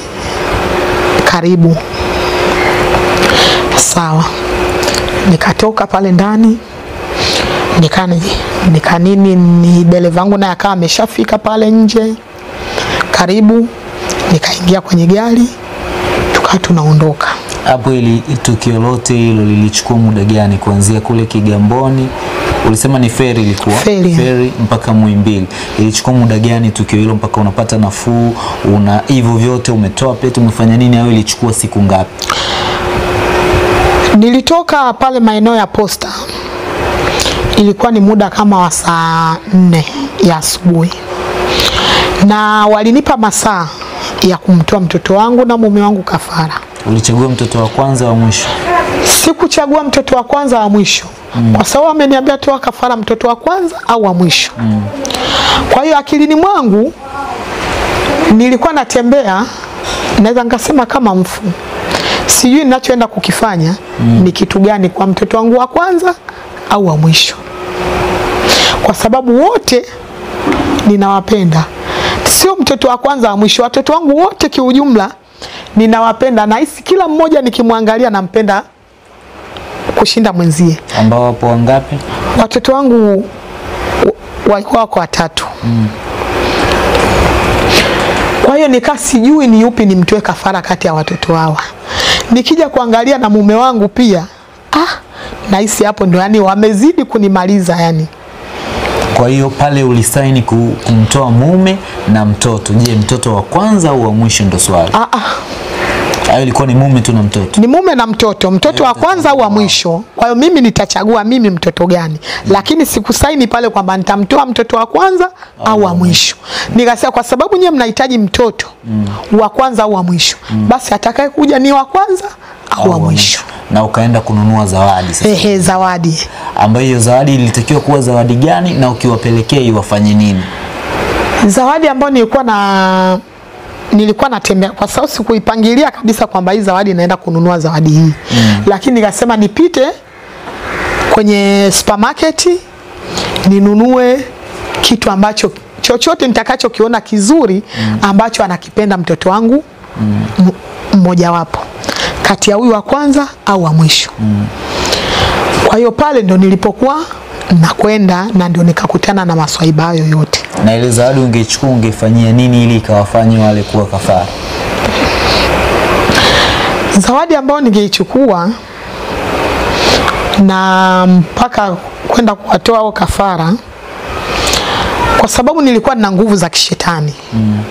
karibu. Sawa, nikatoka pale ndani nikani nika nini, ni dereva wangu naye akawa ameshafika pale nje karibu, nikaingia kwenye gari tukawa tunaondoka. Hapo ili tukio lote hilo lilichukua muda gani kuanzia kule Kigamboni? Ulisema ni feri ilikuwa Feri. feri mpaka Muhimbili. Ilichukua muda gani tukio hilo mpaka unapata nafuu? Una hivyo vyote umetoa pete, umefanya nini au ilichukua siku ngapi? Nilitoka pale maeneo ya posta, ilikuwa ni muda kama wa saa nne ya asubuhi, na walinipa masaa ya kumtoa mtoto wangu na mume wangu kafara. Ulichagua mtoto wa kwanza wa mwisho? Sikuchagua mtoto wa kwanza wa mwisho mm. kwa sababu ameniambia toa kafara mtoto wa kwanza au wa mwisho mm. kwa hiyo akilini mwangu nilikuwa natembea, naweza nikasema kama mfu, sijui ninachoenda kukifanya mm. ni kitu gani kwa mtoto wangu wa kwanza au wa mwisho, kwa sababu wote ninawapenda, sio mtoto wa kwanza wa mwisho. Watoto wangu wote kiujumla ninawapenda, nahisi kila mmoja nikimwangalia nampenda kushinda mwenzie. Ambao wapo wangapi? Watoto wangu wa- walikuwa wako watatu mm. Kwa hiyo nikaa sijui ni upi nimtoe kafara kati ya watoto hawa. Nikija kuangalia na mume wangu pia, ah, nahisi hapo ndo yani wamezidi kunimaliza yani. Kwa hiyo pale ulisaini kumtoa mume na mtoto. Je, mtoto wa kwanza au wa mwisho ndo swali? Ah, ah, Hayo ilikuwa ni mume tu na mtoto. ni mume na mtoto, mtoto wa kwanza au wa mwisho. Kwa hiyo mimi nitachagua mimi mtoto gani, mm. lakini sikusaini pale kwamba nitamtoa mtoto wa kwanza au wa mwisho. Nikasema kwa sababu nyie mnahitaji mtoto mm. wa kwanza au wa mwisho, mm. basi atakaye kuja ni wa kwanza au wa mwisho. Na ukaenda kununua zawadi sasa. Ehe, zawadi Ambayo hiyo zawadi ilitakiwa kuwa zawadi gani na ukiwapelekea iwafanye nini? zawadi ambayo nilikuwa na nilikuwa natembea kwa sababu sikuipangilia kabisa kwamba hii zawadi naenda kununua zawadi hii mm. Lakini nikasema nipite kwenye supermarket ninunue kitu ambacho chochote nitakachokiona kizuri ambacho anakipenda mtoto wangu m- mmojawapo kati ya huyu wa kwanza au wa mwisho mm. kwa hiyo pale ndo nilipokuwa nakwenda na ndio nikakutana na maswaiba hayo yote. Na ile zawadi ungeichukua ungeifanyia nini ili ikawafanye wale kuwa kafara? Zawadi ambayo ningeichukua na mpaka kwenda kuwatoa hao kafara, kwa sababu nilikuwa na nguvu za kishetani mm.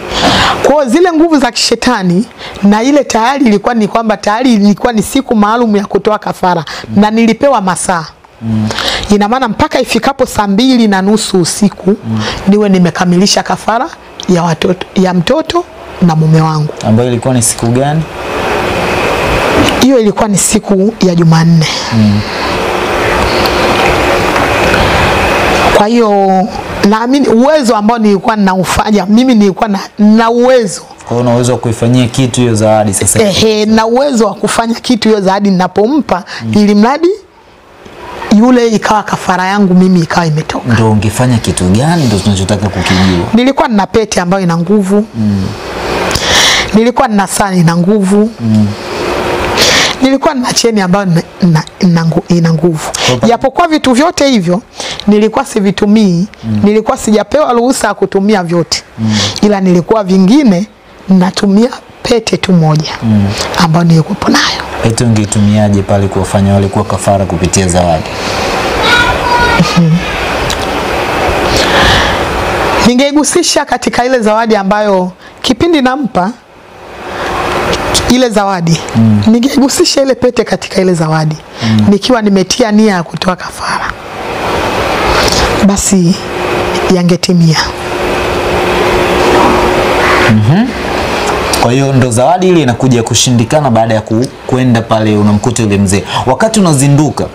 Kwa zile nguvu za kishetani na ile tayari ilikuwa ni kwamba tayari ilikuwa ni siku maalum ya kutoa kafara mm. na nilipewa masaa mm. Ina maana mpaka ifikapo saa mbili na nusu usiku mm. niwe nimekamilisha kafara ya watoto, ya mtoto na mume wangu. Ambayo ilikuwa ni siku gani? hiyo ilikuwa ni siku ya Jumanne. mm. Kwa hiyo naamini uwezo ambao nilikuwa ninaufanya mimi nilikuwa na, na uwezo Kwa una uwezo wa kuifanyia kitu hiyo zawadi sasa. ehe, na uwezo wa kufanya kitu hiyo zawadi ninapompa mm. ili mradi yule ikawa kafara yangu mimi ikawa imetoka. Ndio ungefanya kitu gani? Ndio tunachotaka kukijua. Nilikuwa nina pete ambayo ina nguvu. Nilikuwa nina saa ina nguvu. Nilikuwa nina cheni ambayo ina- nguvu. Japokuwa vitu vyote hivyo nilikuwa sivitumii. Nilikuwa sijapewa ruhusa ya kutumia vyote. Ila nilikuwa vingine natumia pete tu moja mm. ambayo nilikuwepo nayo Pete ungeitumiaje pale kuwafanya wale kuwa kafara kupitia zawadi? ningeigusisha katika ile zawadi ambayo kipindi nampa ile zawadi mm. ningeigusisha ile pete katika ile zawadi mm. nikiwa nimetia nia ya kutoa kafara, basi yangetimia. Kwa hiyo ndo zawadi ile inakuja kushindikana baada ya ku, kwenda pale unamkuta yule mzee. Wakati unazinduka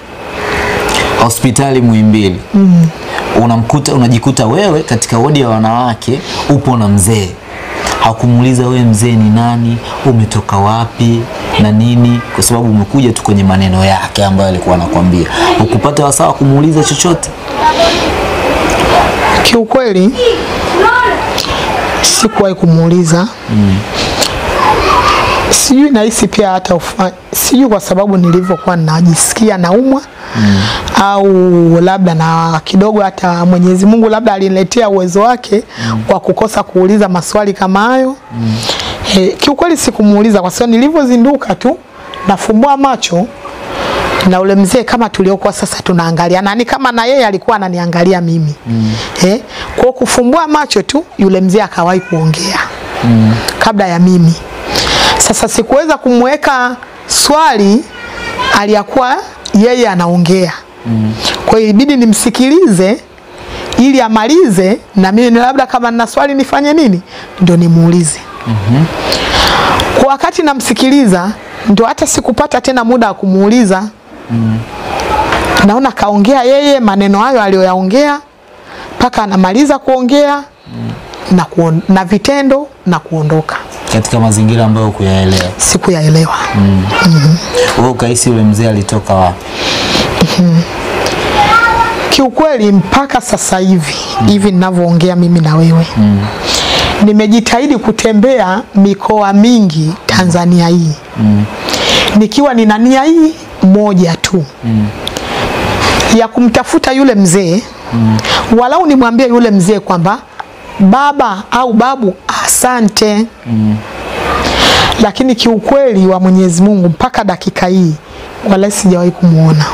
hospitali Muhimbili mm. unamkuta unajikuta wewe katika wodi ya wanawake upo na mzee hakumuuliza wewe mzee ni nani, umetoka wapi na nini, kwa sababu umekuja tu kwenye maneno yake ambayo alikuwa anakuambia. Ukupata wasaa wa kumuuliza chochote? Kiukweli sikuwahi kumuuliza mm. Sijui nahisi pia hata sijui kwa sababu nilivyokuwa najisikia naumwa mm. au labda na kidogo hata Mwenyezi Mungu labda aliniletea uwezo wake mm. wa kukosa kuuliza maswali kama hayo mm. E, kiukweli sikumuuliza kwa sababu nilivyozinduka tu nafumbua macho na ule mzee kama tuliokuwa sasa tunaangalia nani kama na yeye alikuwa ananiangalia mimi mm. eh, kwa kufumbua macho tu yule mzee akawahi kuongea mm. kabla ya mimi. Sasa sikuweza kumweka swali aliyakuwa yeye anaongea mm. kwa hiyo ibidi nimsikilize ili amalize na mimi labda kama nina swali nifanye nini ndio nimuulize. mm-hmm. Kwa wakati namsikiliza ndio hata sikupata tena muda wa kumuuliza mm. Naona kaongea yeye maneno hayo aliyoyaongea mpaka anamaliza kuongea mm. Na, kuon, na vitendo na kuondoka. Katika mazingira ambayo kuyaelewa Sikuyaelewa. mm. Wewe ukahisi yule mzee alitoka wapi? Kiukweli mpaka sasa hivi mm. hivi ninavyoongea mimi na wewe mm. nimejitahidi kutembea mikoa mingi Tanzania hii mm. nikiwa nina nia hii moja tu mm. ya kumtafuta yule mzee mm. walau nimwambie yule mzee kwamba baba au babu asante mm. lakini kiukweli wa Mwenyezi Mungu mpaka dakika hii wala sijawahi kumwona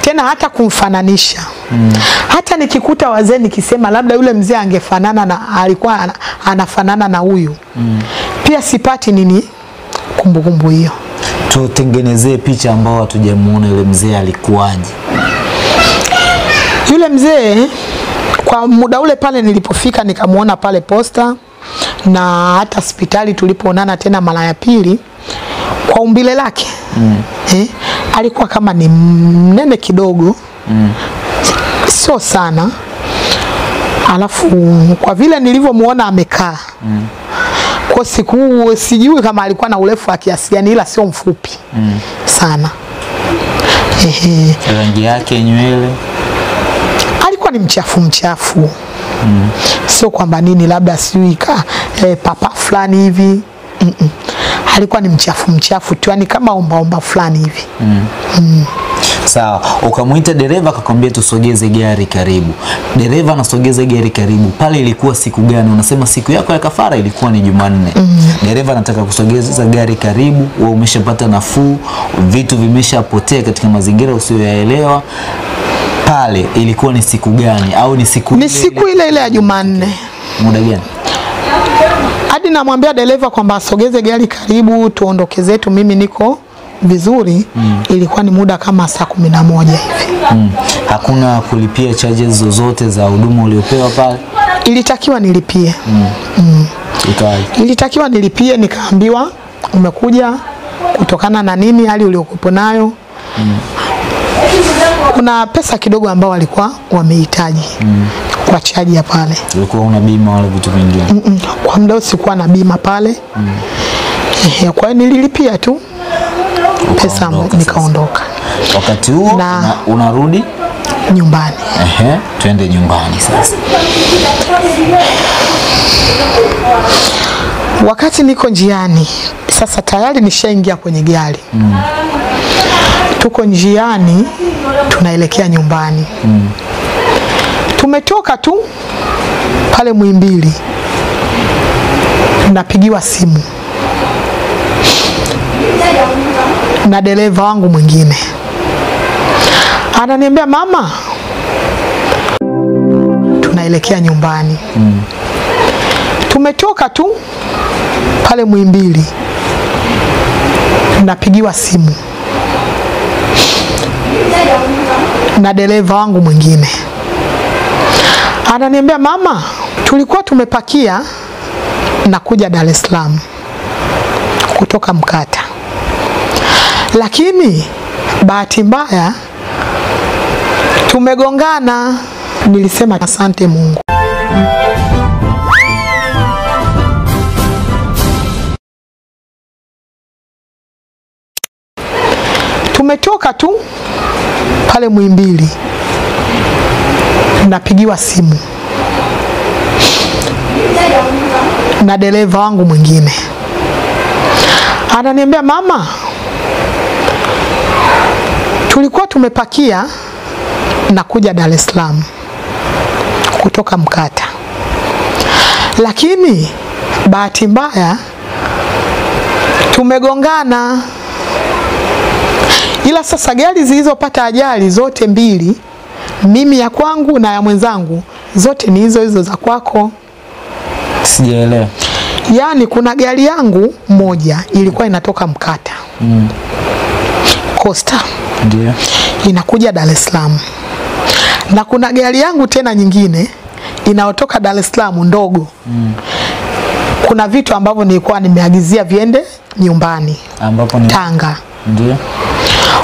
tena hata kumfananisha mm. hata nikikuta wazee nikisema labda yule mzee angefanana na alikuwa ana- anafanana na huyu mm. pia sipati nini kumbukumbu hiyo Tutengenezee picha ambao hatujamuona yule mzee alikuwaje. Yule mzee kwa muda ule pale nilipofika nikamwona pale posta na hata hospitali tulipoonana tena mara ya pili, kwa umbile lake mm. eh, alikuwa kama ni mnene kidogo mm. sio sana, alafu kwa vile nilivyomuona amekaa mm. kwa siku sijui kama alikuwa na urefu wa kiasi gani, ila sio mfupi mm. sana Ehe Rangi yake nywele alikuwa ni mchafu mchafu mm. sio kwamba nini labda sijui ka eh, papa fulani hivi mm -mm. alikuwa ni mchafu mchafu tu yani kama ombaomba fulani hivi Sawa, ukamwita dereva akakwambia tusogeze gari karibu. Dereva anasogeza gari karibu, pale ilikuwa siku gani? Unasema siku yako ya kafara ilikuwa ni Jumanne. mm -hmm. Dereva anataka kusogeza gari karibu, wewe umeshapata nafuu, vitu vimeshapotea katika mazingira usiyoyaelewa. Pale ilikuwa ni siku gani au ni siku ni ile siku ile? ile ile ya Jumanne muda gani? hadi namwambia dereva kwamba asogeze gari karibu tuondoke zetu, mimi niko vizuri mm. ilikuwa ni muda kama saa kumi na moja hivi Mm. Hakuna kulipia charges zozote za huduma uliopewa pale? ilitakiwa nilipie mm. Mm. ilitakiwa nilipie, nikaambiwa umekuja kutokana na nini, hali uliokuwepo nayo mm. kuna pesa kidogo ambao walikuwa wamehitaji mm. kwa chaji ya pale. Ulikuwa una bima wala vitu vingine? Mm, -mm. Kwa muda usikuwa sikuwa na bima pale mm. kwa hiyo nililipia tu pesa nikaondoka Wakati huo Na- unarudi nyumbani. Ehe, twende nyumbani sasa. Wakati niko njiani sasa, tayari nishaingia kwenye gari mm. tuko njiani tunaelekea nyumbani mm. tumetoka tu pale Muhimbili, napigiwa simu na dereva wangu mwingine, ananiambia mama, tunaelekea nyumbani. Mm. tumetoka tu pale Muhimbili, napigiwa simu na dereva wangu mwingine. Ananiambia mama, tulikuwa tumepakia na kuja Dar es Salaam, kutoka Mkata, lakini bahati mbaya tumegongana. Nilisema asante Mungu. Tumetoka tu pale Muhimbili, napigiwa simu na dereva wangu mwingine, ananiambia mama, tulikuwa tumepakia na kuja Dar es Salaam kutoka Mkata, lakini bahati mbaya tumegongana ila sasa gari zilizopata ajali zote mbili, mimi ya kwangu na ya mwenzangu, zote ni hizo hizo za kwako. Sijaelewa. Yaani kuna gari yangu moja ilikuwa inatoka Mkata Mm. Costa Ndio. inakuja Dar es Salaam, na kuna gari yangu tena nyingine inayotoka Dar es Salaam ndogo. Mm. Kuna vitu ambavyo nilikuwa nimeagizia viende nyumbani Ambapo ni Tanga. ndio.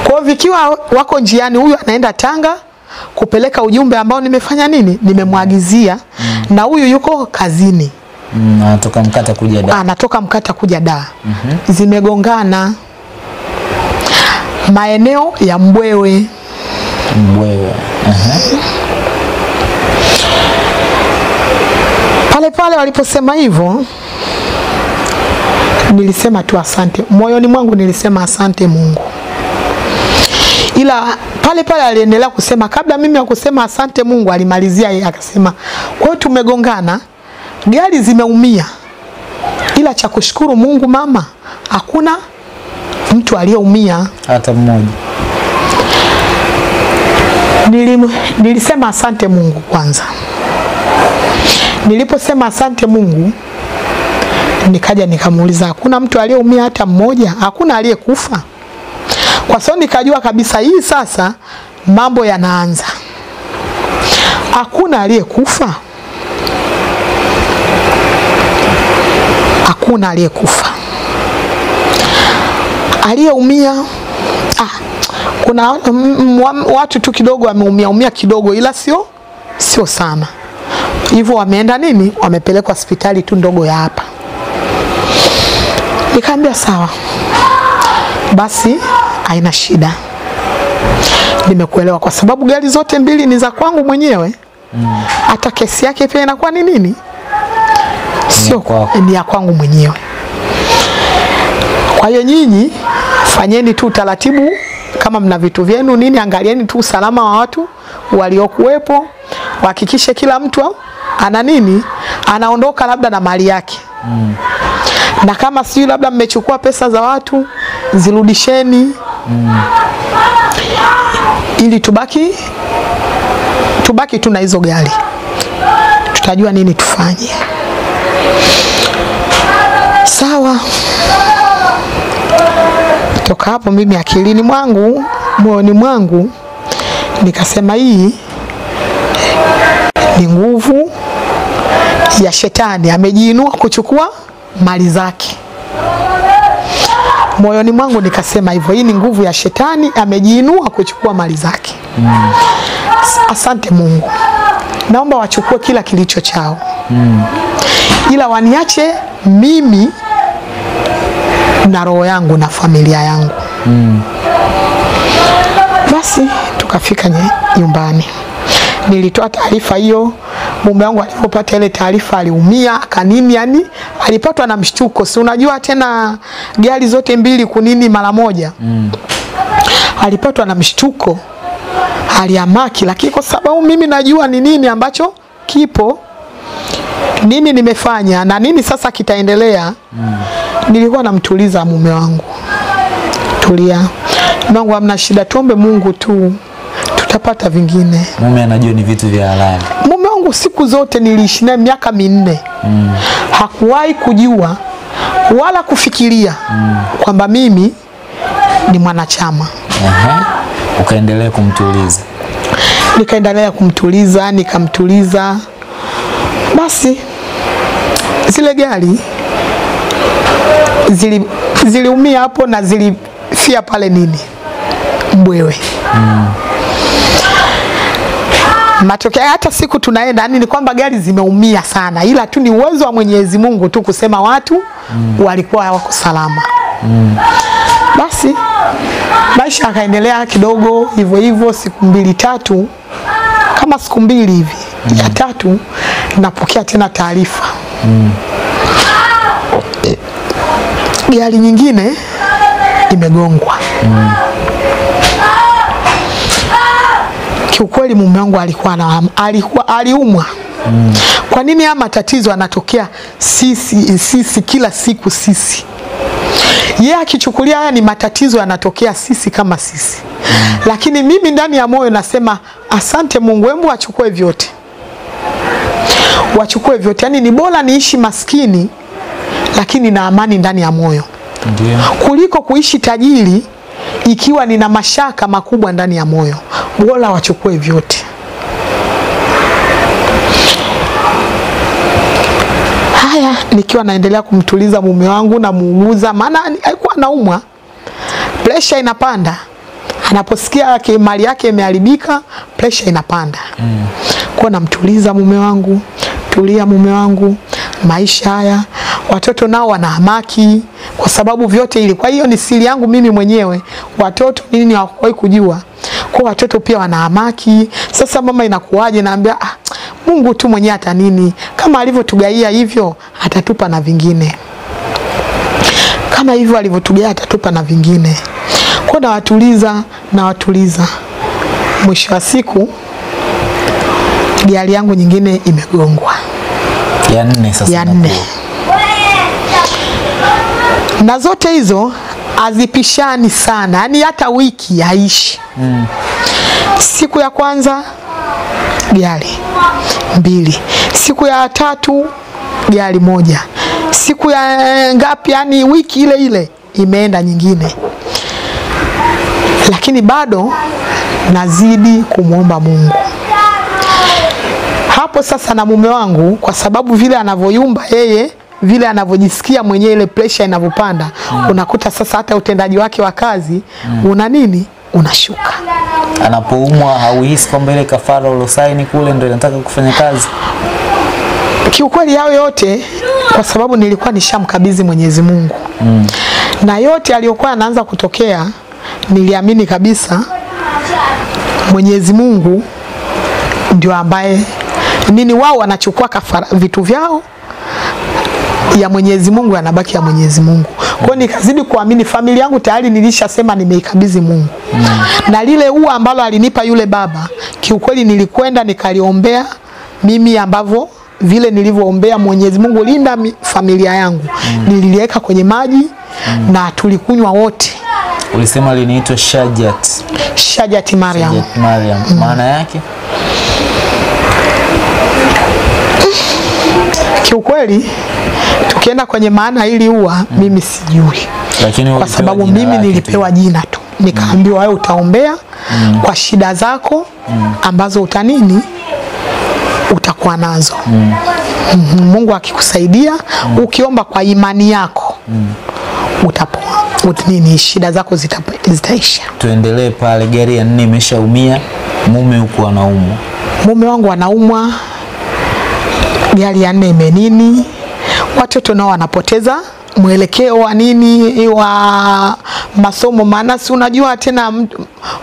Kwa vikiwa wako njiani, huyu anaenda Tanga kupeleka ujumbe ambao nimefanya nini, nimemwagizia mm. na huyu yuko kazini, Mm, anatoka Mkata kuja da anatoka Mkata kuja Dar. Zimegongana maeneo ya Mbwewe. Mbwewe. Aha. Pale pale waliposema hivyo, nilisema tu asante. Moyoni mwangu nilisema asante Mungu, ila pale pale aliendelea kusema, kabla mimi ya kusema asante Mungu, alimalizia yeye akasema, kwa hiyo tumegongana, gari zimeumia, ila cha kushukuru Mungu mama, hakuna mtu aliyeumia. Hata mmoja. Nilim, nilisema asante Mungu kwanza. Niliposema asante Mungu, nikaja nikamuuliza, hakuna mtu aliyeumia hata mmoja? Hakuna aliyekufa? Kwa sababu nikajua kabisa hii sasa mambo yanaanza. Hakuna aliyekufa, hakuna aliyekufa. Aliyeumia ah, kuna wa- watu tu kidogo wameumia umia kidogo, ila sio sio sana hivyo. Wameenda nini, wamepelekwa hospitali tu ndogo ya hapa. Nikaambia sawa basi, haina shida, nimekuelewa, kwa sababu gari zote mbili ni za kwangu mwenyewe. Hata mm. kesi yake pia inakuwa ni nini, sio ni ya kwangu mwenyewe. Kwa hiyo nyinyi fanyeni tu taratibu, kama mna vitu vyenu nini, angalieni tu usalama wa watu waliokuwepo, wahakikishe kila mtu ana nini, anaondoka labda na mali yake mm. na kama sijui labda mmechukua pesa za watu zirudisheni, mm. ili tubaki tubaki tu na hizo gari, tutajua nini tufanye. Sawa. Toka hapo mimi akilini mwangu moyoni mwangu nikasema hii ni nguvu ya shetani, amejiinua kuchukua mali zake. Moyoni mwangu nikasema hivyo, hii ni nguvu ya shetani, amejiinua kuchukua mali zake. Mm. Asante Mungu, naomba wachukue kila kilicho chao, mm. ila waniache mimi na roho yangu na familia yangu. mm. Basi tukafika nyumbani, nilitoa taarifa hiyo. Mume wangu alipopata ile taarifa aliumia kanini, yani alipatwa na mshtuko. Si unajua tena gari zote mbili kunini mara moja mm. alipatwa na mshtuko, aliamaki, lakini kwa sababu mimi najua ni nini ambacho kipo, nini nimefanya na nini sasa kitaendelea, mm. nilikuwa namtuliza mume wangu, tulia mume wangu, hamna shida, tuombe Mungu tu, tutapata vingine. Mume anajua ni vitu vya halali. Mume wangu siku zote niliishi naye miaka minne mm. hakuwahi kujua wala kufikiria mm. kwamba mimi ni mwanachama. Aha. Ukaendelea kumtuliza. Nikaendelea kumtuliza, nikamtuliza. Basi zile gari zili, ziliumia hapo na zilifia pale nini Mbwewe. mm. Matokeo hata siku tunaenda yani ni kwamba gari zimeumia sana, ila tu ni uwezo wa Mwenyezi Mungu tu kusema watu mm. walikuwa wako salama. mm. Basi maisha akaendelea kidogo hivyo hivyo, siku mbili tatu, kama siku mbili hivi mm. ya tatu, napokea tena taarifa gari nyingine imegongwa. mm. Kiukweli mume wangu alikuwa na, alikuwa aliumwa. mm. Kwa nini haya matatizo anatokea sisi sisi kila siku sisi? Yeye akichukulia haya ni matatizo yanatokea sisi kama sisi, lakini mimi ndani ya moyo nasema asante Mungu, hebu wachukue vyote, wachukue vyote. Yani ni bora niishi maskini lakini na amani ndani ya moyo Ndiyo. kuliko kuishi tajiri ikiwa nina mashaka makubwa ndani ya moyo. Bora wachukue vyote. Haya, nikiwa naendelea kumtuliza mume wangu na muuguza, maana alikuwa anaumwa, presha inapanda. Anaposikia mali yake imeharibika, presha inapanda. Mm. Kwa namtuliza mume wangu, tulia mume wangu, maisha haya, watoto nao wana hamaki kwa sababu vyote ili. Kwa hiyo ni siri yangu mimi mwenyewe, watoto nini hawakuwahi kujua. Kwa watoto pia wana hamaki. Sasa mama, inakuwaje? Naambia ah, Mungu tu mwenyewe hata nini, kama alivyotugaia hivyo atatupa na vingine. Kama hivyo alivyotugaia atatupa na vingine. Kwa nawatuliza nawatuliza, mwisho wa siku gari yangu nyingine imegongwa. Ya nne sasa. ya nne, na zote hizo hazipishani sana, yani hata wiki haishi. mm. Siku ya kwanza gari. Mbili, siku ya tatu gari moja, siku ya ngapi, yani wiki ile ile imeenda nyingine, lakini bado nazidi kumwomba Mungu. Hapo sasa na mume wangu, kwa sababu vile anavyoyumba yeye, vile anavyojisikia mwenyewe, ile pressure inavyopanda, mm. unakuta sasa hata utendaji wake wa kazi mm. una nini, unashuka. Anapoumwa hauhisi kwamba ile kafara ulosaini kule ndio inataka kufanya kazi. Kiukweli yao yote, kwa sababu nilikuwa nishamkabidhi Mwenyezi Mungu mm. na yote aliyokuwa anaanza kutokea, niliamini kabisa Mwenyezi Mungu ndio ambaye nini, wao wanachukua kafara vitu vyao ya Mwenyezi Mungu yanabaki ya Mwenyezi Mungu. Kwa hiyo nikazidi kuamini, familia yangu tayari nilishasema nimeikabidhi Mungu mm. na lile ua ambalo alinipa yule baba, kiukweli nilikwenda nikaliombea mimi ambavyo vile nilivyoombea Mwenyezi Mungu, linda mi- familia yangu mm. nililiweka kwenye maji mm. na tulikunywa wote Ulisema linaitwa Shajat. Shajat Mariam. Shajat Mariam. Maana yake? Kiukweli tukienda kwenye maana hili ua mimi sijui, Lakini kwa sababu mimi nilipewa jina tu, nikaambiwa wewe utaombea mm. kwa shida zako mm. ambazo utanini utakuwa nazo mm. Mungu akikusaidia mm. ukiomba kwa imani yako mm. utapoa Ut- nini shida zako zita, zitaisha. Tuendelee pale, gari ya nne imeshaumia, mume huku anaumwa. mume wangu anaumwa, gari ya nne imenini, watoto nao wanapoteza mwelekeo wa nini wa masomo, maana si unajua tena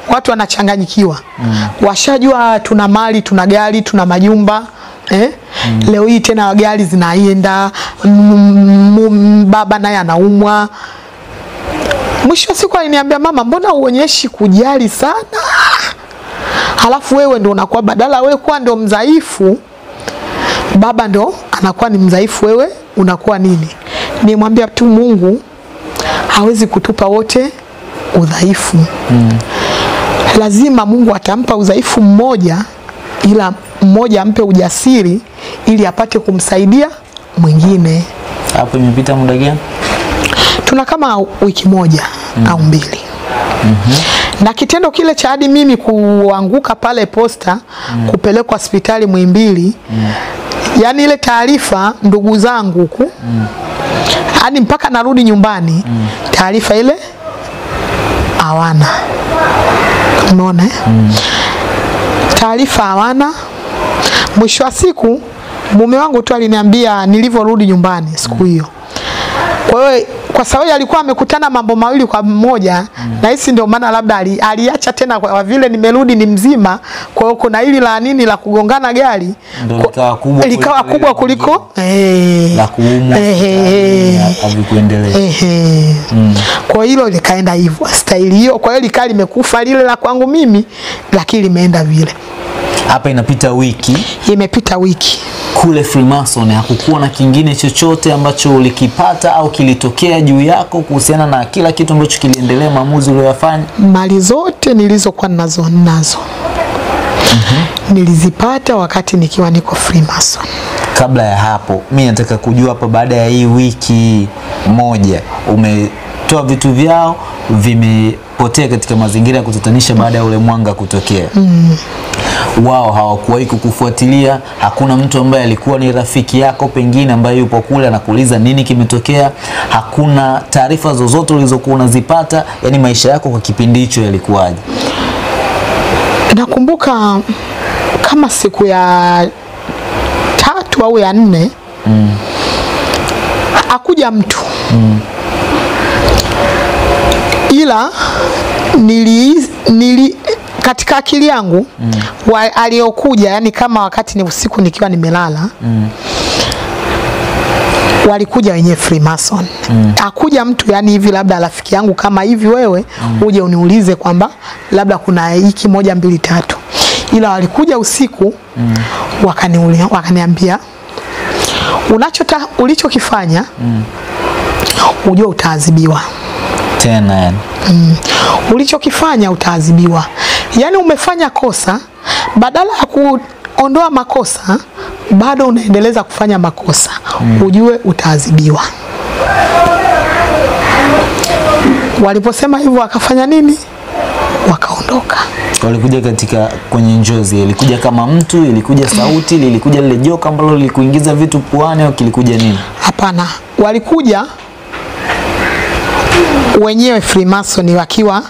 watu wanachanganyikiwa mm. washajua tuna mali tuna gari tuna majumba eh? mm. leo hii tena gari zinaenda baba naye anaumwa. Mwisho wa siku aliniambia mama, mbona uonyeshi kujali sana halafu wewe ndo unakuwa badala wewe kuwa ndo mdhaifu, baba ndo anakuwa ni mdhaifu, wewe unakuwa nini? Nimwambia tu Mungu hawezi kutupa wote udhaifu mm. Lazima Mungu atampa udhaifu mmoja, ila mmoja ampe ujasiri ili apate kumsaidia mwingine. Hapo imepita muda gani? Tuna kama wiki moja mm. au mbili mm -hmm. na kitendo kile cha hadi mimi kuanguka pale posta mm. kupelekwa hospitali Muhimbili, yaani ile taarifa ndugu zangu huku mm. yani mpaka narudi nyumbani mm. taarifa ile hawana. Umeona eh? Taarifa hawana. Mwisho wa siku mume wangu tu aliniambia nilivyorudi nyumbani siku hiyo. Kwa hiyo kwa sababu alikuwa amekutana mambo mawili kwa mmoja na hisi ndio maana labda ali, aliacha tena kwa vile nimerudi ni mzima. Kwa hiyo kuna hili la nini la kugongana gari likawa kubwa likawa kuliko kubwa kuliko eh, la kuumwa eh, hospitali, eh, havikuendelea. Kwa hilo likaenda hivyo staili hiyo. Kwa hiyo likaa limekufa lile la kwangu mimi, lakini limeenda vile. Hapa inapita wiki Imepita wiki, kule Freemason, hakukuwa na kingine chochote ambacho ulikipata au kilitokea juu yako kuhusiana na kila kitu ambacho kiliendelea, maamuzi uliyofanya? mali zote nilizokuwa nazo nazo mm -hmm. nilizipata wakati nikiwa niko Freemason. Kabla ya hapo, mi nataka kujua hapa, baada ya hii wiki moja umetoa vitu vyao vimepotea katika mazingira ya kutatanisha baada ya ule mwanga kutokea mm. Wao hawakuwahi kukufuatilia. Hakuna mtu ambaye alikuwa ni rafiki yako pengine ambaye yupo kule anakuuliza nini kimetokea. Hakuna taarifa zozote ulizokuwa unazipata, yani maisha yako kwa kipindi hicho yalikuwaje? Nakumbuka kama siku ya tatu au ya nne mm. akuja mtu ila nili, nili katika akili yangu wa, aliokuja yani kama wakati ni usiku nikiwa nimelala mm. walikuja wenyewe Freemason. mm. akuja mtu yani hivi labda rafiki yangu kama hivi wewe mm. uje uniulize kwamba labda kuna hiki moja mbili tatu, ila walikuja usiku wakaniulia, wakaniambia unachota ulichokifanya mm. ujue utaadhibiwa Tena yani Mm. ulichokifanya utaadhibiwa. Yaani umefanya kosa, badala ya kuondoa makosa bado unaendeleza kufanya makosa, Mm. ujue utaadhibiwa. Waliposema hivyo wakafanya nini? Wakaondoka. walikuja katika kwenye njozi, ilikuja kama mtu, ilikuja sauti, lilikuja lile joka ambalo lilikuingiza vitu puani, au kilikuja nini? Hapana, walikuja wenyewe Freemason wakiwa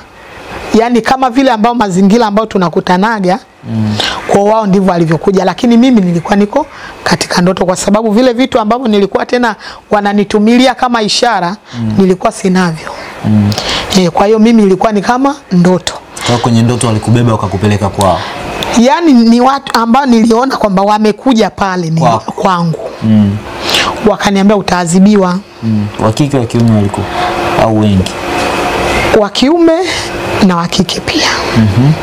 yani kama vile ambao mazingira ambao tunakutanaga mm. kwa wao ndivyo walivyokuja, lakini mimi nilikuwa niko katika ndoto, kwa sababu vile vitu ambavyo nilikuwa tena wananitumilia kama ishara mm. nilikuwa sinavyo mm. e, kwa hiyo mimi ilikuwa ni kama ndoto Kwa kwenye ndoto walikubeba wakakupeleka kwao. yaani ni watu ambao niliona kwamba wamekuja pale ni kwangu Mm. wakaniambia utaadhibiwa Mm. Wa kike wa kiume walikuwa au wengi? wa kiume na wa kike pia mm-hmm.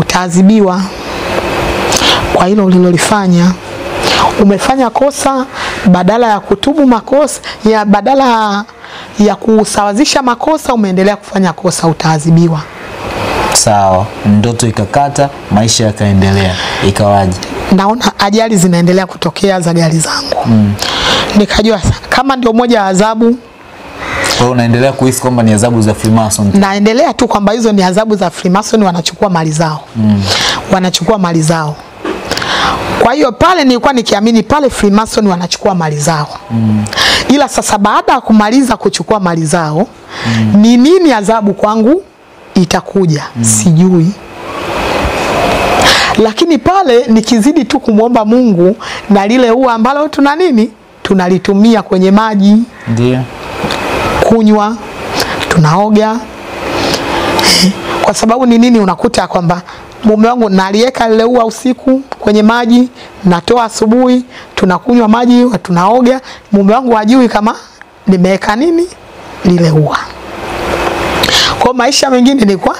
utaadhibiwa kwa hilo ulilolifanya. Umefanya kosa, badala ya kutubu makosa ya badala ya kusawazisha makosa, umeendelea kufanya kosa, utaadhibiwa. Sawa, ndoto ikakata, maisha yakaendelea, ikawaje? Naona ajali zinaendelea kutokea za gari zangu mm. Nikajua kama ndio moja ya adhabu, Kwa hiyo unaendelea kuhisi kwamba ni adhabu za Freemason. naendelea tu kwamba hizo ni adhabu za Freemason, wanachukua mali zao mm. wanachukua mali zao. Kwa hiyo pale nilikuwa nikiamini pale Freemason wanachukua mali zao mm. ila sasa baada ya kumaliza kuchukua mali zao mm. ni nini adhabu kwangu itakuja mm. sijui lakini pale nikizidi tu kumwomba Mungu na lile ua ambalo tuna nini tunalitumia kwenye maji Ndio. Kunywa, tunaoga. Kwa sababu ni nini, unakuta kwamba mume wangu naliweka lile ua usiku kwenye maji, natoa asubuhi, tunakunywa maji, tunaoga. Mume wangu hajui kama nimeweka nini lile ua. Kwa maisha mengine nilikuwa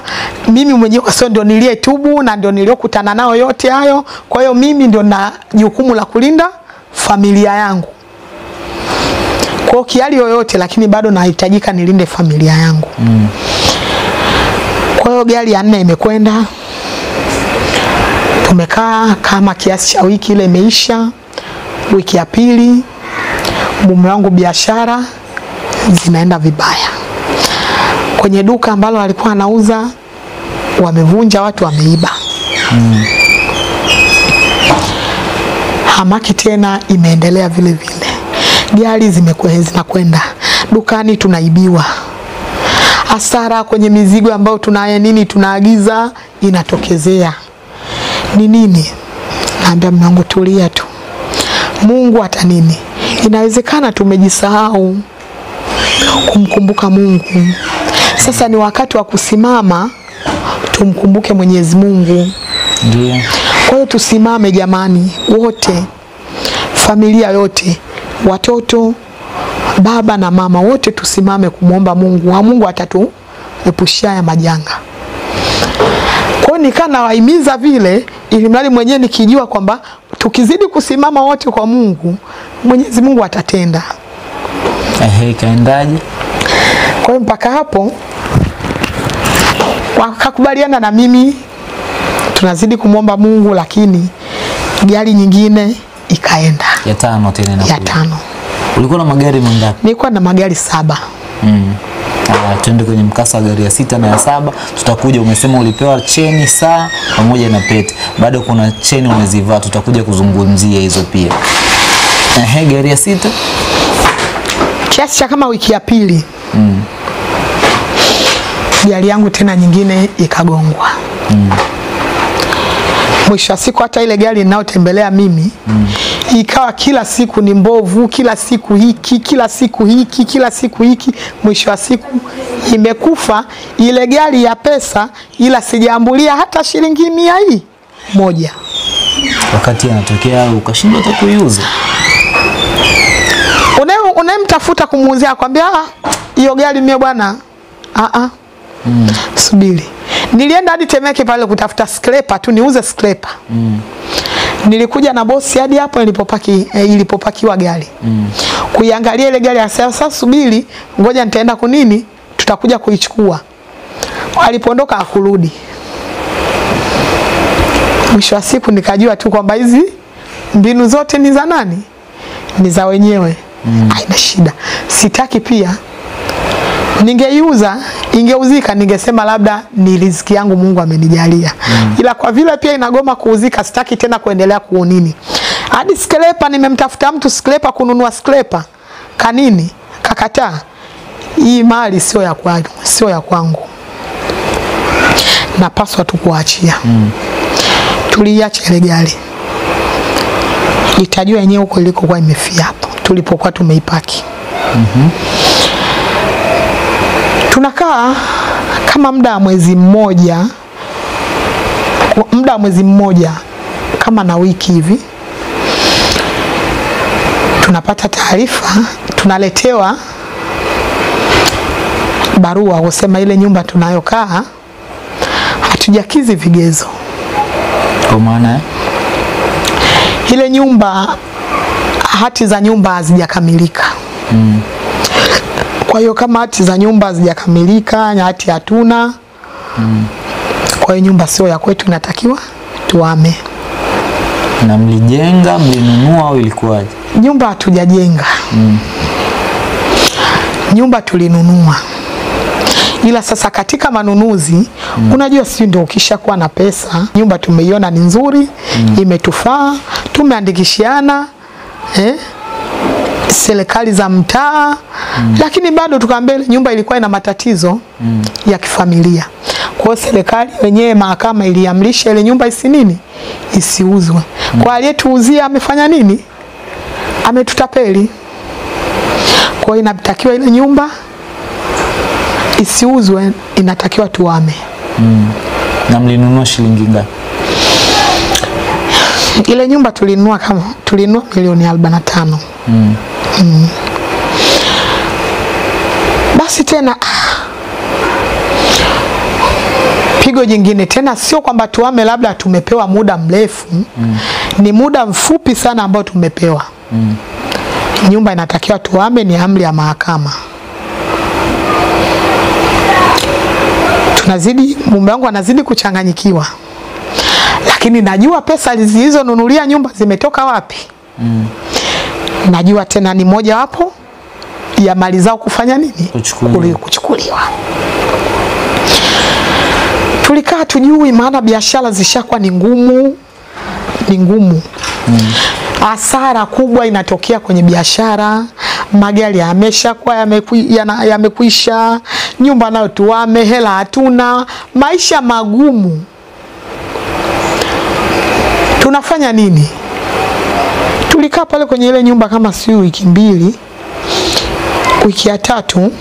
mimi mwenyewe kwa sababu ndio niliyetubu na ndio niliokutana nao yote hayo. Kwa hiyo mimi ndio na jukumu la kulinda familia yangu kwa kiali yoyote, lakini bado nahitajika nilinde familia yangu mm. Kwa hiyo gari ya nne imekwenda, tumekaa kama kiasi cha wiki, ile imeisha. Wiki ya pili, mume wangu biashara zinaenda vibaya kwenye duka ambalo alikuwa anauza, wamevunja, watu wameiba mm. hamaki tena imeendelea vile vile. Gari zimekuwa zinakwenda dukani, tunaibiwa hasara kwenye mizigo ambayo tunaya nini tunaagiza inatokezea. Ni nini? Naambia mume wangu tulia tu, Mungu hata nini, inawezekana tumejisahau kumkumbuka Mungu. Sasa ni wakati wa kusimama tumkumbuke Mwenyezi Mungu. Ndio. Kwa hiyo tusimame jamani, wote, familia yote, watoto, baba na mama, wote tusimame kumwomba Mungu, wa Mungu atatuepushia ya majanga. Kwa nika nikaa nawahimiza vile, ili mradi mwenyewe nikijua kwamba tukizidi kusimama wote kwa Mungu, Mwenyezi Mungu atatenda. Ehe, ikaendaje? Kwa hiyo mpaka hapo wakakubaliana na mimi, tunazidi kumwomba Mungu, lakini gari nyingine ikaenda Ya tano tena ya tano. Ulikuwa na magari mangapi? Nilikuwa na magari saba. Mm. Ah, tuende kwenye mkasa wa gari ya sita na ya saba tutakuja. Umesema ulipewa cheni, saa pamoja na pete, bado kuna cheni umezivaa, tutakuja kuzungumzia hizo pia. Ehe, gari ya sita Kiasi cha kama wiki ya pili mm. gari yangu tena nyingine ikagongwa. Mwisho wa siku hata ile gari ninayotembelea mimi mm. ikawa kila siku ni mbovu, kila siku hiki, kila siku hiki, kila siku hiki. Mwisho wa siku imekufa ile gari ya pesa, ila sijaambulia hata shilingi mia hii moja. wakati anatokea ukashindwa hata kuiuza. Unayemtafuta kumuuzia akwambia "Ah, hiyo gari mie bwana ah ah subiri. Nilienda hadi Temeke pale kutafuta skrepa tu niuze skrepa nilikuja na bosi hadi hapo nilipopaki eh, ilipopakiwa gari. Mm. kuiangalia ile gari akasema sasa subiri ngoja nitaenda kunini tutakuja kuichukua. Alipoondoka akurudi mwisho wa siku nikajua tu kwamba hizi mbinu zote ni za nani? Ni za wenyewe. Haina shida. Sitaki pia ningeiuza ingeuzika ningesema labda ni riziki yangu Mungu amenijalia. Mm. ila kwa vile pia inagoma kuuzika sitaki tena kuendelea kuunini hadi sklepa nimemtafuta mtu sklepa kununua sklepa. Kanini kakataa. Hii mali sio ya kwangu sio ya kwangu. Napaswa tu kuachia. Mm. Tuliacha ile gari. Itajua yenyewe huko ilikokuwa imefia hapo tulipokuwa tumeipaki tunakaa kama muda wa mwezi mmoja muda wa mwezi mmoja kama na wiki hivi. Tunapata taarifa tunaletewa barua kusema ile nyumba tunayokaa hatujakizi vigezo. Kwa maana ile nyumba hati za nyumba hazijakamilika kwa hiyo kama hati za nyumba hazijakamilika na hati hatuna mm. kwa hiyo nyumba sio ya kwetu inatakiwa tuame na mlijenga, mlinunua au ilikuwaje? nyumba hatujajenga mm. nyumba tulinunua ila sasa katika manunuzi mm. unajua sisi ndio ukishakuwa na pesa nyumba tumeiona ni nzuri mm. imetufaa tumeandikishiana eh? Serikali za mtaa mm. lakini bado tukaambia nyumba ilikuwa ina matatizo mm. ya kifamilia kwa hiyo serikali wenyewe mahakama iliamrisha ile nyumba isi nini isiuzwe Mm. kwa aliyetuuzia amefanya nini ametutapeli kwa hiyo inatakiwa ile nyumba isiuzwe inatakiwa tuame Mm. Na mlinunua shilingi ngapi? ile nyumba tulinunua kama tulinunua milioni 45 Mm. Basi tena ah, pigo jingine tena sio kwamba tuame labda tumepewa muda mrefu. Mm. ni muda mfupi sana ambao tumepewa. Mm. nyumba inatakiwa tuame ni amri ya mahakama. Tunazidi mume wangu anazidi kuchanganyikiwa. Lakini najua pesa zilizonunulia nyumba zimetoka wapi najua tena ni moja wapo ya mali zao kufanya nini Kuchukuliwa. Kuchukuliwa tulikaa tujui maana biashara zishakuwa ni ngumu ni ngumu hasara kubwa inatokea kwenye biashara magari yameshakuwa yamekuisha ya yamekwisha, nyumba nayo tuame, hela hatuna, maisha magumu. Tunafanya nini? Tulikaa pale kwenye ile nyumba kama si wiki mbili, wiki ya tatu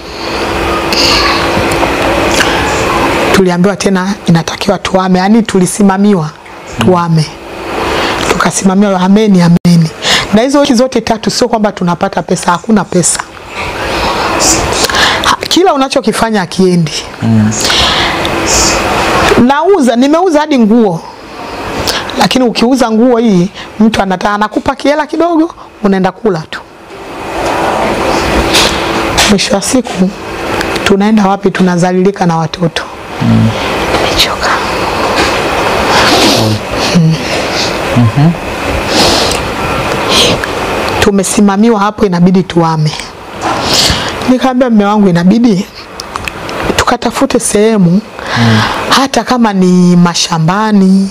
tuliambiwa tena inatakiwa tuame, yani tulisimamiwa tuame, tukasimamiwa ameni, ameni. Na hizo wiki zote tatu sio kwamba tunapata pesa, hakuna pesa. Kila unachokifanya akiendi. Nauza, nimeuza hadi nguo, lakini ukiuza nguo hii mtu anataka anakupa kiela kidogo, unaenda kula tu. Mwisho wa siku tunaenda wapi? Tunazalilika na watoto. Nimechoka. Mm. Tumesimamiwa hapo, inabidi tuame. Nikaambia mme wangu inabidi tukatafute sehemu hata kama ni mashambani,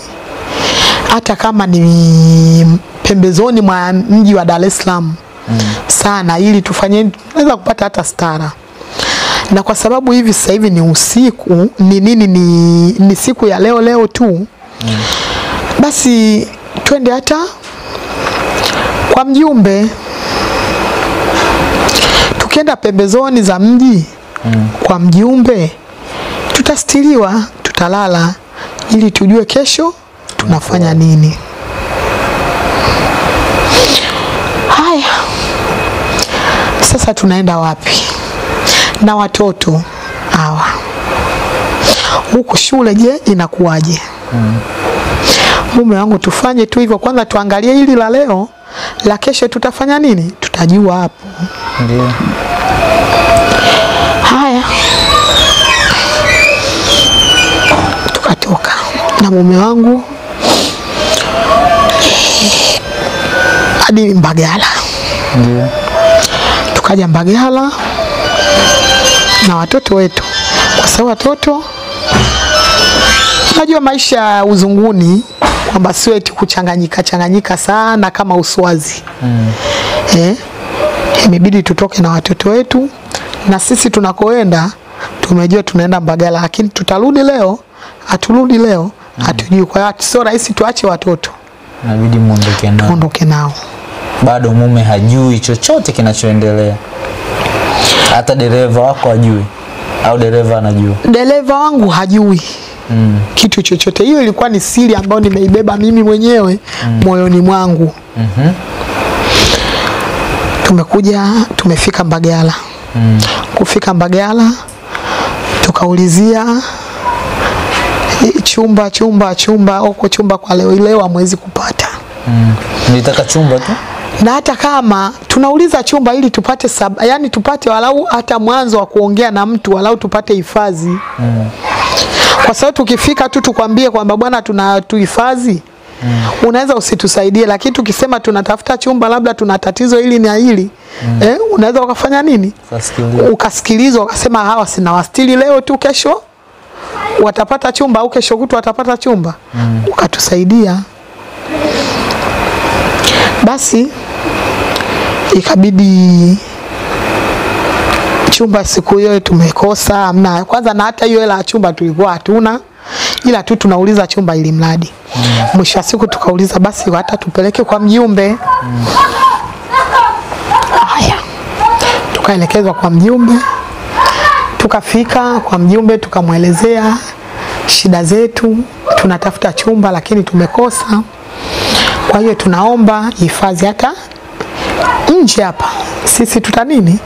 hata kama ni pembezoni mwa mji wa Dar es Salaam mm. sana, ili tufanye tunaweza kupata hata stara na kwa sababu hivi sasa hivi ni usiku ni nini ni, ni siku ya leo leo tu mm. basi twende hata kwa mjumbe tukienda pembezoni za mji mm. kwa mjumbe tutastiriwa tutalala ili tujue kesho tunafanya nini? Haya. Sasa tunaenda wapi? Na watoto hawa. Huku shule, je, inakuwaje? Mume wangu, tufanye tu hivyo. Kwanza, tuangalie hili la leo, la kesho tutafanya nini, tutajua hapo. Ndio. Haya, tukatoka. Na mume wangu hadi Mbagala, Ndio. tukaja Mbagala na watoto wetu, kwa sababu watoto najua maisha ya uzunguni kwamba sio eti kuchanganyika changanyika sana kama uswazi mm. eh, imebidi tutoke na watoto wetu, na sisi tunakoenda tumejua tunaenda Mbagala, lakini tutarudi leo haturudi leo hatujui. Kwa hiyo sio rahisi tuache watoto Inabidi muondoke nao. muondoke nao. Bado mume hajui chochote kinachoendelea, hata dereva wako hajui, au dereva anajua? Dereva wangu hajui Mm. kitu chochote. Hiyo ilikuwa ni siri ambayo nimeibeba mimi mwenyewe mm. moyoni mwangu. Mhm. Tumekuja tumefika Mbagala. mm. Kufika Mbagala tukaulizia chumba chumba chumba huko chumba kwa leo leo hamwezi kupata. Mm. Nilitaka chumba tu. na hata kama tunauliza chumba ili tupate sab, yani tupate walau hata mwanzo wa kuongea na mtu walau tupate hifadhi mm. kwa sababu tukifika tu tukwambie kwamba bwana tuna tuhifadhi mm. unaweza usitusaidie, lakini tukisema tunatafuta chumba labda tuna tatizo hili na hili mm. eh, unaweza ukafanya nini ukasikilizwa ukasema hawa sina wastili leo tu, kesho watapata chumba au kesho kutu watapata chumba mm. ukatusaidia. Basi ikabidi chumba siku hiyo tumekosa, amna kwanza, na hata hiyo hela ya chumba tulikuwa hatuna, ila tu tunauliza chumba ili mradi. Mwisho wa siku tukauliza basi hata tupeleke kwa mjumbe. Haya, tukaelekezwa kwa mjumbe, tukafika kwa mjumbe, tukamwelezea shida zetu, tunatafuta chumba lakini tumekosa. Kwa hiyo tunaomba hifadhi hata nje hapa, sisi tuta nini,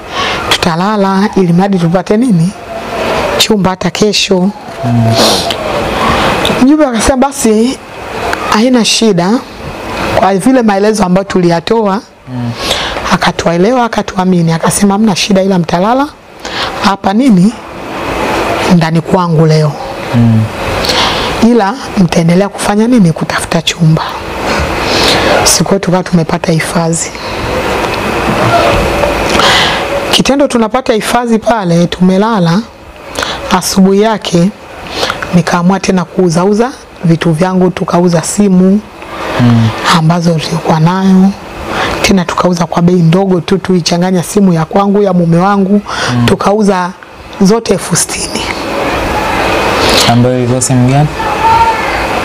tutalala ili mradi tupate nini, chumba hata kesho. Mjumbe akasema basi haina shida, kwa vile maelezo ambayo tuliyatoa akatuelewa, akatuamini, akasema hamna shida, ila mtalala hapa nini ndani kwangu leo mm. ila mtaendelea kufanya nini, kutafuta chumba. Siku tukawa tumepata hifadhi. Kitendo tunapata hifadhi pale, tumelala. Asubuhi yake nikaamua tena kuuzauza vitu vyangu, tukauza simu mm. ambazo tulikuwa nayo, tena tukauza kwa bei ndogo tu, tuichanganya simu ya kwangu ya mume wangu mm. tukauza zote elfu sitini. ambayo ilikuwa simu gani?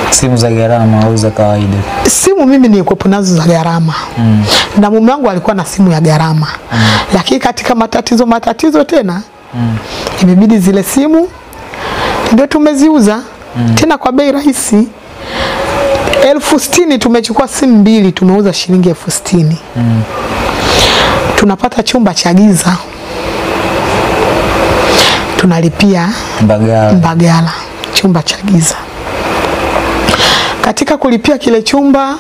Simu za gharama au za kawaida? Simu mimi nilikuwepo nazo za gharama mm. na mume wangu alikuwa na simu ya gharama mm. lakini katika matatizo matatizo tena mm. imebidi zile simu ndio tumeziuza mm. tena kwa bei rahisi elfu sitini tumechukua simu mbili tumeuza shilingi elfu sitini mm. tunapata chumba cha giza tunalipia Mbagala. Mbagala, chumba cha giza. Katika kulipia kile chumba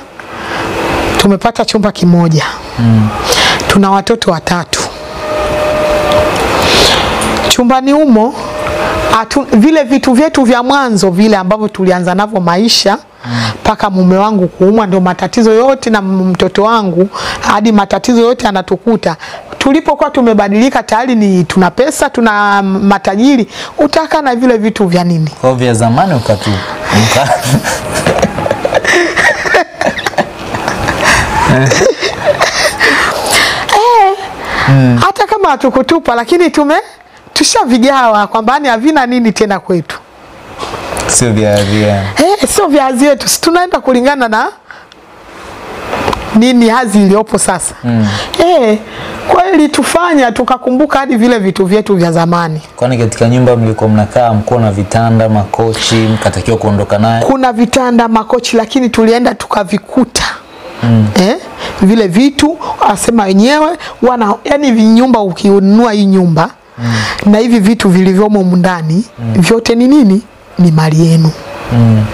tumepata chumba kimoja mm. tuna watoto watatu chumbani humo atu, vile vitu vyetu vya mwanzo vile ambavyo tulianza navyo maisha mpaka mume wangu kuumwa, ndio matatizo yote na mtoto wangu hadi matatizo yote anatukuta. Tulipokuwa tumebadilika tayari ni tuna pesa, tuna matajiri, utaka na vile vitu vya nini? Kwa vya zamani ukatu uka- hata kama hatukutupa, lakini tume tushavigawa kwamba ni havina nini tena kwetu. Sio vya vya Eh, sio vyazi yetu, si tunaenda kulingana na nini hazi iliyopo sasa mm. Eh, kwa hiyo ilitufanya tukakumbuka hadi vile vitu vyetu vya zamani. kwani katika nyumba mlikuwa mnakaa mkuwa na vitanda makochi mkatakiwa kuondoka naye Kuna vitanda, makochi, lakini tulienda tukavikuta mm. eh, vile vitu asema wenyewe wana yani vinyumba, ukinunua hii nyumba mm. na hivi vitu vilivyomo mundani mm. vyote ni nini? Ni mali yenu mm.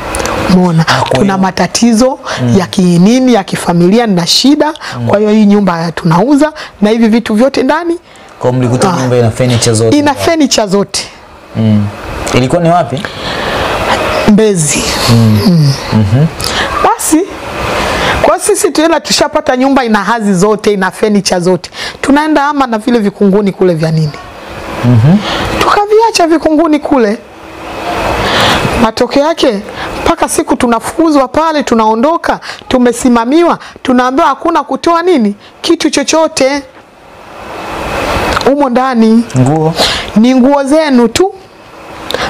Mona tuna matatizo matatizo ya kinini ya kifamilia na shida. mm. Kwa hiyo hii nyumba tunauza na hivi vitu vyote ndani kwa mlikuta Ah. nyumba ina furniture zote ina furniture zote mm. ilikuwa ni wapi Mbezi. Mm. Basi kwa sisi tuenda tushapata nyumba ina hazi zote ina furniture zote, tunaenda ama na vile vikunguni kule vya nini tukaviacha vikunguni kule. Matokeo yake mpaka siku tunafukuzwa pale, tunaondoka, tumesimamiwa, tunaambiwa hakuna kutoa nini kitu chochote humo ndani, nguo ni nguo zenu tu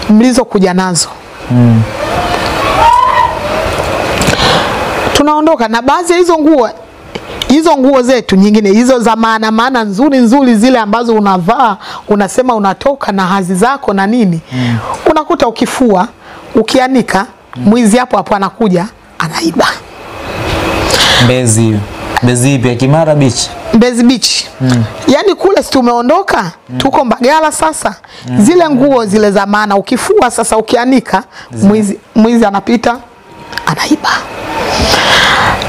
mlizokuja nazo. mm. Tunaondoka na baadhi ya hizo nguo hizo nguo zetu nyingine hizo za maana maana nzuri nzuri zile ambazo unavaa unasema unatoka na hazi zako na nini mm. unakuta ukifua ukianika mwizi hapo hapo anakuja anaiba mbezi mbezi ipi kimara beach Mbezi Beach mm. yaani kule si tumeondoka mm. tuko Mbagala sasa mm. zile nguo zile za maana ukifua sasa ukianika mwizi, mwizi anapita anaiba.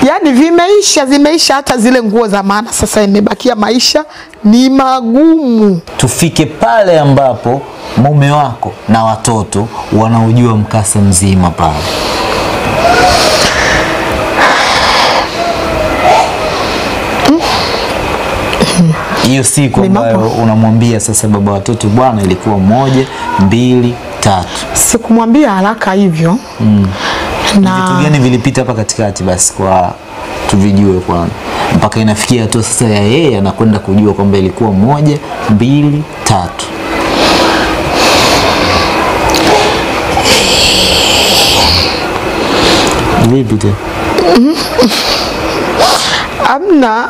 Yaani vimeisha zimeisha hata zile nguo za maana sasa imebakia maisha ni magumu. Tufike pale ambapo mume wako na watoto wanaojua mkasa mzima pale. Hiyo siku ambayo unamwambia sasa baba watoto bwana ilikuwa moja mbili tatu. Sikumwambia haraka hivyo. Mm. Vitu gani vilipita hapa katikati basi kwa tuvijue kwanza mpaka inafikia hatua sasa ya yeye anakwenda kujua kwamba ilikuwa moja mbili tatu? Vipi tena? Amna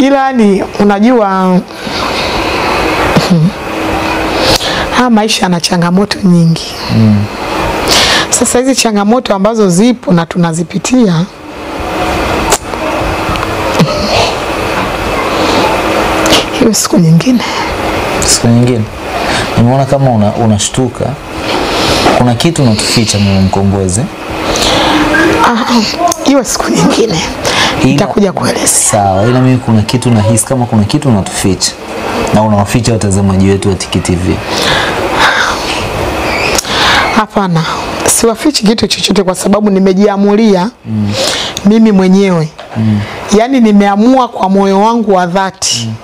ila ni unajua haya maisha yana changamoto nyingi. Mm. Sasa hizi changamoto ambazo zipo na tunazipitia hiyo siku nyingine. Siku nyingine. Nimeona kama una- unashtuka. Kuna kitu unatuficha Mungu mkombozi hiyo siku nyingine. Nitakuja kueleza. sawa ila mimi kuna kitu nahisi kama kuna kitu unatuficha. Na unawaficha watazamaji wetu wa Tiki TV Hapana, siwafichi kitu chochote kwa sababu nimejiamulia mm. mimi mwenyewe mm. yaani nimeamua kwa moyo wangu wa dhati mm.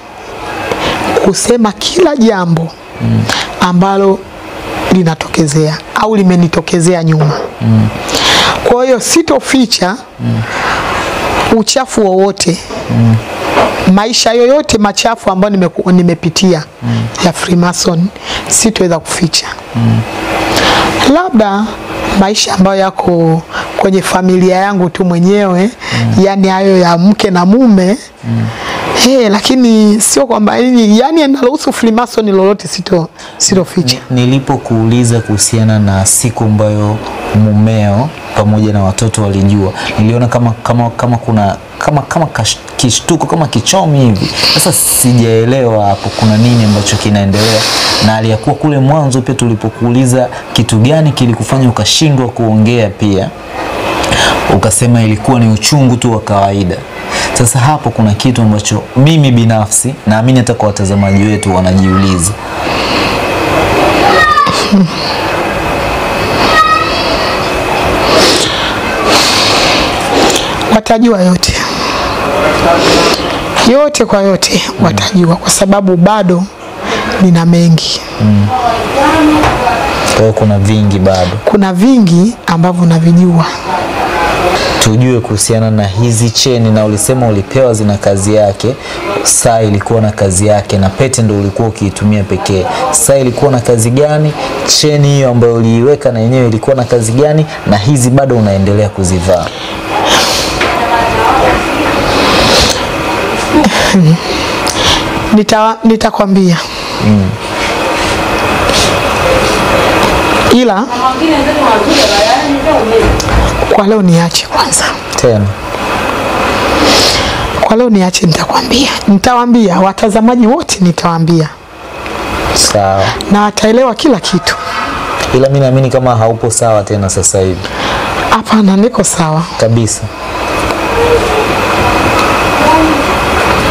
kusema kila jambo mm. ambalo linatokezea au limenitokezea nyuma mm. kwa hiyo sitoficha mm. uchafu wowote mm. maisha yoyote machafu ambayo nime, nimepitia ya Freemason sitoweza kuficha mm. labda maisha ambayo yako kwenye familia yangu tu mwenyewe mm. yani hayo ya mke na mume mm. Hey, lakini sio kwamba yani, yani anaruhusu Freemason lolote sito sitoficha. Nilipokuuliza kuhusiana na siku ambayo mumeo pamoja na watoto walijua, niliona kama kama kama kuna kama kama kishtuko kama kichomi hivi. Sasa sijaelewa hapo kuna nini ambacho kinaendelea, na aliyakuwa kule mwanzo pia tulipokuuliza kitu gani kilikufanya ukashindwa kuongea pia ukasema ilikuwa ni uchungu tu wa kawaida. Sasa hapo kuna kitu ambacho mimi binafsi naamini hata kwa watazamaji wetu wanajiuliza. Watajua yote yote kwa yote mm. watajua, kwa sababu bado nina mengi, Kwa hiyo kuna vingi bado kuna vingi ambavyo navijua. tujue kuhusiana na hizi cheni, na ulisema ulipewa zina kazi yake, saa ilikuwa na kazi yake, na pete ndo ulikuwa ukiitumia pekee. Saa ilikuwa na kazi gani? Cheni hiyo ambayo uliiweka na yenyewe ilikuwa na kazi gani? Na hizi bado unaendelea kuzivaa? Nita, nitakwambia ila kwa leo niache kwanza, Tena. Kwa leo niache, nitakwambia, nitawaambia watazamaji wote, nitawaambia. Sawa, na wataelewa kila kitu. ila mi naamini kama haupo sawa tena sasa hivi. Hapana, niko sawa. kabisa.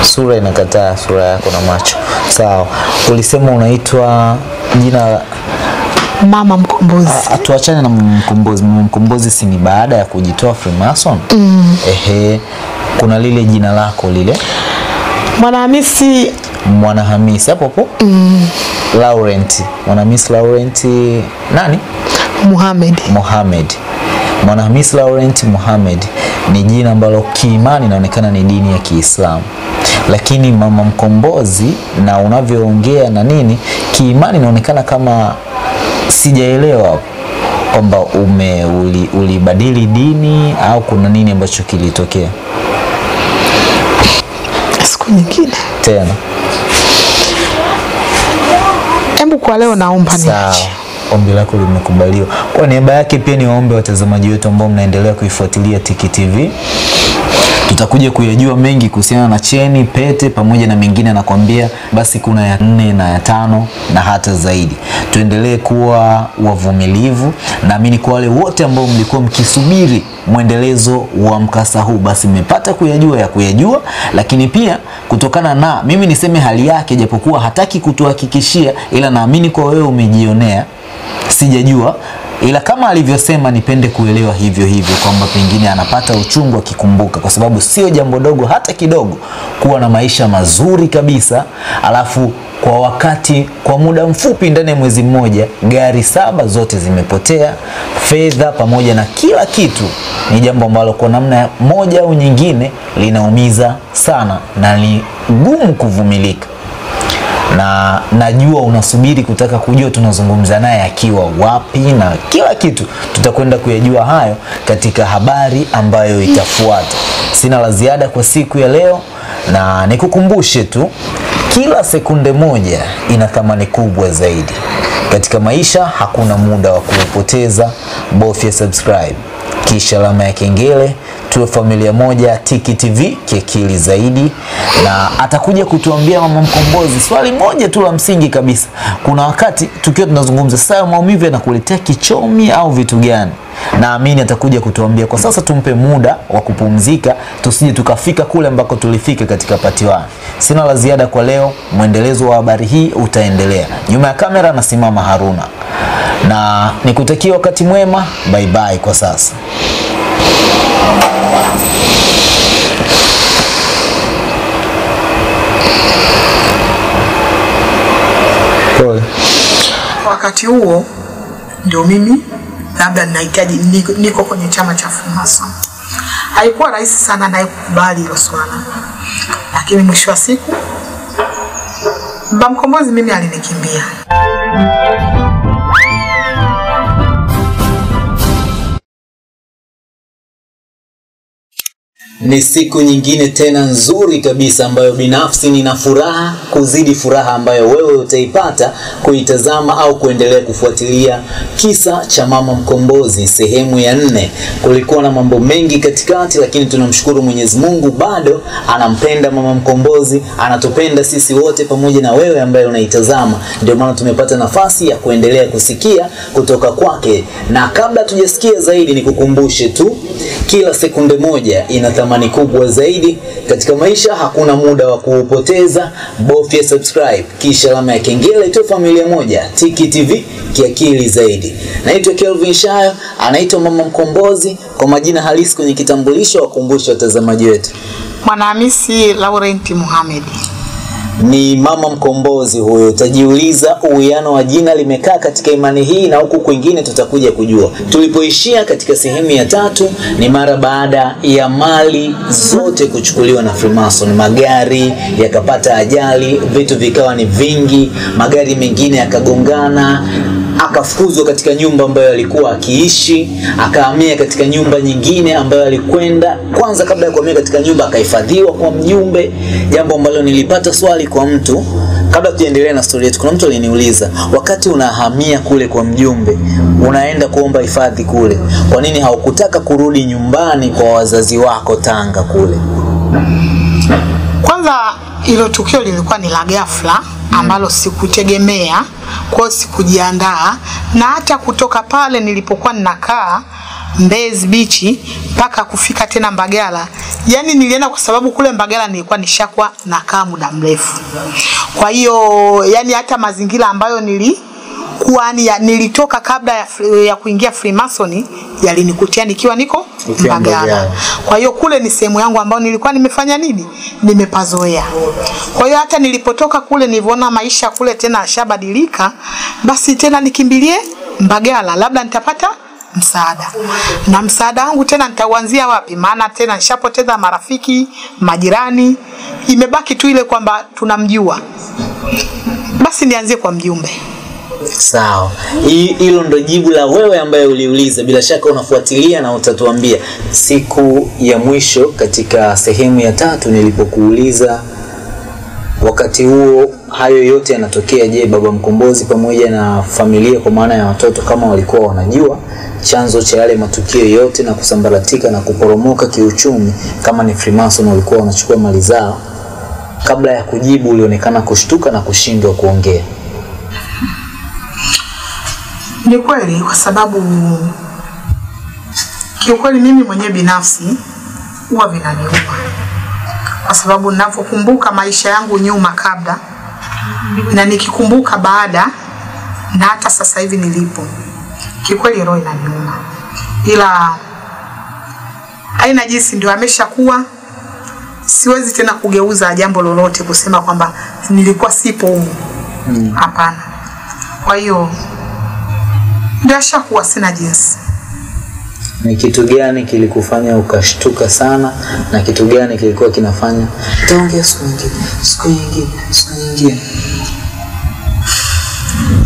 Sura inakataa sura yako na macho. Sawa, ulisema unaitwa jina Mama Mkombozi, tuachane na mkombozi. Mkombozi si ni baada ya kujitoa Freemason? Mm. Ehe, kuna lile jina lako lile Mwanahamisi Mwanahamisi hapo hapo mm. Laurent Mwanahamisi Laurent nani? Muhamed. Mohamed. Mwanahamisi Laurent Mohamed ni jina ambalo kiimani inaonekana ni dini ya Kiislamu, lakini mama mkombozi na unavyoongea na nini, kiimani inaonekana kama sijaelewa kwamba ume uli- ulibadili dini au kuna nini ambacho kilitokea Siku nyingine, tena. hebu kwa leo naomba niache. Ombi lako limekubaliwa. Kwa niaba yake pia ni waombe watazamaji wetu ambao mnaendelea kuifuatilia Tiki TV. Tutakuja kuyajua mengi kuhusiana na cheni, pete pamoja na mengine anakwambia basi kuna ya nne na ya tano na hata zaidi. Tuendelee kuwa wavumilivu. Naamini kwa wale wote ambao mlikuwa mkisubiri mwendelezo wa mkasa huu, basi mmepata kuyajua ya kuyajua, lakini pia kutokana na mimi niseme hali yake, japokuwa hataki kutuhakikishia, ila naamini kwa wewe umejionea sijajua. Ila kama alivyosema nipende kuelewa hivyo hivyo kwamba pengine anapata uchungu akikumbuka, kwa sababu sio jambo dogo hata kidogo kuwa na maisha mazuri kabisa, alafu kwa wakati kwa muda mfupi, ndani ya mwezi mmoja, gari saba zote zimepotea, fedha pamoja na kila kitu. Ni jambo ambalo kwa namna moja au nyingine linaumiza sana na ni gumu kuvumilika na najua unasubiri kutaka kujua tunazungumza naye akiwa wapi na kila kitu. Tutakwenda kuyajua hayo katika habari ambayo itafuata. Sina la ziada kwa siku ya leo, na nikukumbushe tu, kila sekunde moja ina thamani kubwa zaidi katika maisha. Hakuna muda wa kuupoteza. Bofya subscribe kisha alama ya kengele tuwe familia moja Tiki TV kiakili zaidi, na atakuja kutuambia mama Mkombozi swali moja tu la msingi kabisa. Kuna wakati tukiwa tunazungumza sasa, maumivu yanakuletea kichomi au vitu gani? Naamini atakuja kutuambia. Kwa sasa tumpe muda wa kupumzika, tusije tukafika kule ambako tulifika katika pati wani. Sina la ziada kwa leo, mwendelezo wa habari hii utaendelea. Nyuma ya kamera nasimama Haruna, na nikutakia wakati mwema. Bye bye kwa sasa. Pole. Wakati huo ndio mimi labda ninahitaji niko, niko kwenye chama cha FUMASA. Haikuwa rahisi sana naye kukubali hilo swala, lakini mwisho wa siku baba mkombozi mimi alinikimbia. Ni siku nyingine tena nzuri kabisa ambayo binafsi nina furaha kuzidi furaha ambayo wewe utaipata kuitazama au kuendelea kufuatilia kisa cha mama mkombozi sehemu ya nne. Kulikuwa na mambo mengi katikati, lakini tunamshukuru Mwenyezi Mungu bado anampenda mama mkombozi, anatupenda sisi wote pamoja na wewe ambaye unaitazama. Ndio maana tumepata nafasi ya kuendelea kusikia kutoka kwake, na kabla tujasikia zaidi, nikukumbushe tu kila sekunde moja ina kubwa zaidi katika maisha. Hakuna muda wa kuupoteza, bofya subscribe kisha alama ya kengele tu. Familia moja Tiki TV kiakili zaidi. Naitwa Kelvin Shayo, anaitwa mama mkombozi kwa majina halisi kwenye kitambulisho. Wakumbushe watazamaji wetu Mwanahamisi Laurent Mohamed. Ni mama mkombozi huyo. Utajiuliza uwiano wa jina limekaa katika imani hii na huku kwingine, tutakuja kujua. Tulipoishia katika sehemu ya tatu ni mara baada ya mali zote kuchukuliwa na Freemason, magari yakapata ajali, vitu vikawa ni vingi, magari mengine yakagongana, akafukuzwa katika nyumba ambayo alikuwa akiishi, akahamia katika nyumba nyingine ambayo alikwenda. Kwanza kabla ya kuhamia katika nyumba, akahifadhiwa kwa mjumbe, jambo ambalo nilipata swali kwa mtu kabla tujaendelea na stori yetu. Kuna mtu aliniuliza, wakati unahamia kule kwa mjumbe, unaenda kuomba hifadhi kule, kwa nini haukutaka kurudi nyumbani kwa wazazi wako Tanga kule? Kwanza hilo tukio lilikuwa ni la ghafla ambalo sikutegemea, kwa sikujiandaa, na hata kutoka pale nilipokuwa ninakaa Mbezi Beach mpaka kufika tena Mbagala, yani nilienda kwa sababu kule Mbagala nilikuwa nishakuwa nakaa muda mrefu. Kwa hiyo yani hata mazingira ambayo nili kuwa ni ya, nilitoka kabla ya, ya kuingia Freemason yalinikutia nikiwa niko Mbagala. Kwa hiyo kule ni sehemu yangu ambayo nilikuwa nimefanya nini, nimepazoea. Kwa hiyo hata nilipotoka kule nilivyoona maisha kule tena yashabadilika, basi tena nikimbilie Mbagala, labda nitapata msaada na msaada wangu tena nitauanzia wapi? Maana tena nishapoteza marafiki, majirani, imebaki tu ile kwamba tunamjua, basi nianzie kwa mjumbe. Sawa, Hi- hilo ndo jibu la wewe ambaye uliuliza. Bila shaka unafuatilia na utatuambia. Siku ya mwisho katika sehemu ya tatu nilipokuuliza wakati huo hayo yote yanatokea, je, baba mkombozi pamoja na familia kwa maana ya watoto kama walikuwa wanajua chanzo cha yale matukio yote na kusambaratika na kuporomoka kiuchumi, kama ni Freemason walikuwa wanachukua mali zao? Kabla ya kujibu ulionekana kushtuka na kushindwa kuongea. Ni kweli kwa sababu kiukweli mimi mwenyewe binafsi huwa vinaniuma, kwa sababu ninapokumbuka maisha yangu nyuma kabla na nikikumbuka baada na hata sasa hivi nilipo, kikweli roho inaniuma, ila aina jinsi, ndio ameshakuwa. Siwezi tena kugeuza jambo lolote kusema kwamba nilikuwa sipo humu, hapana. Kwa hiyo ndio ashakuwa, sina jinsi. Ni kitu gani kilikufanya ukashtuka sana na kitu gani kilikuwa kinafanya taongea siku nyingine, siku nyingine, siku nyingine?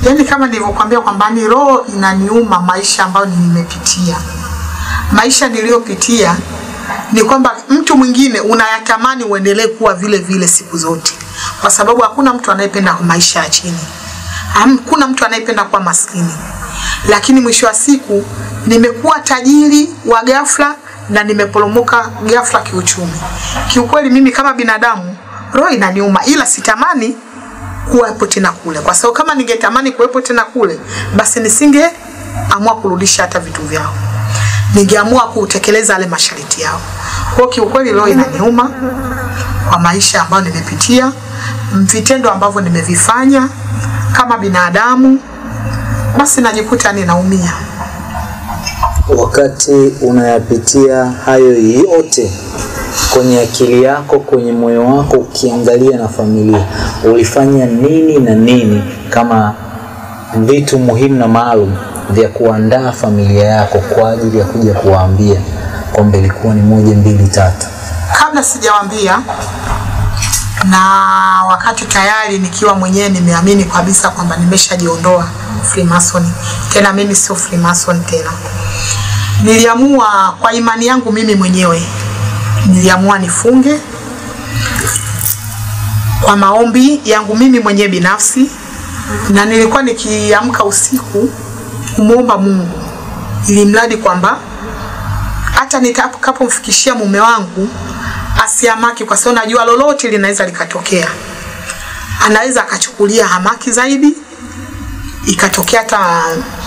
Yaani kama nilivyokuambia kwamba ni roho inaniuma, maisha ambayo nimepitia, maisha niliyopitia ni kwamba mtu mwingine unayatamani uendelee kuwa vile vile siku zote, kwa sababu hakuna mtu anayependa maisha ya chini, hakuna mtu anayependa kuwa maskini. Lakini mwisho wa siku nimekuwa tajiri wa ghafla na nimeporomoka ghafla kiuchumi. Kiukweli mimi kama binadamu roho inaniuma, ila sitamani kuwepo tena kule, kwa sababu kama ningetamani kuwepo tena kule, basi nisinge amua kurudisha hata vitu vyao, ningeamua kutekeleza yale masharti yao. Kwa kiukweli roho inaniuma kwa maisha ambayo nimepitia, vitendo ambavyo nimevifanya kama binadamu, basi najikuta ninaumia. Wakati unayapitia hayo yote kwenye akili yako, kwenye moyo wako, ukiangalia na familia, ulifanya nini na nini kama vitu muhimu na maalum vya kuandaa familia yako kwa ajili ya kuja kuwaambia kwamba ilikuwa ni moja mbili tatu? kabla sijawaambia na wakati tayari nikiwa mwenyewe nimeamini kabisa kwamba nimeshajiondoa Freemason. Tena mimi sio Freemason tena. Niliamua kwa imani yangu mimi mwenyewe, niliamua nifunge kwa maombi yangu mimi mwenyewe binafsi, na nilikuwa nikiamka usiku kumwomba Mungu ili mradi kwamba hata nitakapomfikishia mume wangu asiamaki, kwa sababu najua lolote linaweza likatokea. Anaweza akachukulia hamaki zaidi, ikatokea hata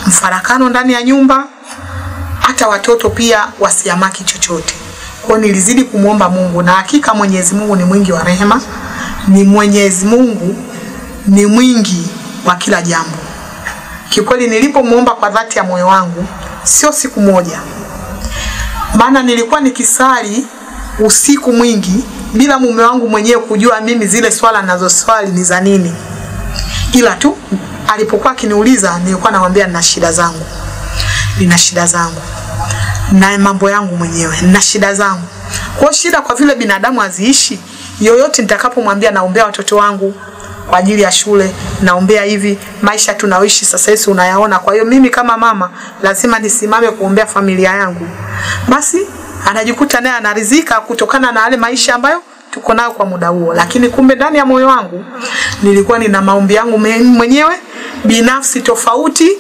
mfarakano ndani ya nyumba, hata watoto pia wasiamaki chochote. Kwa nilizidi kumwomba Mungu, na hakika Mwenyezi Mungu ni mwingi wa rehema, ni Mwenyezi Mungu ni mwingi wa kila jambo. Kikweli nilipomwomba kwa dhati ya moyo wangu, sio siku moja, maana nilikuwa nikisali usiku mwingi bila mume wangu mwenyewe kujua mimi zile swala nazoswali ni za nini, ila tu alipokuwa akiniuliza nilikuwa namwambia nina shida zangu, nina shida zangu. Na mambo yangu mwenyewe, nina shida zangu. Kwa shida, kwa vile binadamu haziishi, yoyote nitakapomwambia naombea watoto wangu kwa ajili ya shule, naombea hivi maisha tunaoishi sasa hivi unayaona. Kwa hiyo mimi kama mama lazima nisimame kuombea familia yangu, basi anajikuta naye anaridhika kutokana na yale maisha ambayo tuko nayo kwa muda huo, lakini kumbe ndani ya moyo wangu nilikuwa nina maombi yangu mwenyewe binafsi tofauti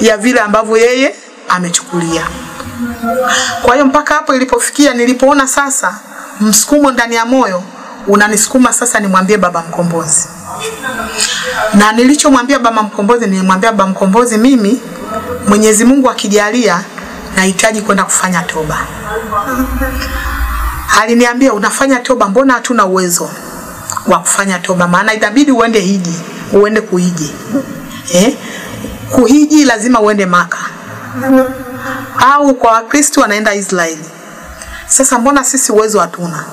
ya vile ambavyo yeye amechukulia. Kwa hiyo mpaka hapo ilipofikia, nilipoona sasa msukumo ndani ya moyo unanisukuma sasa nimwambie baba mkombozi, na nilichomwambia baba mkombozi, nilimwambia baba mkombozi, mimi Mwenyezi Mungu akijalia nahitaji kwenda kufanya toba. Aliniambia, unafanya toba, mbona hatuna uwezo wa kufanya toba? Maana itabidi uende hiji, uende kuhiji eh? Kuhiji lazima uende Maka au kwa Wakristo wanaenda Israeli. Sasa mbona sisi uwezo hatuna?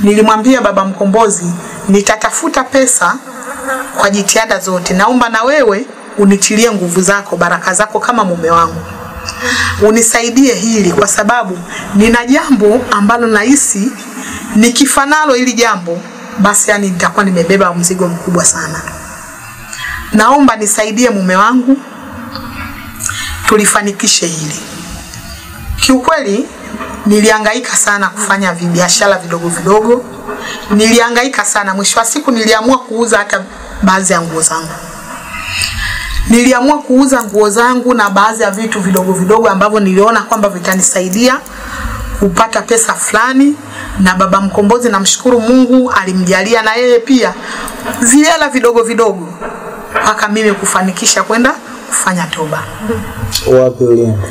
Nilimwambia baba mkombozi, nitatafuta pesa kwa jitihada zote, naomba na wewe unitilie nguvu zako, baraka zako kama mume wangu unisaidie hili kwa sababu nina jambo ambalo nahisi nikifanalo hili jambo basi, yani nitakuwa nimebeba mzigo mkubwa sana. Naomba nisaidie mume wangu tulifanikishe hili. Kiukweli nilihangaika sana kufanya biashara vidogo vidogo, nilihangaika sana. Mwisho wa siku niliamua kuuza hata baadhi ya nguo zangu niliamua kuuza nguo zangu na baadhi ya vitu vidogo vidogo ambavyo niliona kwamba vitanisaidia kupata pesa fulani, na baba mkombozi, namshukuru Mungu alimjalia na yeye pia viela vidogo vidogo mpaka mimi kufanikisha kwenda kufanya toba. Wapi ulienda?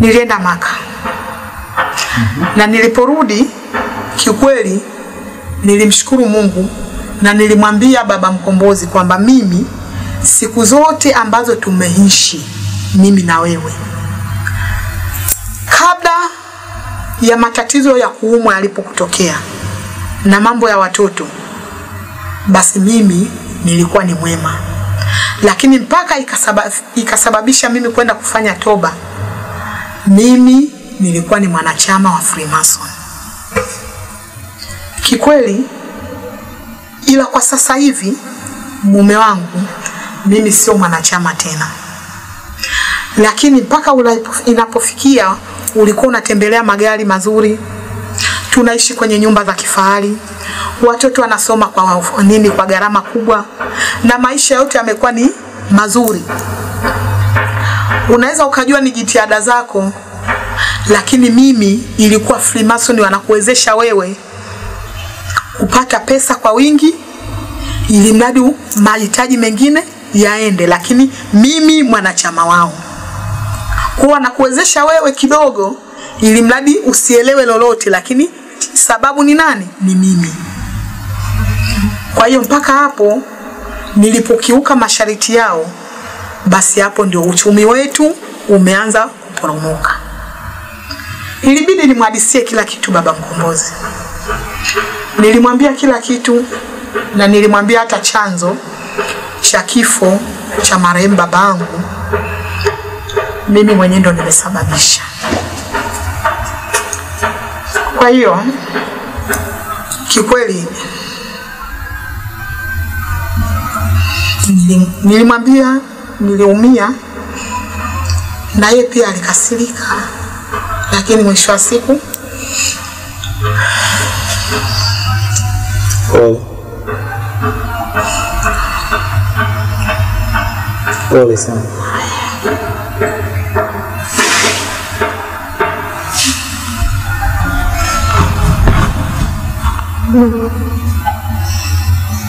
Nilienda Maka na niliporudi, kiukweli nilimshukuru Mungu na nilimwambia baba mkombozi kwamba mimi siku zote ambazo tumeishi mimi na wewe, kabla ya matatizo ya kuumwa yalipokutokea na mambo ya watoto, basi mimi nilikuwa ni mwema, lakini mpaka ikasaba, ikasababisha mimi kwenda kufanya toba, mimi nilikuwa ni mwanachama wa Freemason. Kikweli, ila kwa sasa hivi mume wangu mimi sio mwanachama tena, lakini mpaka inapofikia ulikuwa unatembelea magari mazuri, tunaishi kwenye nyumba za kifahari, watoto wanasoma kwa nini, kwa gharama kubwa, na maisha yote yamekuwa ni mazuri. Unaweza ukajua ni jitihada zako, lakini mimi ilikuwa Freemason wanakuwezesha wewe kupata pesa kwa wingi, ili mradi mahitaji mengine yaende, lakini mimi mwanachama wao kwa nakuwezesha wewe kidogo, ili mradi usielewe lolote, lakini sababu ni nani? Ni mimi. Kwa hiyo mpaka hapo nilipokiuka masharti yao, basi hapo ndio uchumi wetu umeanza kuporomoka. Ilibidi nimhadisie kila kitu baba mkombozi, nilimwambia kila kitu na nilimwambia hata chanzo cha kifo cha marehemu babangu mimi mwenyewe ndo nimesababisha. Kwa hiyo kikweli nilimwambia niliumia, na yeye pia alikasirika, lakini mwisho wa siku Pole. Pole sana.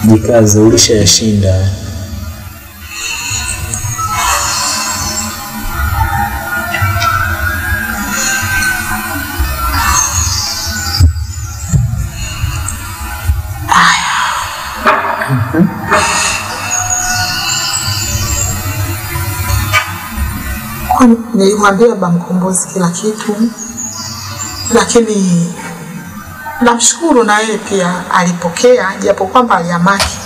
Jikaze, ulishayashinda. Nilimwambia baba mkombozi kila kitu, lakini namshukuru na yeye pia alipokea, japo kwamba aliamaki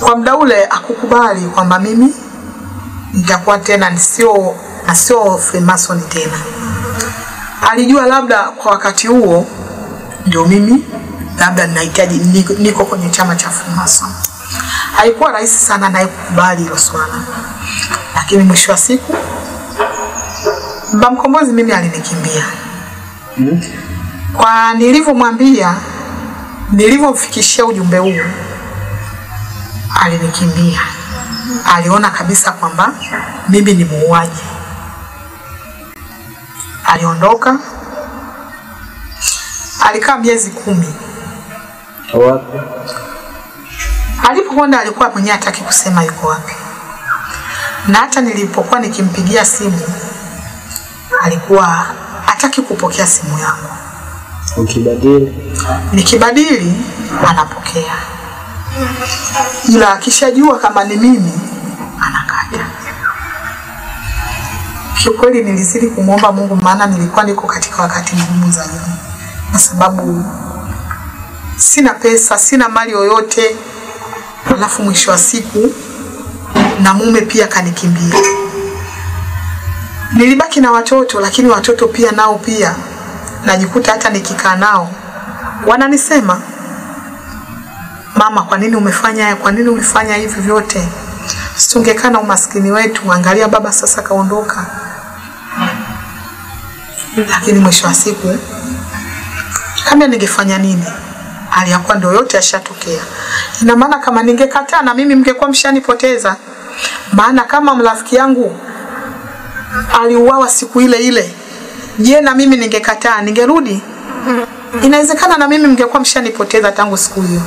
kwa muda ule akukubali kwamba mimi nitakuwa tena nisio na sio Freemason tena. Alijua labda kwa wakati huo ndio mimi labda ninahitaji niko, niko kwenye chama cha Freemason. Haikuwa rahisi sana naye kukubali hilo swala, lakini mwisho wa siku baba mkombozi mimi alinikimbia kwa nilivyomwambia, nilivyomfikishia ujumbe huu, alinikimbia. Aliona kabisa kwamba mimi ni muuaji. Aliondoka, alikaa miezi kumi. Wapi? Alipokwenda alikuwa mwenyewe hataki kusema yuko wapi, na hata nilipokuwa nikimpigia simu alikuwa hataki kupokea simu yangu. Ukibadili nikibadili anapokea, ila akishajua kama ni mimi anakata. Kiukweli nilizidi kumwomba Mungu, maana nilikuwa niko katika wakati mgumu zaidi, kwa sababu sina pesa, sina mali yoyote, alafu mwisho wa siku na mume pia kanikimbia. Nilibaki na watoto, lakini watoto pia nao pia najikuta hata nikikaa nao wananisema, mama, kwa nini umefanya? Kwa nini ulifanya hivi vyote? Situngekaa na umaskini wetu, angalia baba sasa kaondoka. Lakini mwisho wa siku kama ningefanya nini? Hali ya kuwa ndio yote yashatokea. Ina maana kama ningekataa na mimi mngekuwa mshanipoteza, maana kama mrafiki yangu aliuawa siku ile ile, je, na mimi ningekataa ningerudi? Inawezekana na mimi mngekuwa mshanipoteza tangu siku hiyo,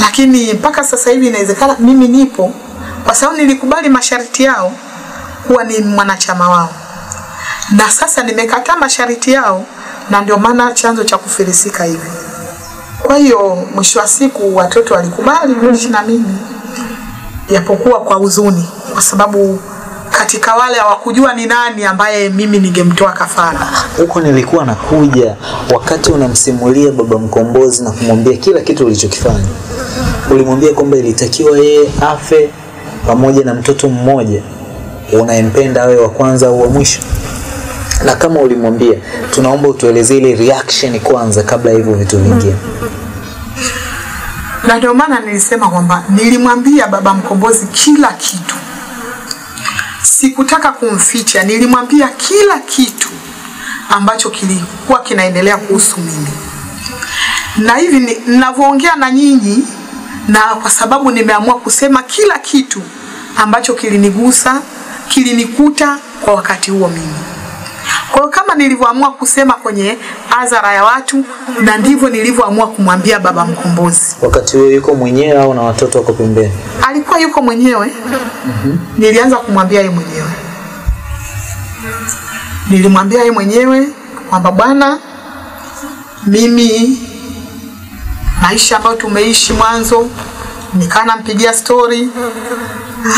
lakini mpaka sasa hivi inawezekana mimi nipo kwa sababu nilikubali masharti yao kuwa ni mwanachama wao, na sasa nimekataa masharti yao, na ndio maana chanzo cha kufilisika hivi. Kwa hiyo mwisho wa siku watoto walikubali kuishi na mimi, japokuwa kwa huzuni, kwa sababu katika wale hawakujua ni nani ambaye mimi ningemtoa kafara. huko nilikuwa nakuja wakati unamsimulia baba mkombozi na kumwambia kila kitu ulichokifanya. Ulimwambia kwamba ilitakiwa yeye afe pamoja na mtoto mmoja unayempenda awe wa kwanza au wa mwisho. Na kama ulimwambia tunaomba utueleze ile reaction kwanza kabla hivyo vitu vingine na ndio maana nilisema kwamba nilimwambia baba mkombozi kila kitu, sikutaka kumficha. Nilimwambia kila kitu ambacho kilikuwa kinaendelea kuhusu mimi, na hivi ninavyoongea na nyinyi, na kwa sababu nimeamua kusema kila kitu ambacho kilinigusa, kilinikuta kwa wakati huo mimi. Kwa hiyo kama nilivyoamua kusema kwenye hadhara ya watu, na ndivyo nilivyoamua kumwambia baba mkombozi. wakati huo yuko mwenyewe au na watoto wako pembeni alikuwa yuko mwenyewe mm -hmm. nilianza kumwambia yeye mwenyewe nilimwambia yeye mwenyewe kwamba bwana mimi maisha ambayo tumeishi mwanzo nikaa nampigia stori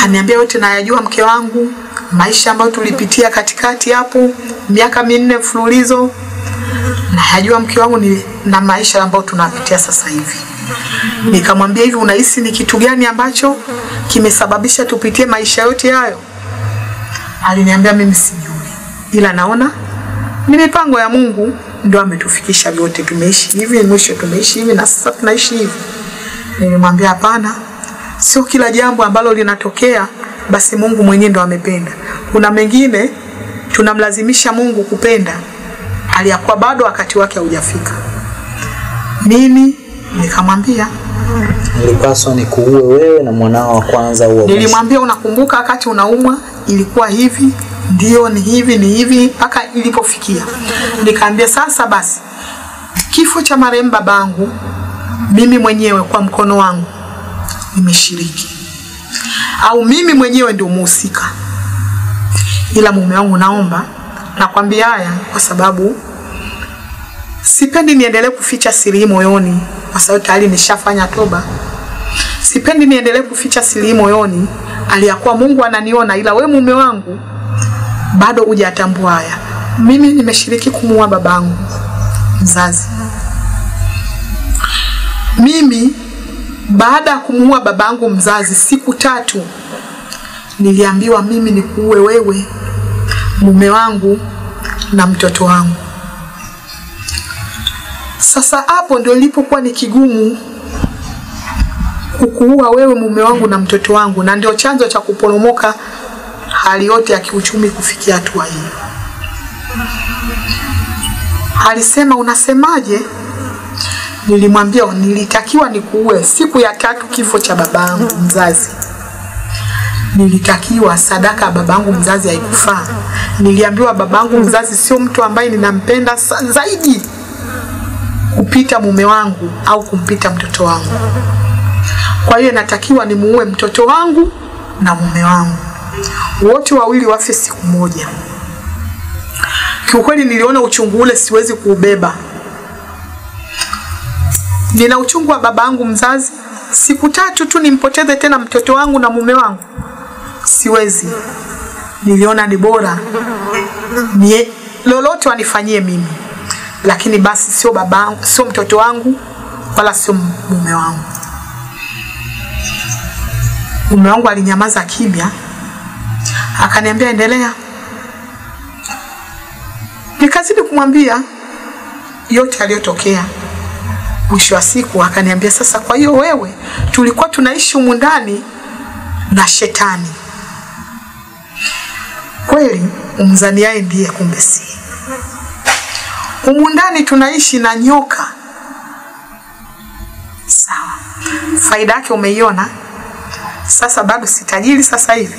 aniambia yote nayajua mke wangu maisha ambayo tulipitia katikati hapo miaka minne mfululizo na hajua mke wangu ni, na maisha ambayo tunapitia sasa hivi Nikamwambia hivi, unahisi ni kitu gani ambacho kimesababisha tupitie maisha yote hayo? Aliniambia mimi sijui, ila naona ni mipango ya Mungu ndio ametufikisha vyote. Tumeishi hivi, mwisho tumeishi hivi, na sasa tunaishi hivi. Nilimwambia hapana, sio kila jambo ambalo linatokea basi Mungu mwenyewe ndo amependa. Kuna mengine tunamlazimisha Mungu kupenda aliyakuwa bado wakati wake haujafika. Mimi nikamwambia, Nilipaswa nikuue wewe na mwanao wa kwanza huo. nilimwambia unakumbuka wakati unaumwa ilikuwa hivi, ndio ni hivi ni hivi mpaka ilipofikia. Nikaambia sasa basi, kifo cha marehemu babangu mimi mwenyewe kwa mkono wangu nimeshiriki, au mimi mwenyewe ndio muhusika, ila mume wangu, naomba nakwambia haya kwa sababu sipendi niendelee kuficha siri hii moyoni, kwa sababu tayari nishafanya toba. Sipendi niendelee kuficha siri hii moyoni, aliyakuwa Mungu ananiona, ila we mume wangu bado hujatambua haya. Mimi nimeshiriki kumuua babangu mzazi. Mimi baada ya kumuua babangu mzazi, siku tatu niliambiwa mimi nikuue wewe, mume wangu na mtoto wangu. Sasa hapo ndio ilipokuwa ni kigumu kukuua wewe mume wangu na mtoto wangu, na ndio chanzo cha kuporomoka hali yote ya kiuchumi kufikia hatua hii. Alisema unasemaje? Nilimwambia nilitakiwa nikuue siku ya tatu kifo cha babangu mzazi. Nilitakiwa sadaka ya babangu mzazi haikufaa. Niliambiwa babangu mzazi sio mtu ambaye ninampenda zaidi kupita mume wangu au kumpita mtoto wangu. Kwa hiyo natakiwa nimuue mtoto wangu na mume wangu, wote wawili wafe siku moja. Kiukweli niliona uchungu ule siwezi kuubeba. Nina uchungu wa baba yangu mzazi, siku tatu tu nimpoteze tena mtoto wangu na mume wangu, siwezi. Niliona ni bora nie, lolote wanifanyie mimi, lakini basi sio baba, sio mtoto wangu wala sio mume wangu. Mume wangu alinyamaza kimya, akaniambia endelea. Nikazidi kumwambia yote yaliyotokea. Mwisho wa siku akaniambia, sasa, kwa hiyo wewe, tulikuwa tunaishi humu ndani na shetani kweli, umzaniaye ndiye, kumbe si. Humu ndani tunaishi na nyoka. Sawa, faida yake umeiona. Sasa bado sitajiri sasa hivi.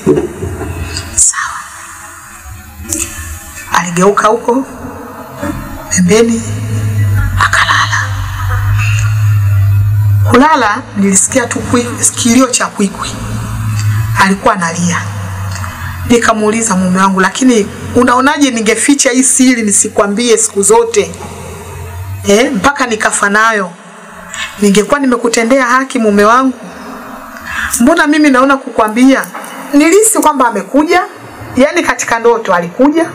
Sawa, aligeuka huko pembeni Kulala nilisikia tu kilio cha kwikwi, alikuwa analia. Nikamuuliza mume wangu, lakini unaonaje ningeficha hii siri nisikwambie siku zote eh, mpaka nikafa nayo? Ningekuwa nimekutendea haki mume wangu mbona mimi naona kukwambia, nilisi kwamba amekuja, yani katika ndoto alikuja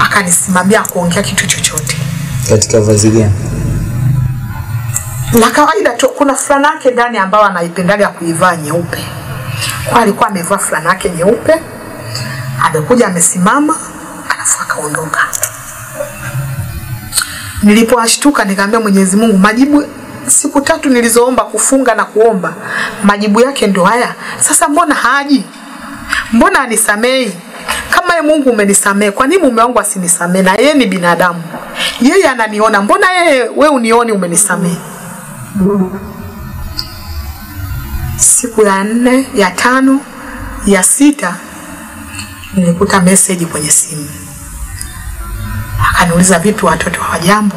akanisimamia kuongea kitu chochote. Katika vazi gani? La kawaida tu, kuna fulana yake ndani ambayo anaipendaga kuivaa nyeupe, kwa alikuwa amevaa fulana yake nyeupe, amekuja amesimama, alafu akaondoka. Nilipoashtuka nikamwambia Mwenyezi Mungu, majibu siku tatu nilizoomba kufunga na kuomba, majibu yake ndo haya. Sasa mbona haji? Mbona anisamei? Kama ye Mungu umenisamee, kwa nini mume wangu asinisamee? Na yeye ni binadamu, yeye ananiona, mbona yeye we unioni umenisamee? Siku ya nne, ya tano, ya sita nilikuta meseji kwenye simu, akaniuliza vipi, watoto hawajambo?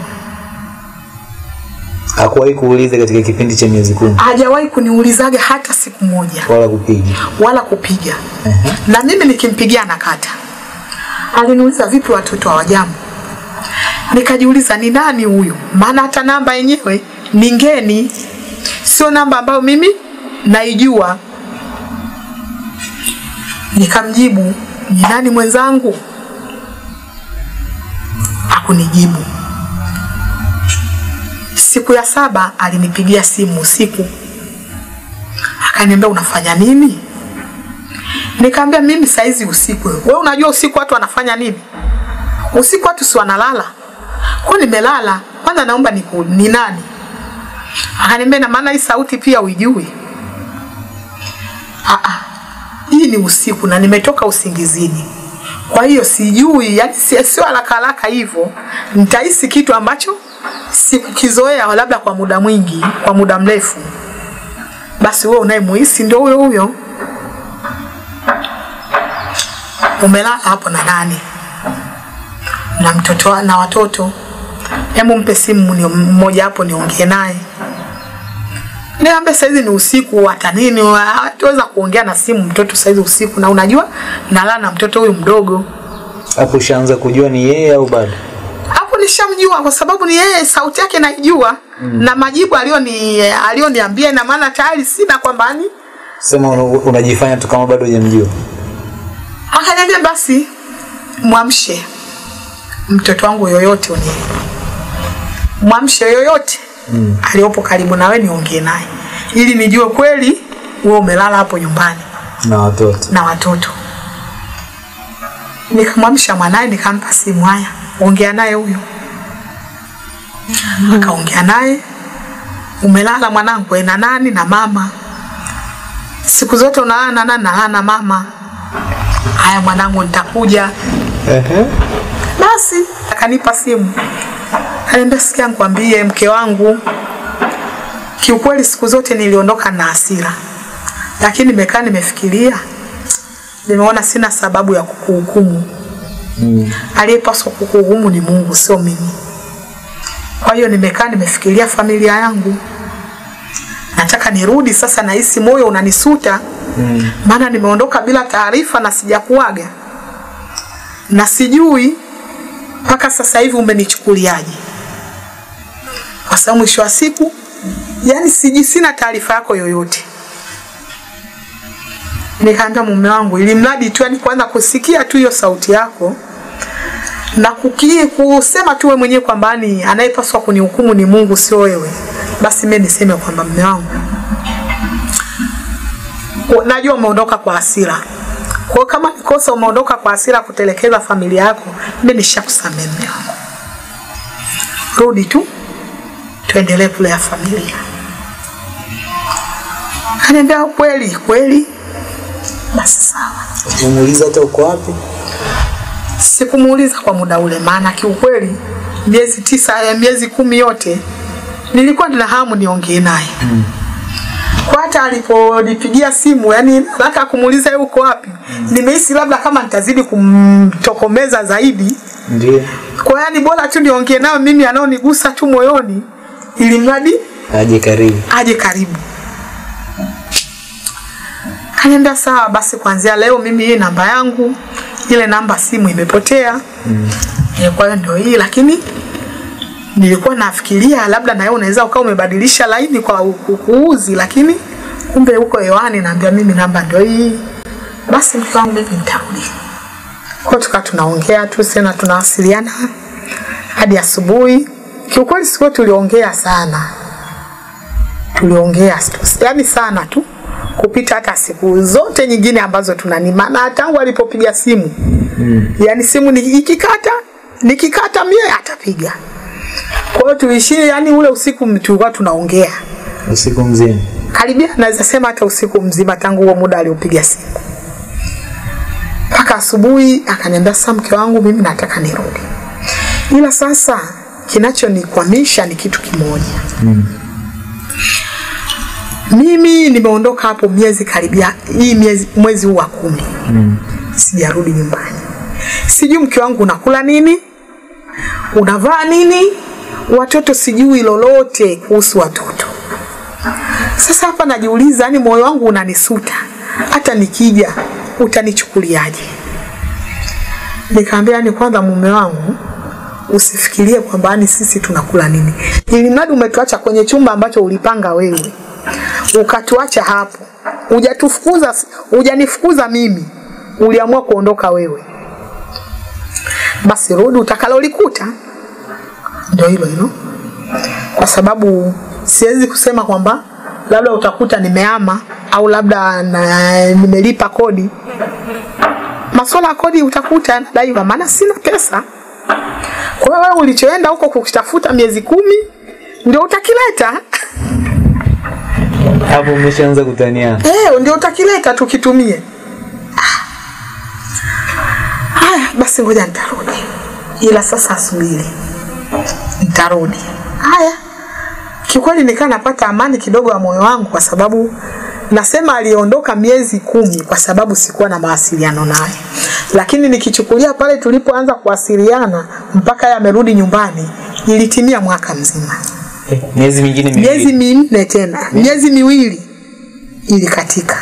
Hakuwahi kuuliza katika kipindi cha miezi kumi hajawahi kuniulizaga hata siku moja wala kupiga. wala kupiga uh -huh. na mimi nikimpigia nakata. Aliniuliza vipi, watoto hawajambo? Nikajiuliza ni nani huyu, maana hata namba yenyewe ni ngeni, sio namba ambayo mimi naijua. Nikamjibu ni nani mwenzangu, hakunijibu. Siku ya saba alinipigia simu usiku, akaniambia unafanya nini? Nikamwambia mimi saizi usiku. Wewe unajua usiku watu wanafanya nini? Usiku watu si wanalala. Kwa nimelala. Kwanza naomba ni, ni nani? Akaniambia na maana hii sauti pia uijui. "Ah, ah, hii ni usiku na nimetoka usingizini, kwa hiyo sijui, yani si- sio haraka haraka hivyo, nitahisi kitu ambacho sikukizoea labda kwa muda mwingi, kwa muda mrefu. Basi wewe unayemuhisi ndio huyo huyo. Umelala hapo na nani? Na mtoto na watoto. Hebu mpe simu mmoja hapo niongee naye. Niambia saizi ni usiku hata nini hatuweza kuongea na simu mtoto saizi usiku na unajua nalala na mtoto huyu mdogo. Hapo ushaanza kujua ni yeye au bado? Hapo nishamjua kwa sababu ni yeye sauti yake naijua mm. na majibu alioni alioniambia ina maana tayari sina kwamba ni Sema unajifanya tu kama bado hujamjua. akaniambia basi mwamshe mtoto wangu yoyote uni mwamshe yoyote mm. aliyopo karibu nawe niongee naye ili nijue kweli wewe umelala hapo nyumbani Na watoto. na watoto nikamwamsha mwanaye nikampa simu haya ongea naye huyo mm. akaongea naye umelala mwanangu na nani na mama siku zote unalala na nani nalala na mama haya mwanangu nitakuja Ehe. basi akanipa simu aniambia sikia nikwambie mke wangu kiukweli siku zote niliondoka na hasira lakini nimekaa nimefikiria nimeona sina sababu ya kukuhukumu. Mm. aliyepaswa kukuhukumu ni mungu sio mimi. Kwa hiyo nimekaa nimefikiria familia yangu. Nataka nirudi sasa nahisi moyo unanisuta. Mm. maana nimeondoka bila taarifa na sijakuaga na sijui mpaka sasa hivi umenichukuliaje? Kwa sababu mwisho wa siku yani siji sina taarifa yako yoyote. Nikaambia mume wangu ili mradi tu yani kwanza kusikia tu hiyo sauti yako na kukie kusema tu wewe mwenyewe kwamba ni anayepaswa kunihukumu ni Mungu sio wewe. Basi mimi niseme kwamba mume wangu najua umeondoka kwa hasira. Kwa kama ni kosa umeondoka kwa hasira kutelekeza familia yako, mimi nishakusamehe mume wangu. Rudi tu tuendelee kulea familia. Anaenda kweli kweli, basi sawa. Hata uko wapi? Sikumuuliza kwa muda ule, maana kiukweli miezi tisa ya miezi kumi yote nilikuwa nina hamu niongee naye mm. Kwa hata aliponipigia simu, yani nataka kumuuliza yuko wapi mm. nimehisi labda kama nitazidi kumtokomeza zaidi, Ndiyo. kwa yani bora tu niongee nayo mimi, anaonigusa tu moyoni, ili mradi Aje karibu. aje karibu. Kaniambia sawa basi, kuanzia leo mimi hii namba yangu, ile namba simu imepotea mm. E, kwa hiyo ndio hii, lakini nilikuwa nafikiria labda na wewe unaweza ukawa umebadilisha laini kwa kuuzi, lakini kumbe huko hewani, naambia mimi namba ndio hii. Basi mke wangu mimi nitarudi. Kwa tukawa tunaongea tu sana, tunawasiliana hadi asubuhi. Kiukweli siku tuliongea sana, tuliongea yani sana tu kupita hata siku zote nyingine ambazo tunani maana tangu alipopiga simu mm. yani simu ni, ikikata nikikata mie atapiga kwa hiyo tuishie, yani ule usiku tulikuwa tunaongea. Usiku mzima. karibia naweza sema hata usiku mzima tangu huo muda aliopiga simu. Mpaka asubuhi akaniambia sasa mke wangu mimi nataka nirudi. Ila sasa kinachonikwamisha ni kitu kimoja. Mm. mimi nimeondoka hapo miezi karibia hii miezi mwezi huu wa kumi. Mm. sijarudi nyumbani. Sijui mke wangu unakula nini? Unavaa nini watoto sijui lolote kuhusu watoto. Sasa hapa najiuliza yani moyo wangu unanisuta. Hata nikija utanichukuliaje? Nikaambia ni kwanza mume wangu usifikirie kwamba ni sisi tunakula nini. Ili mradi umetuacha kwenye chumba ambacho ulipanga wewe ukatuacha hapo hujatufukuza hujanifukuza mimi uliamua kuondoka wewe. Basi rudi utakalolikuta ndio hilo hilo kwa sababu siwezi kusema kwamba labda utakuta nimeama au labda na, nimelipa kodi masuala ya kodi utakuta yanadaiwa maana sina pesa kwa hiyo wewe ulichoenda huko kukitafuta miezi kumi ndio utakileta Hapo umeshaanza kutania Eh, ndio utakileta tukitumie. Haya, basi ngoja nitarudi. Ila sasa asubiri. Nitarudi. Haya. Kikweli nikaa napata amani kidogo ya moyo wangu kwa sababu nasema aliondoka miezi kumi kwa sababu sikuwa na mawasiliano naye, lakini nikichukulia pale tulipoanza kuwasiliana mpaka yeye amerudi nyumbani ilitimia mwaka mzima, Eh, miezi mingine miezi minne tena, miezi miwili ilikatika.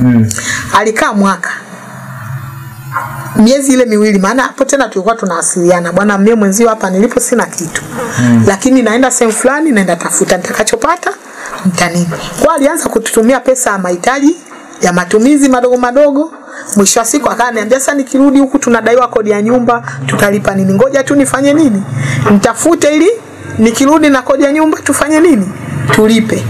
Mm. alikaa mwaka miezi ile miwili, maana hapo tena tulikuwa tunawasiliana, bwana, mimi mwenzio hapa nilipo sina kitu mm. lakini naenda sehemu fulani, naenda tafuta nitakachopata mtanini. Kwa alianza kututumia pesa ya mahitaji ya matumizi madogo madogo. Mwisho wa siku akaniambia, sasa nikirudi huku tunadaiwa kodi ya nyumba, tutalipa nini? Ngoja tu nifanye nini, nitafute ili nikirudi na kodi ya nyumba tufanye nini, tulipe.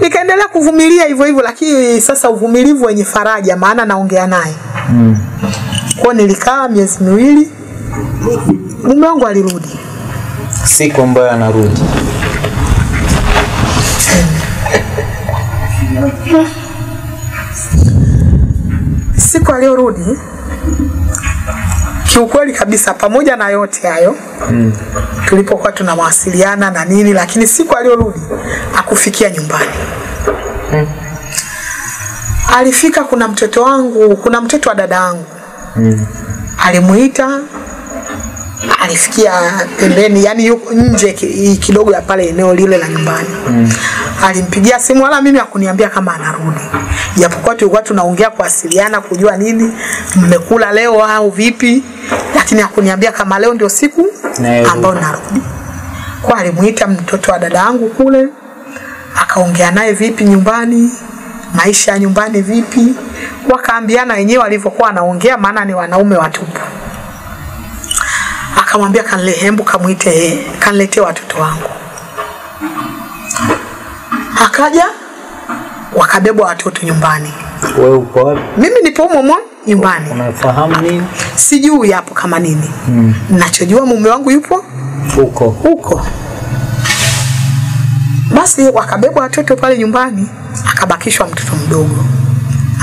Nikaendelea kuvumilia hivyo hivyo, lakini sasa uvumilivu wenye faraja, maana naongea naye Mm. kwa nilikaa miezi miwili, mume wangu alirudi. Siku ambayo anarudi. Siku aliyorudi, kiukweli kabisa, pamoja na yote hayo Mm. tulipokuwa tunawasiliana na nini, lakini siku aliyorudi akufikia nyumbani. Alifika, kuna mtoto wangu, kuna mtoto wa dada yangu. Mm. alimuita alifikia pembeni yani yuko nje kidogo ya pale eneo lile la nyumbani. Mm. alimpigia simu wala mimi hakuniambia kama anarudi. Japokuwa tulikuwa tunaongea kuwasiliana kujua nini mmekula leo au vipi lakini hakuniambia kama leo ndio siku ambayo narudi. Kwa alimuita mtoto wa dada yangu kule akaongea naye vipi nyumbani maisha ya nyumbani vipi? Wakaambiana wenyewe walivyokuwa wanaongea maana ni wanaume watupu. Akamwambia kanle hembu kamwite kanletee watoto wangu. Akaja wakabebwa watoto nyumbani. Wewe uko wapi? mimi nipo humo humo nyumbani. Unafahamu nini? sijui hapo kama nini. Mm. nachojua mume wangu yupo huko. huko. Basi wakabebwa watoto pale nyumbani akabakishwa mtoto mdogo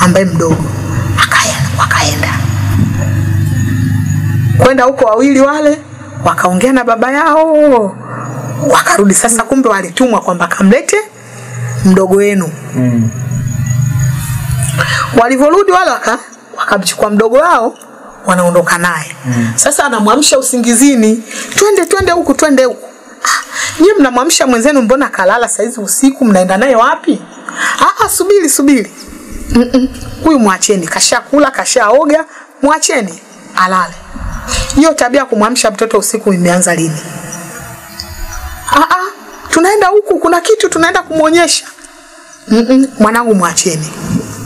ambaye mdogo akaya, wakaenda. Kwenda huko wawili wale wakaongea na baba yao wakarudi. Sasa kumbe walitumwa kwamba kamlete mdogo wenu. Mm. walivyorudi wale waka wakamchukua mdogo wao wanaondoka naye. Mm. sasa anamwamsha usingizini twende twende huku twende huku nyie mnamwamsha mwenzenu mbona kalala saizi usiku? Mnaenda naye wapi? Ah, subiri subiri. Huyu mwacheni kashakula kashaoga mwacheni alale. Hiyo tabia kumwamsha mtoto usiku imeanza lini? Ah, ah, tunaenda huku kuna kitu tunaenda kumwonyesha. Mwanangu mwacheni.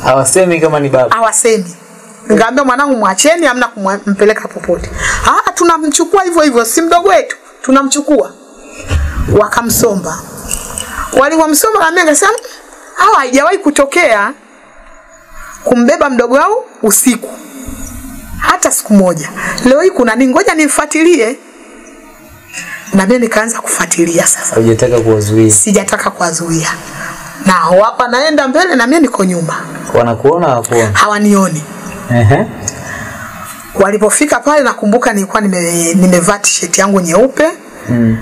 Hawasemi kama ni baba. hawasemi. Ngaambia mwanangu mwacheni amna kumpeleka popote. Ah tunamchukua hivyo hivyo si mdogo wetu? Tunamchukua wakamsomba. Walivyomsomba na akasema hawa haijawahi kutokea kumbeba mdogo wao usiku hata siku moja. Leo hii kuna nini? Ngoja nifuatilie na mimi nikaanza kufuatilia sasa. Hujataka kuwazuia. sijataka kuwazuia. Na hapa naenda mbele na mimi niko nyuma. Wanakuona hawakuona. hawanioni. Ehe. walipofika pale nakumbuka nilikuwa nime, nimevaa tisheti yangu nyeupe. Mm.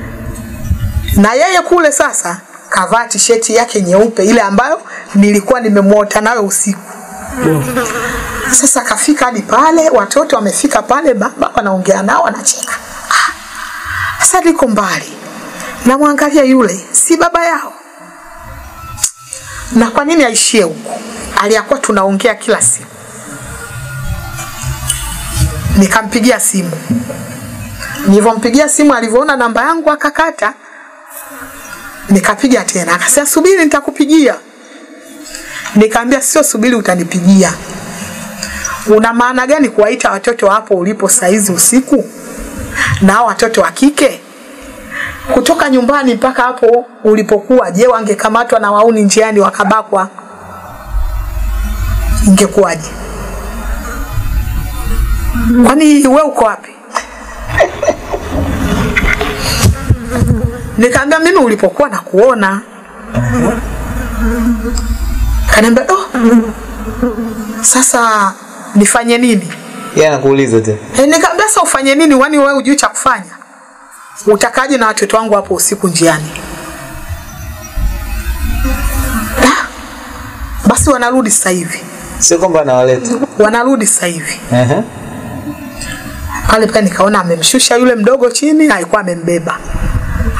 Na yeye kule sasa kavaa tisheti yake nyeupe ile ambayo nilikuwa nimemwota nayo usiku. Sasa kafika hadi pale watoto wamefika pale baba wanaongea nao anacheka. Ah, sasa niko mbali. Namwangalia yule si baba yao. Na kwa nini aishie huko aliyakuwa tunaongea kila siku. Nikampigia simu. Nilivyompigia simu alivyoona namba yangu akakata nikapiga tena. Akasema subiri nitakupigia. Nikaambia sio subiri utanipigia. Una maana gani kuwaita watoto hapo ulipo saizi usiku? Na watoto wa kike? Kutoka nyumbani mpaka hapo ulipokuwa je wangekamatwa na wauni njiani wakabakwa? Ingekuwaje? Kwani we uko wapi nikaambia mimi ulipokuwa na kuona Kaniambia oh, sasa nifanye nini? Yeye anakuuliza tu. E, nikaambia sasa ufanye nini? Wani wewe hujui cha kufanya? Utakaje na watoto wangu hapo usiku njiani? Ah, Basi wanarudi sasa hivi, Sio kwamba anawaleta. wanarudi sasa hivi. Ehe. Pale pia nikaona amemshusha yule mdogo chini, alikuwa amembeba.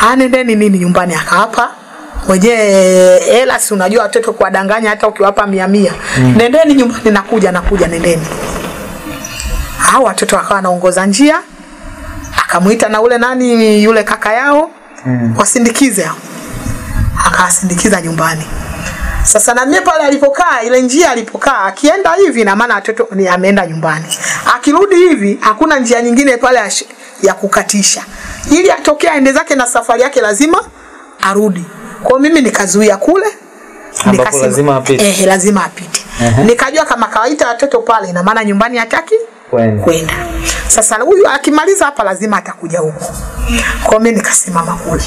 Ah, nendeni nini nyumbani akawapa mwenyewe hela, si unajua watoto kuwadanganya hata ukiwapa mia mia. Nendeni nyumbani, nakuja nakuja, nendeni. Hao watoto wakawa wanaongoza njia, akamwita na ule nani yule kaka yao mm. wasindikize hao, akawasindikiza nyumbani. Sasa na mimi pale alipokaa ile njia alipokaa akienda hivi na maana watoto ni ameenda nyumbani. Akirudi hivi hakuna njia nyingine pale ya kukatisha. Ili atokee aende zake na safari yake lazima arudi. Kwa mimi nikazuia kule Ambapo nikasema- lazima apite. Eh, lazima apite. Uh-huh. Nikajua kama kawaita watoto pale ina maana nyumbani hataki Kwenda. Sasa huyu akimaliza hapa lazima atakuja huko. Kwa mimi nikasimama kule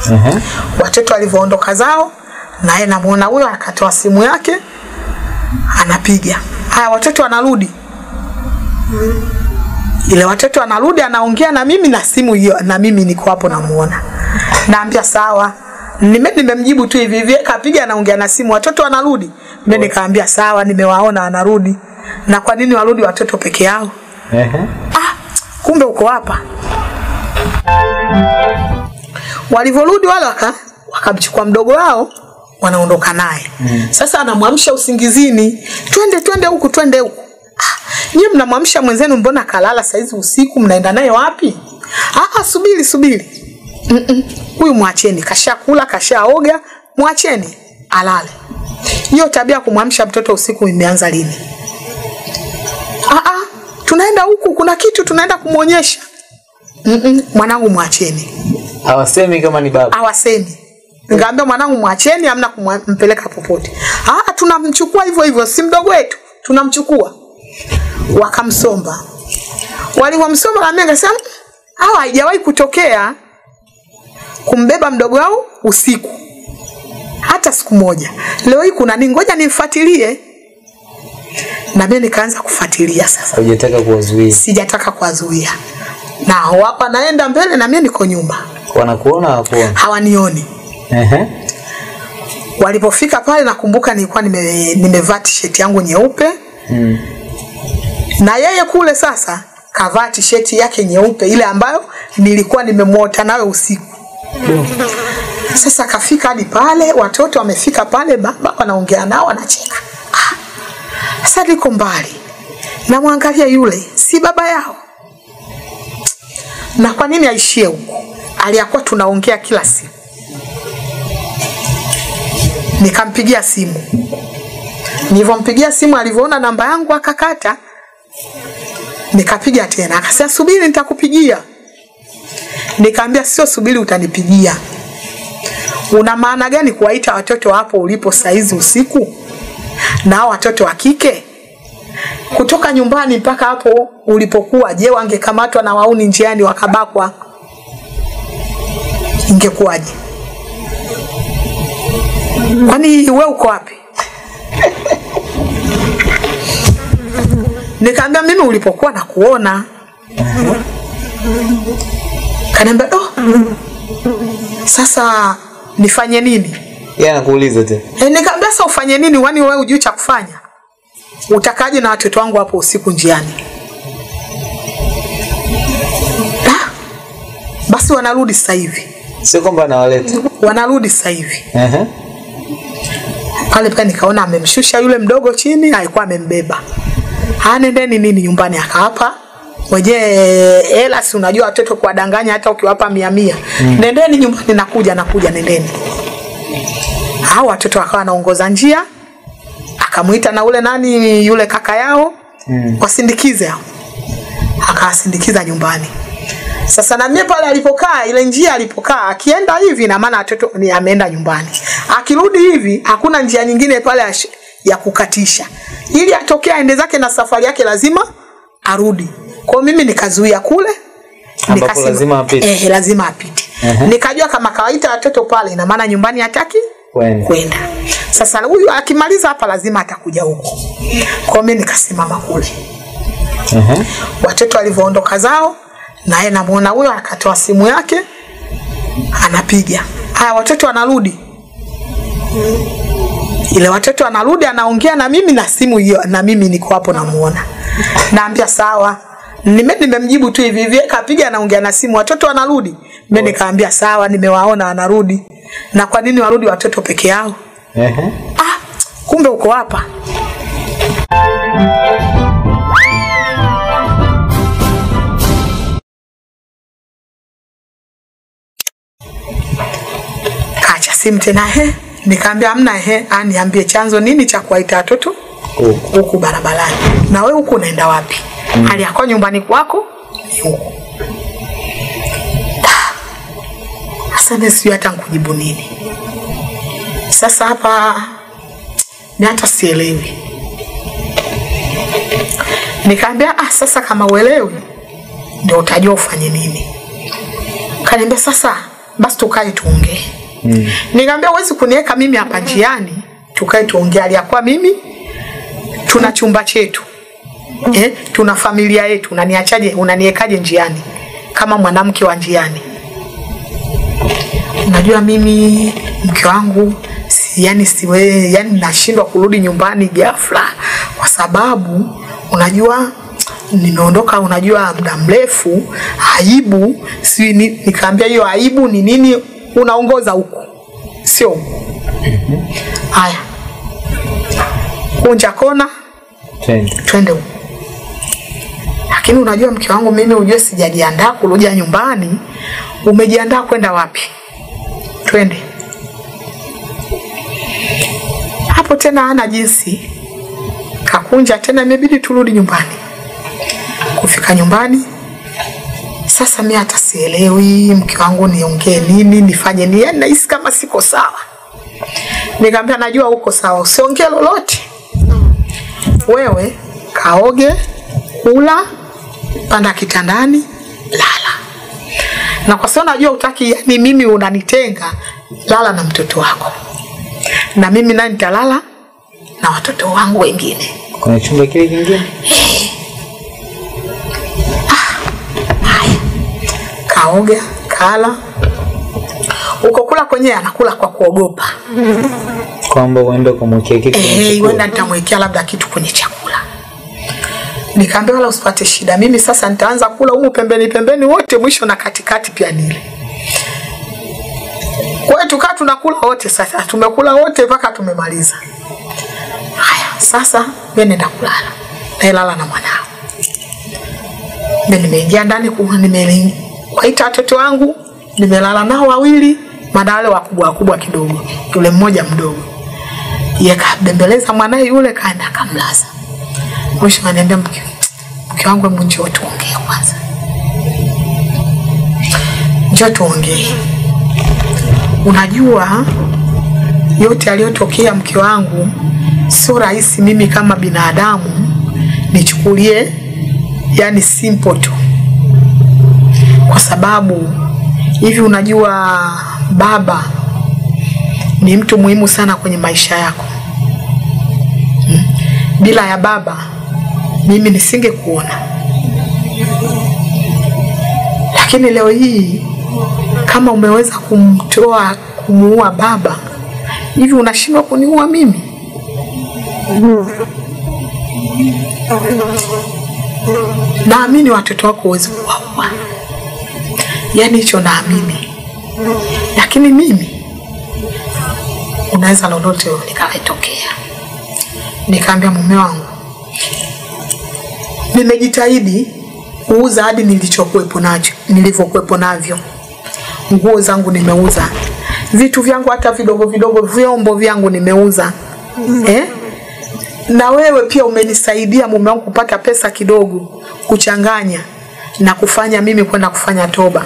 Uh-huh. watoto walivyoondoka zao naye namuona huyo akatoa simu yake anapiga haya watoto wanarudi ile watoto anarudi anaongea na mimi na simu hiyo na mimi niko hapo namuona naambia sawa nime nimemjibu tu hivi hivi kapiga anaongea na simu watoto wanarudi mimi nikaambia sawa nimewaona wanarudi na kwa nini warudi watoto peke yao Ehe. ah, kumbe uko hapa. Walivyorudi wale waka wakamchukua mdogo wao wanaondoka naye mm. Sasa anamwamsha usingizini, twende twende huku twende huku. Ah, nyie mnamwamsha mwenzenu, mbona kalala saizi usiku, mnaenda naye wapi? Ah, subili subiri subiri, huyu mwacheni, kashakula kashaoga, mwacheni alale. Hiyo tabia ya kumwamsha mtoto usiku imeanza lini? Ah, ah, tunaenda huku, kuna kitu tunaenda kumwonyesha. Mwanangu mwacheni. Hawasemi kama ni baba. Hawasemi. Nikamwambia mwanangu mwacheni, hamna kumpeleka popote. Ah, tunamchukua hivyo hivyo, si mdogo wetu, tunamchukua. Wakamsomba. Walivyomsomba na mimi nikasema hawa haijawahi kutokea kumbeba mdogo wao usiku hata siku moja. Leo hii kuna nini? Ngoja nimfuatilie. Na mimi nikaanza kufuatilia sasa Hujataka kuwazuia. sijataka kuwazuia na hapa naenda mbele na mimi niko nyuma Wanakuona hawakuona. hawanioni Ehe. walipofika pale nakumbuka nilikuwa nime, nimevaa t-shirt yangu nyeupe Mm. Na yeye kule sasa kavaa t-shirt yake nyeupe ile ambayo nilikuwa nimemwota nayo usiku. Sasa kafika hadi pale watoto wamefika pale baba wanaongea nao wanacheka. Ah, sasa niko mbali. Namwangalia yule si baba yao. Na kwa nini aishie huko? Aliyakuwa tunaongea kila siku. Nikampigia simu. Nilivyompigia simu alivyoona namba yangu akakata nikapiga tena. Akasema subiri nitakupigia. Nikaambia sio subiri utanipigia. Una maana gani kuwaita watoto hapo ulipo saizi usiku? Na watoto wa kike? Kutoka nyumbani mpaka hapo ulipokuwa je wangekamatwa na wauni njiani wakabakwa? Ingekuwaje? Kwani we uko wapi nikaambia mimi ulipokuwa na kuona kaniambia oh, sasa nifanye nini? Yeye anakuuliza tena. e, nikaambia sasa ufanye nini? Wani wewe hujui cha kufanya? Utakaje na watoto wangu hapo usiku njiani? Ah, basi wanarudi sasa hivi. Sio kwamba anawaleta. wanarudi sasa hivi. Ehe. pale pia nikaona amemshusha yule mdogo chini alikuwa amembeba "Ah, nendeni nini nyumbani akawapa mwenyewe hela si unajua watoto kuwadanganya hata ukiwapa mia mia. Mm. nendeni nyumbani nakuja nakuja nendeni. Hao watoto wakawa naongoza njia akamwita na ule nani yule kaka yao mm. wasindikize hao. Akawasindikiza nyumbani. Sasa na mimi pale alipokaa ile njia alipokaa akienda hivi na maana watoto ni ameenda nyumbani. Akirudi hivi hakuna njia nyingine pale ya kukatisha ili atokea aende zake na safari yake lazima arudi kwa mimi nikazuia kule Ambapo nikasema- lazima apite. eh, lazima apite Uh-huh. nikajua kama kawaita watoto pale ina maana nyumbani hataki Kwenda. Sasa huyu akimaliza hapa lazima atakuja huko. Kwa mimi nikasimama kule. Uh-huh. Watoto walivyoondoka zao, naye namuona huyo akatoa simu yake anapiga. Haya, watoto wanarudi ile watoto anarudi anaongea na mimi na simu hiyo, na mimi niko hapo namuona, naambia sawa. Nime nimemjibu tu hivi hivi, kapiga anaongea na simu, watoto wanarudi. Mimi nikaambia sawa, nimewaona wanarudi. Na kwa nini warudi watoto peke yao? Ehe. Ah, kumbe uko hapa. Kacha simu tena he. Nikaambia amna he, aniambie chanzo nini cha kuwaita watoto Huku. huku barabarani. Na wewe huku unaenda wapi? Mm. Hali yako nyumbani kwako ni huku. Sasa mimi sijui hata nikujibu nini. Sasa hapa ni hata sielewi. Nikaambia ah, sasa kama uelewi ndio utajua ufanye nini. Kaniambia sasa basi tukae tuongee. Mm. Nikamwambia huwezi kuniweka mimi hapa njiani tukae tuongee aliyakuwa mimi tuna chumba chetu. Eh, tuna familia yetu unaniachaje unaniwekaje njiani kama mwanamke wa njiani? Unajua mimi mke wangu si, yani siwe yani nashindwa kurudi nyumbani ghafla kwa sababu unajua nimeondoka unajua muda mrefu aibu si ni, nikaambia hiyo aibu ni nini unaongoza huku sio? Haya. Kunja kona. Twende. twende huku. Lakini unajua mke wangu mimi ujue sijajiandaa kurudia nyumbani. Umejiandaa kwenda wapi? Twende. Hapo tena hana jinsi. Kakunja tena imebidi turudi nyumbani. Kufika nyumbani sasa mi hata sielewi mke wangu niongee nini nifanye nini? Yani nahisi kama siko sawa. Nikamwambia najua uko sawa usiongee lolote. Wewe kaoge kula panda kitandani lala. Na kwa sababu najua utaki yani mimi unanitenga lala na mtoto wako. Na mimi naye nitalala na watoto wangu wengine. Kuna chumba kile kingine? Kaoga kala uko kula kwenyewe anakula kwa kuogopa Kwamba uende kumwekea kitu chakula. huenda nitamwekea labda kitu kwenye chakula. Nikaambia wala usipate shida, mimi sasa nitaanza kula humu pembeni pembeni wote, mwisho na katikati pia nile. Kwa hiyo tukaa tunakula wote sasa, tumekula wote mpaka tumemaliza. Haya, sasa mimi nenda kulala, nailala na mwanao. Mimi nimeingia ndani, ku- nimewaita watoto wangu, nimelala nao wawili, maana wale wakubwa wakubwa kidogo, yule mmoja mdogo ye kabembeleza mwanae yule kaenda akamlaza. Mwisho ananiambia mke, mke wangu, hebu njoo tuongee kwanza, njoo tuongee. Unajua yote aliyotokea mke wangu, sio rahisi mimi kama binadamu nichukulie yani simple tu, kwa sababu hivi, unajua baba ni mtu muhimu sana kwenye maisha yako. Mm. Bila ya baba mimi nisingekuona, lakini leo hii kama umeweza kumtoa kumuua baba, hivi unashindwa kuniua mimi? Naamini watoto wako huwezi kuwaua, yaani hicho naamini, lakini mimi unaweza lolote likawetokea. Nikaambia mume wangu, nimejitahidi kuuza hadi nilichokuwepo nacho, nilivyokuwepo navyo. Nguo zangu nimeuza, vitu vyangu hata vidogo vidogo, vyombo vyangu nimeuza eh? Na wewe pia umenisaidia mume wangu kupata pesa kidogo kuchanganya na kufanya mimi kwenda kufanya toba.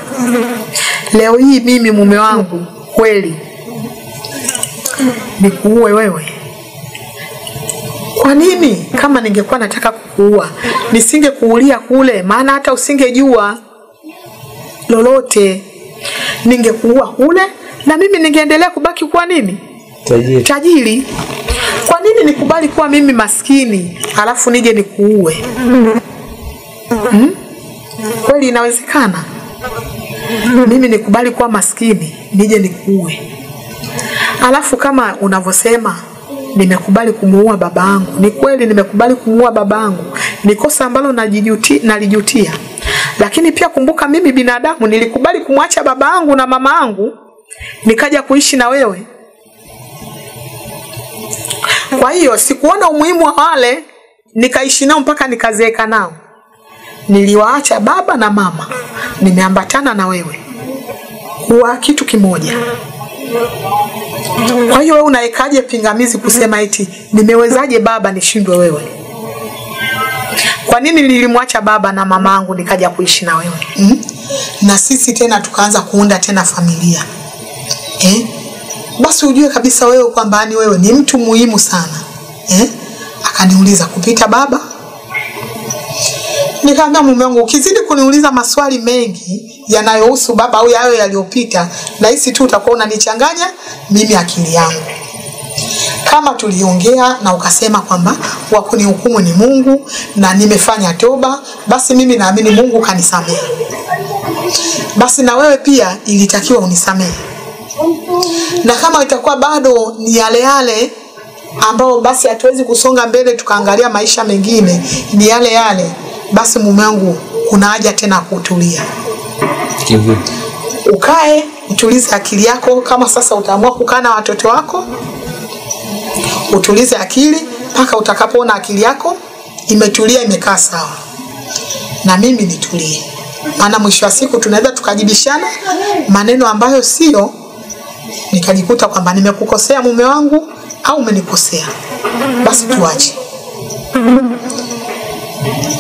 Leo hii mimi mume wangu kweli nikuue wewe? Kwa nini? Kama ningekuwa nataka kukuua nisingekuulia kule, maana hata usingejua lolote. Ningekuua kule na mimi ningeendelea kubaki kuwa nini Tajiri. tajiri. Kwa nini nikubali kuwa mimi maskini alafu nije nikuue? Hmm? Kweli inawezekana? Mimi nikubali kuwa maskini nije nikuue, Alafu kama unavyosema nimekubali kumuua babangu. Ni kweli nimekubali kumuua babangu, ni kosa ambalo najijuti, nalijutia. Lakini pia kumbuka, mimi binadamu nilikubali kumwacha babangu na mama yangu nikaja kuishi na wewe. Kwa hiyo sikuona umuhimu wa wale nikaishi nao mpaka nikazeeka nao. Niliwaacha baba na mama, nimeambatana na wewe kuwa kitu kimoja. Kwa hiyo wewe unaekaje pingamizi kusema eti nimewezaje baba nishindwe wewe? Kwa nini nilimwacha baba na mamangu nikaja kuishi na wewe mm? Na sisi tena tukaanza kuunda tena familia eh? Basi ujue kabisa wewe kwamba ni wewe ni mtu muhimu sana eh? Akaniuliza kupita baba. Nikamwambia mume wangu, ukizidi kuniuliza maswali mengi yanayohusu baba au yayo yaliyopita, nahisi tu utakuwa unanichanganya mimi akili yangu. Kama tuliongea na ukasema kwamba wa kunihukumu ni Mungu na nimefanya toba, basi mimi naamini Mungu kanisamehe. Basi na wewe pia ilitakiwa unisamehe, na kama itakuwa bado ni yale yale ambao basi hatuwezi kusonga mbele tukaangalia maisha mengine ni yale yale, basi mume wangu, kuna haja tena kutulia Kivipi? ukae utulize akili yako. Kama sasa utaamua kukaa na watoto wako, utulize akili mpaka utakapoona akili yako imetulia, imekaa sawa, na mimi nitulie, maana mwisho wa siku tunaweza tukajibishana maneno ambayo sio, nikajikuta kwamba nimekukosea mume wangu au umenikosea, basi tuache.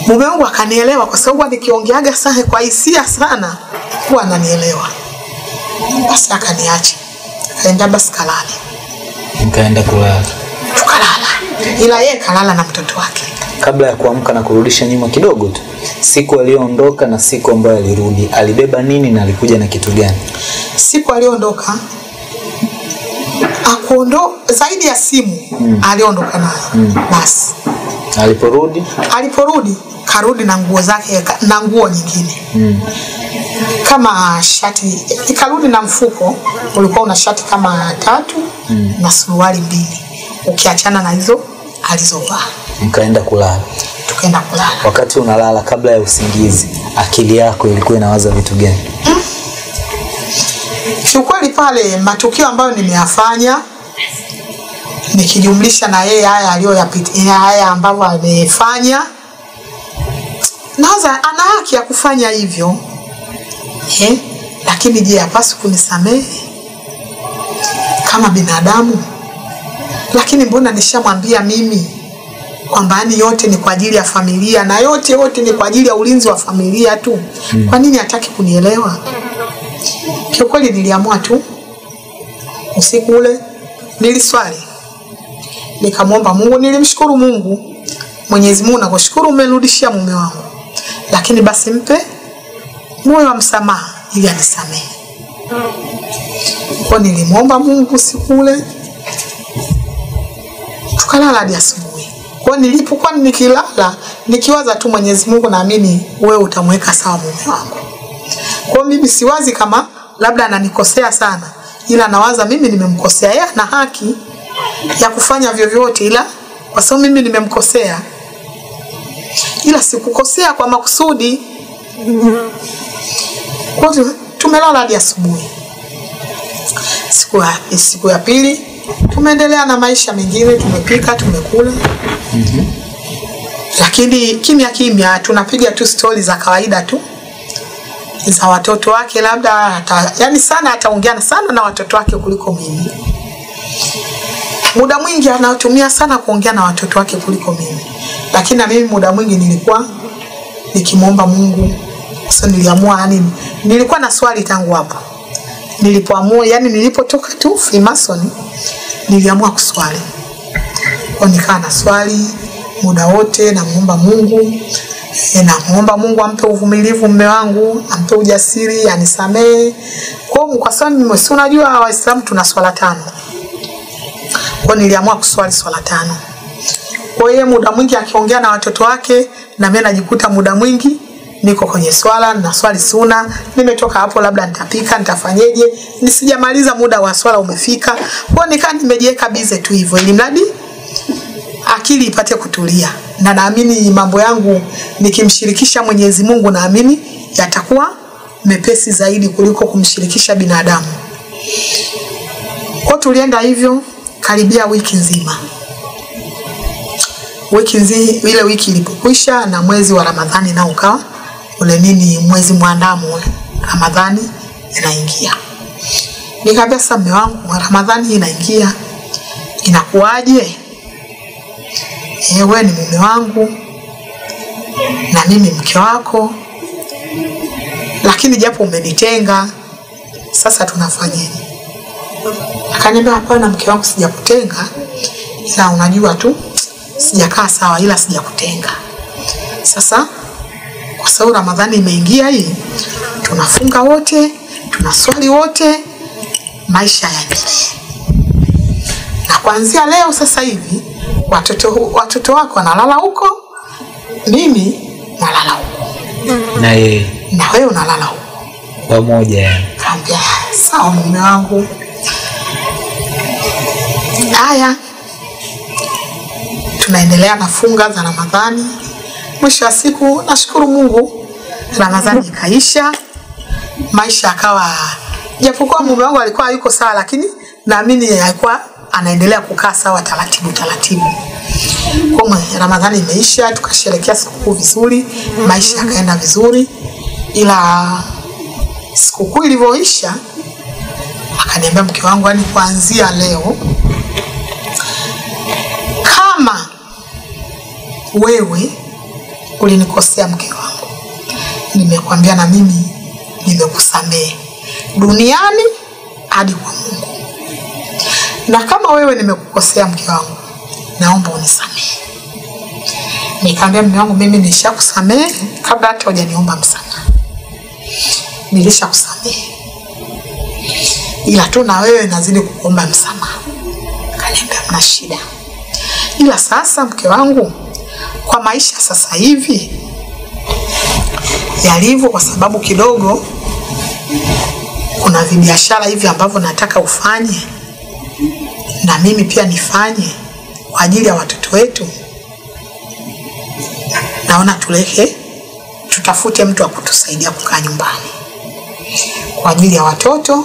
Mume wangu akanielewa kwa sababu nikiongeaga sana kwa hisia sana huwa ananielewa. Basi akaniacha, akaenda basi kalale, Nikaenda kulala. tukalala, ila yeye kalala na mtoto wake. Kabla ya kuamka na kurudisha nyuma kidogo tu, siku aliyoondoka na siku ambayo alirudi, alibeba nini na alikuja na kitu gani? Siku aliondoka akuondo zaidi ya simu mm. aliondoka nayo mm. basi Aliporudi aliporudi karudi na nguo zake na nguo nyingine mm. kama shati ikarudi na mfuko ulikuwa una shati kama tatu mm. na suruali mbili ukiachana na hizo alizovaa mkaenda kulala. tukaenda kulala Wakati unalala, kabla ya usingizi, akili yako ilikuwa inawaza vitu gani? Kiukweli pale matukio ambayo nimeyafanya nikijumlisha na yeye haya aliyoyapitia haya ambavyo amefanya nawaza ana haki ya kufanya hivyo. Eh? lakini je hapaswi kunisamehe? Kama binadamu? Lakini mbona nishamwambia mimi kwamba yani yote ni kwa ajili ya familia na yote yote ni kwa ajili ya ulinzi wa familia tu? Kwa nini hataki kunielewa kiukweli niliamua tu usiku ule niliswali nikamwomba Mungu, nilimshukuru Mungu. Mwenyezi Mungu, nakushukuru umenirudishia mume wangu, lakini basi mpe moyo wa msamaha ili anisamehe. Kwa nilimwomba Mungu usiku ule, tukalala hadi asubuhi. Kwa nilipokuwa nikilala nikiwaza tu Mwenyezi Mungu, naamini wewe utamweka sawa mume wangu. Kwa mimi siwazi kama labda ananikosea sana, ila nawaza mimi nimemkosea, yeye ana haki ya kufanya vyovyote, ila kwa sababu mimi nimemkosea, ila sikukosea kwa makusudi. Kwa hiyo tumelala hadi asubuhi. Siku ya, siku ya pili tumeendelea na maisha mengine, tumepika, tumekula mm -hmm. lakini kimya kimya tunapiga tu stori za kawaida tu za watoto wake, labda hata, yani sana ataongeana sana na watoto wake kuliko mimi. Muda mwingi anatumia sana kuongea na watoto wake kuliko mimi, lakini na mimi muda mwingi nilikuwa nikimwomba Mungu. Sasa niliamua yani, nilikuwa na swali tangu hapo. Nilipoamua, yani nilipotoka tu Freemason niliamua kuswali. Kwa nikaa na swali muda wote, namuomba Mungu namuomba Mungu ampe uvumilivu mume wangu, ampe ujasiri, anisamee Kwa kwa sababu si unajua Waislamu tuna swala tano Kwa hiyo niliamua kuswali swala tano. Kwa hiyo muda mwingi akiongea na watoto wake, na mimi najikuta muda mwingi niko kwenye swala na swali suna. Nimetoka hapo, labda nitapika, nitafanyeje, nisijamaliza muda wa swala umefika. Kwa hiyo nikaa nimejiweka bize tu hivyo, ili mradi akili ipate kutulia, na naamini mambo yangu nikimshirikisha Mwenyezi Mungu, naamini yatakuwa mepesi zaidi kuliko kumshirikisha binadamu. Kwa tulienda hivyo karibia wiki nzima. Wiki nzi, ile wiki ilipokwisha na mwezi wa Ramadhani nao ukawa ule nini, mwezi mwandamu Ramadhani inaingia. Nikaambia sasa, mume wangu, Ramadhani inaingia, inakuwaje? Eh, wewe ni mume wangu na mimi mke wako, lakini japo umenitenga, sasa tunafanyaje? Akaniambia hapana, mke wangu, sijakutenga, ila unajua tu sijakaa sawa, ila sijakutenga. Sasa kwa sababu Ramadhani imeingia hii, tunafunga wote, tunaswali wote, maisha yaendelee. Na kuanzia leo sasa hivi watoto watoto wako wanalala huko, mimi nalala huko, na yeye na wewe unalala huko. pamoja. Kaambia sawa, mume wangu. Haya, tunaendelea na funga za Ramadhani. Mwisho wa siku, nashukuru Mungu, Ramadhani ikaisha, maisha akawa, japokuwa mume wangu alikuwa yuko sawa, lakini naamini alikuwa anaendelea kukaa sawa taratibu taratibu. Kwa Ramadhani imeisha, tukasherehekea sikukuu vizuri, maisha yakaenda vizuri, ila sikukuu ilivyoisha akaniambia mke wangu, yani kuanzia leo kama wewe ulinikosea mke wangu, nimekwambia na mimi nimekusamehe duniani hadi kwa Mungu, na kama wewe nimekukosea mke wangu, naomba unisamehe. nikaambia mume wangu, mimi nishakusamehe kabla hata hujaniomba msamaha, nilishakusamehe ila tu na wewe nazidi kukuomba msamaha. Kaniambia mna shida, ila sasa mke wangu, kwa maisha sasa hivi yalivyo, kwa sababu kidogo kuna vibiashara hivi ambavyo nataka ufanye na mimi pia nifanye kwa ajili ya watoto wetu, naona tuleke tutafute mtu wa kutusaidia kukaa nyumbani kwa ajili ya watoto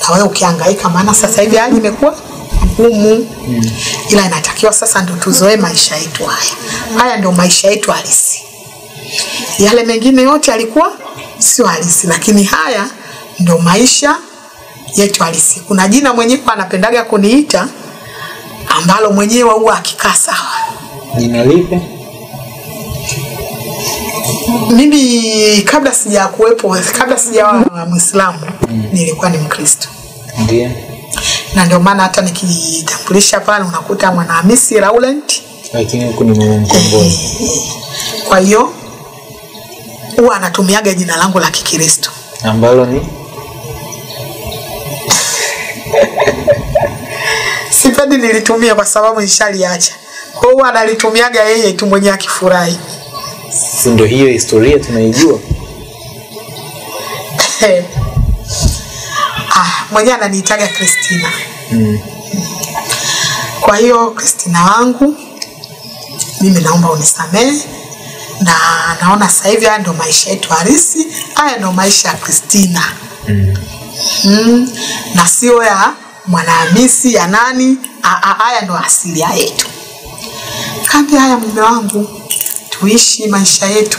na wewe ukihangaika, maana sasa hivi hali imekuwa ngumu mm. Ila inatakiwa sasa ndo tuzoe maisha yetu haya. Haya ndio maisha yetu halisi. Yale mengine yote yalikuwa sio halisi, lakini haya ndo maisha yetu halisi. Kuna jina mwenyewe anapendaga kuniita ambalo mwenyewe huwa akikaa sawa. Jina lipi? Mimi kabla sija kuwepo, kabla sijawa Mwislamu nilikuwa ni Mkristo. Ndiyo. na ndio maana hata nikitambulisha pale unakuta Mwanahamisi Laurent. Lakini huku ni mama mkombozi. Kwa hiyo huwa anatumiaga jina langu la Kikristo. Ambalo ni Sipendi nilitumia kwa sababu nishaliacha. Kwa hiyo analitumiaga yeye tu mwenyewe akifurahi. si ndio hiyo historia tunaijua? ah, mwenyewe ananiitaga Kristina. Mm. Kwa hiyo Kristina wangu, mimi naomba unisamehe, na naona sasa hivi haya ndio maisha yetu halisi, haya ndio maisha ya Kristina Mm. mm, na sio ya Mwanahamisi ya nani. Haya ndo asilia yetu. Kaambia haya, mume wangu, tuishi maisha yetu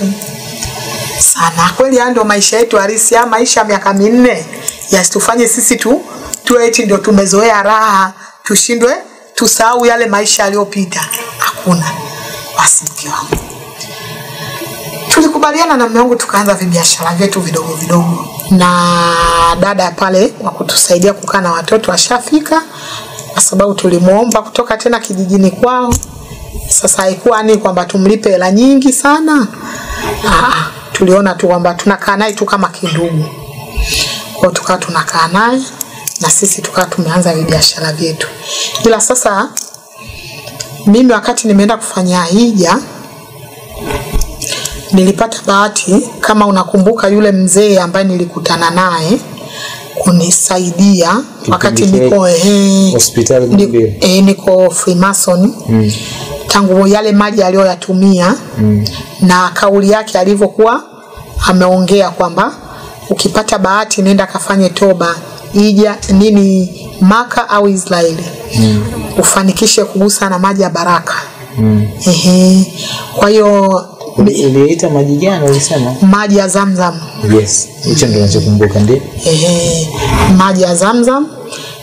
sana. Kweli haya ndo maisha yetu halisi. ya maisha miaka minne yasitufanye sisi tu tuwe eti ndio tumezoea raha, tushindwe tusahau yale maisha yaliyopita. Hakuna. Basi mke wangu, tulikubaliana na mume wangu tukaanza vibiashara vyetu vidogo vidogo, na dada pale wa kutusaidia kukaa na watoto ashafika, kwa sababu tulimwomba kutoka tena kijijini kwao. Sasa haikuwa ni kwamba tumlipe hela nyingi sana. Aa, tuliona tu kwamba tunakaa naye tu kama kindugu, kwa tukawa tunakaa naye na sisi tukawa tumeanza biashara vyetu, ila sasa mimi wakati nimeenda kufanya hija nilipata bahati, kama unakumbuka yule mzee ambaye nilikutana naye kunisaidia wakati kile niko ehe, hospitali ni- eh, niko Freemason Mm. tangu yale maji aliyoyatumia Mm. na kauli yake alivyokuwa ameongea kwamba ukipata bahati nenda kafanye toba ija nini Maka au Israeli mm. ufanikishe kugusa na maji ya baraka Mm. Ehe. Kwa hiyo Uliita maji gani ulisema? maji ya Zamzam Yes, hicho ndo nachokumbuka ndio. ehe, maji ya Zamzam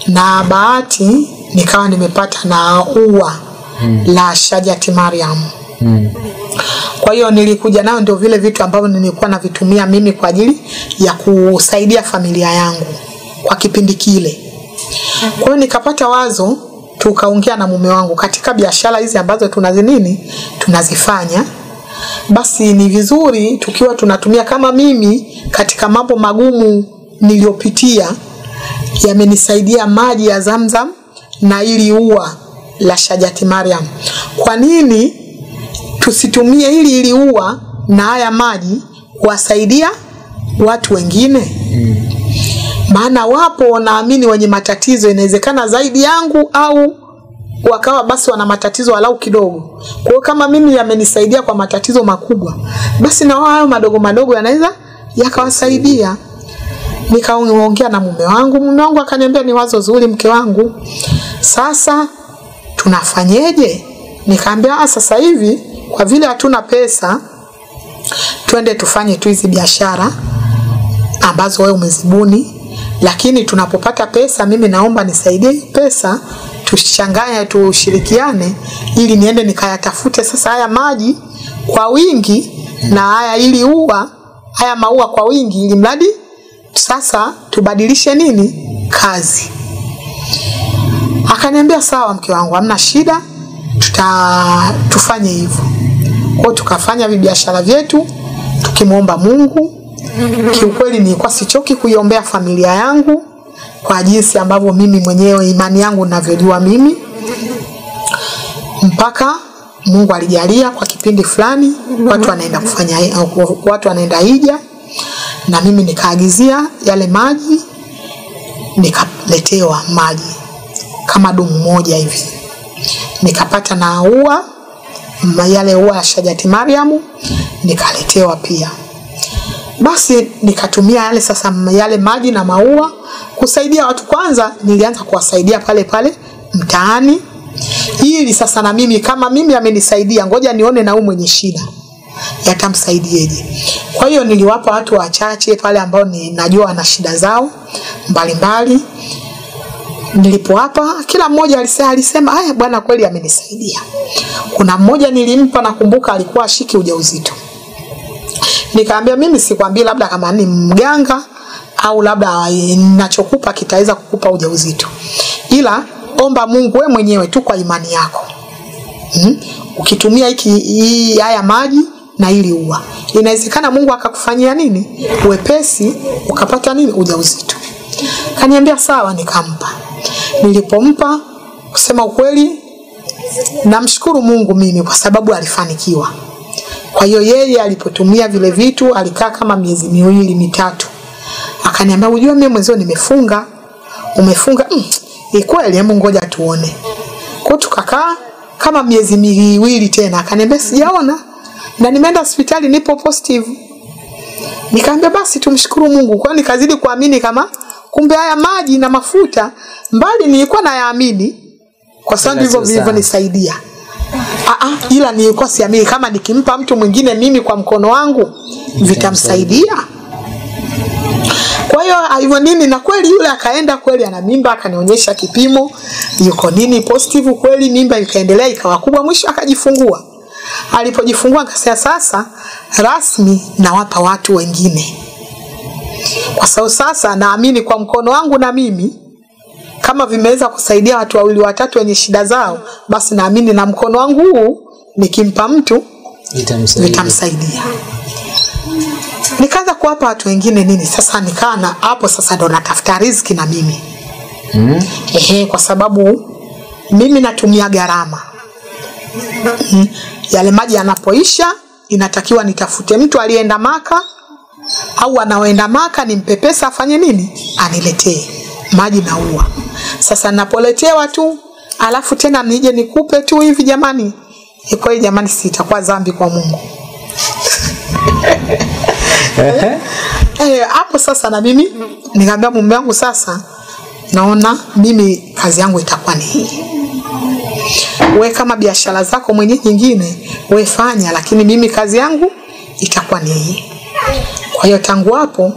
na bahati nikawa nimepata na ua mm. la Shajati Mariam Mm. Kwa hiyo nilikuja nayo ndio vile vitu ambavyo nilikuwa navitumia mimi kwa ajili ya kusaidia familia yangu kwa kipindi kile. Kwa hiyo nikapata wazo, tukaongea na mume wangu katika biashara hizi ambazo tunazi nini tunazifanya, basi ni vizuri tukiwa tunatumia kama mimi katika mambo magumu niliyopitia yamenisaidia maji ya Zamzam na ili ua la Shajati Mariam. Kwa nini tusitumie hili ili ua na haya maji kuwasaidia watu wengine? Maana wapo naamini wenye matatizo, inawezekana zaidi yangu au wakawa basi wana matatizo walau kidogo. Kwa hiyo kama mimi yamenisaidia kwa matatizo makubwa, basi na wao hayo madogo madogo yanaweza yakawasaidia. Nikaongea na mume wangu, mume wangu akaniambia ni wazo zuri, mke wangu, sasa tunafanyeje? Nikaambia "Ah, sasa hivi kwa vile hatuna pesa, twende tufanye tu hizi biashara ambazo wewe umezibuni, lakini tunapopata pesa, mimi naomba nisaidie pesa, tuchanganye, tushirikiane, ili niende nikayatafute sasa haya maji kwa wingi na haya ili ua haya maua kwa wingi, ili mradi sasa tubadilishe nini kazi. Akaniambia sawa, mke wangu, hamna shida, tuta tufanye hivyo. Kwa tukafanya vibiashara vyetu tukimwomba Mungu. Kiukweli nilikuwa sichoki kuiombea familia yangu kwa jinsi ambavyo mimi mwenyewe imani yangu ninavyojua mimi, mpaka Mungu alijalia kwa kipindi fulani watu wanaenda kufanya watu wanaenda hija, na mimi nikaagizia yale maji, nikaletewa maji kama dumu moja hivi, nikapata na ua yale ua ya Shajati Mariamu nikaletewa pia. Basi nikatumia yale sasa yale maji na maua kusaidia watu. Kwanza nilianza kuwasaidia pale pale mtaani, ili sasa na mimi kama mimi amenisaidia, ngoja nione na huyu mwenye shida yatamsaidieje. Kwa hiyo niliwapa watu wachache pale ambao ninajua wana shida zao mbalimbali nilipowapa kila mmoja alisema, alisema haya bwana kweli amenisaidia. Kuna mmoja nilimpa, nakumbuka alikuwa ashiki ujauzito, nikaambia mimi sikwambii labda kama ni mganga au labda ninachokupa kitaweza kukupa ujauzito, ila omba Mungu we mwenyewe tu kwa imani yako hmm? ukitumia hiki haya maji na ili ua, inawezekana Mungu akakufanyia nini wepesi, ukapata nini ujauzito. Kaniambia sawa, nikampa. Nilipompa, kusema ukweli, namshukuru Mungu mimi kwa sababu alifanikiwa. Kwa hiyo yeye alipotumia vile vitu alikaa kama miezi miwili mitatu, akaniambia ujue, mimi mwenzio nimefunga. Umefunga? Mm, ni kweli, hebu ngoja tuone. Kwa tukakaa kama miezi miwili tena, akaniambia sijaona na nimeenda hospitali nipo positive. Nikaambia basi tumshukuru Mungu. Kwa nikazidi kuamini kama kumbe haya maji na mafuta mbali nilikuwa nayaamini kwa sababu hivyo vilivyonisaidia. Ah, ah, ila nilikuwa siamini kama nikimpa mtu mwingine mimi kwa mkono wangu vitamsaidia. Kwa hiyo hivyo nini, na kweli yule akaenda kweli, ana mimba, akanionyesha kipimo, yuko nini positive kweli, mimba ikaendelea ikawa kubwa, mwisho akajifungua. Alipojifungua akasema sasa rasmi nawapa watu wengine, kwa sababu sasa naamini kwa mkono wangu na mimi kama vimeweza kusaidia watu wawili watatu wenye shida zao, basi naamini na mkono wangu huu nikimpa mtu Itamsaidia. Nikaanza kuwapa watu wengine nini, sasa nikaa na hapo sasa ndo natafuta riziki na mimi Mm. Ehe, kwa sababu mimi natumia gharama mm. Yale maji yanapoisha, inatakiwa nitafute mtu aliyeenda Maka au anaoenda Maka nimpe pesa afanye nini, aniletee maji na ua. Sasa napoletewa tu alafu tena nije nikupe tu hivi, jamani, hii jamani, si itakuwa dhambi kwa Mungu hapo sasa na mimi nikaambia mume wangu sasa naona mimi kazi yangu itakuwa ni hii. We kama biashara zako mwenye nyingine we fanya lakini mimi kazi yangu itakuwa ni hii. Kwa hiyo tangu hapo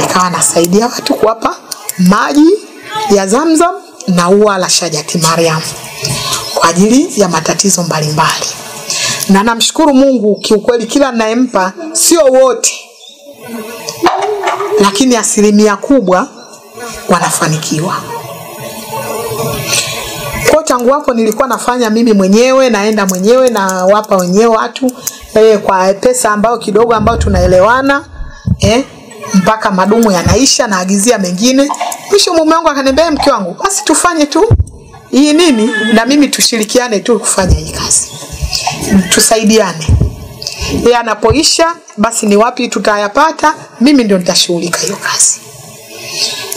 nikawa nasaidia watu kuwapa maji ya zamzam na ua la shajati mariam kwa ajili ya matatizo mbalimbali. Mbali. na namshukuru mungu kiukweli kila nayempa sio wote lakini asilimia kubwa wanafanikiwa. Kwa tangu hapo nilikuwa nafanya mimi mwenyewe, naenda mwenyewe na wapa wenyewe watu eh, kwa pesa ambayo kidogo ambayo tunaelewana eh, mpaka madumu yanaisha, naagizia mengine. Mwisho mume wangu akaniambia, "Eh, mke wangu, basi tufanye tu hii nini, na mimi tushirikiane tu kufanya hii kazi, tusaidiane yeye anapoisha basi ni wapi tutayapata, mimi ndio nitashughulika hiyo kazi.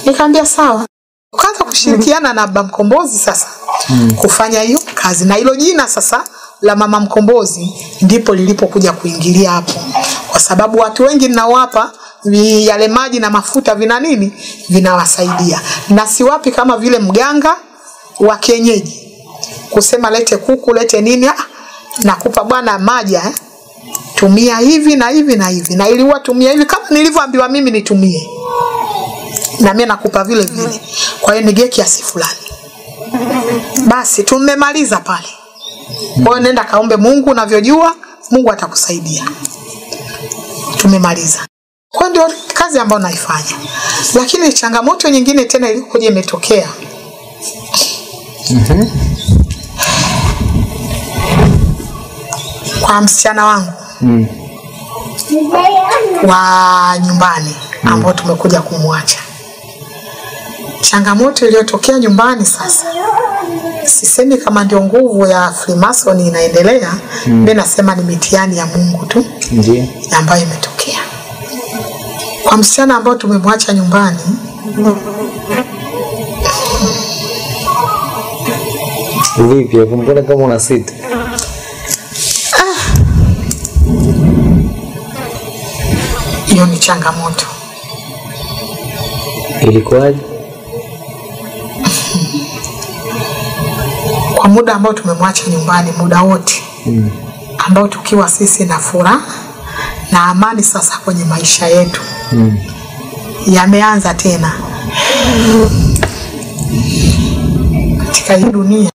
Nikamwambia sawa, ukaanza kushirikiana mm -hmm. na baba mkombozi sasa mm -hmm. kufanya hiyo kazi, na hilo jina sasa la mama mkombozi ndipo lilipokuja kuingilia hapo, kwa sababu watu wengi ninawapa yale maji na mafuta vina nini, vinawasaidia na siwapi kama vile mganga wa kienyeji kusema lete kuku lete nini, ah, nakupa bwana maji eh? Tumia hivi na hivi na hivi. Na iliwa tumia hivi kama nilivyoambiwa mimi nitumie. Na mimi nakupa vile vile. Kwa hiyo nigie kiasi fulani. Basi tumemaliza pale. Kwa hiyo nenda kaombe Mungu unavyojua Mungu atakusaidia. Tumemaliza. Kwa ndio kazi ambayo naifanya. Lakini changamoto nyingine tena ilikuja imetokea. Kwa msichana wangu wa nyumbani ambao tumekuja kumwacha. Changamoto iliyotokea nyumbani sasa, sisemi kama ndio nguvu ya Freemason inaendelea, mimi nasema ni mitihani ya Mungu tu ndiyo ambayo imetokea kwa msichana ambao tumemwacha nyumbani. Vipi hapo mbona kama una sita? Hiyo ni changamoto. Ilikuwaje? kwa muda ambao tumemwacha nyumbani, muda wote mm. ambao tukiwa sisi na furaha na amani sasa kwenye maisha yetu mm. yameanza tena katika hii dunia.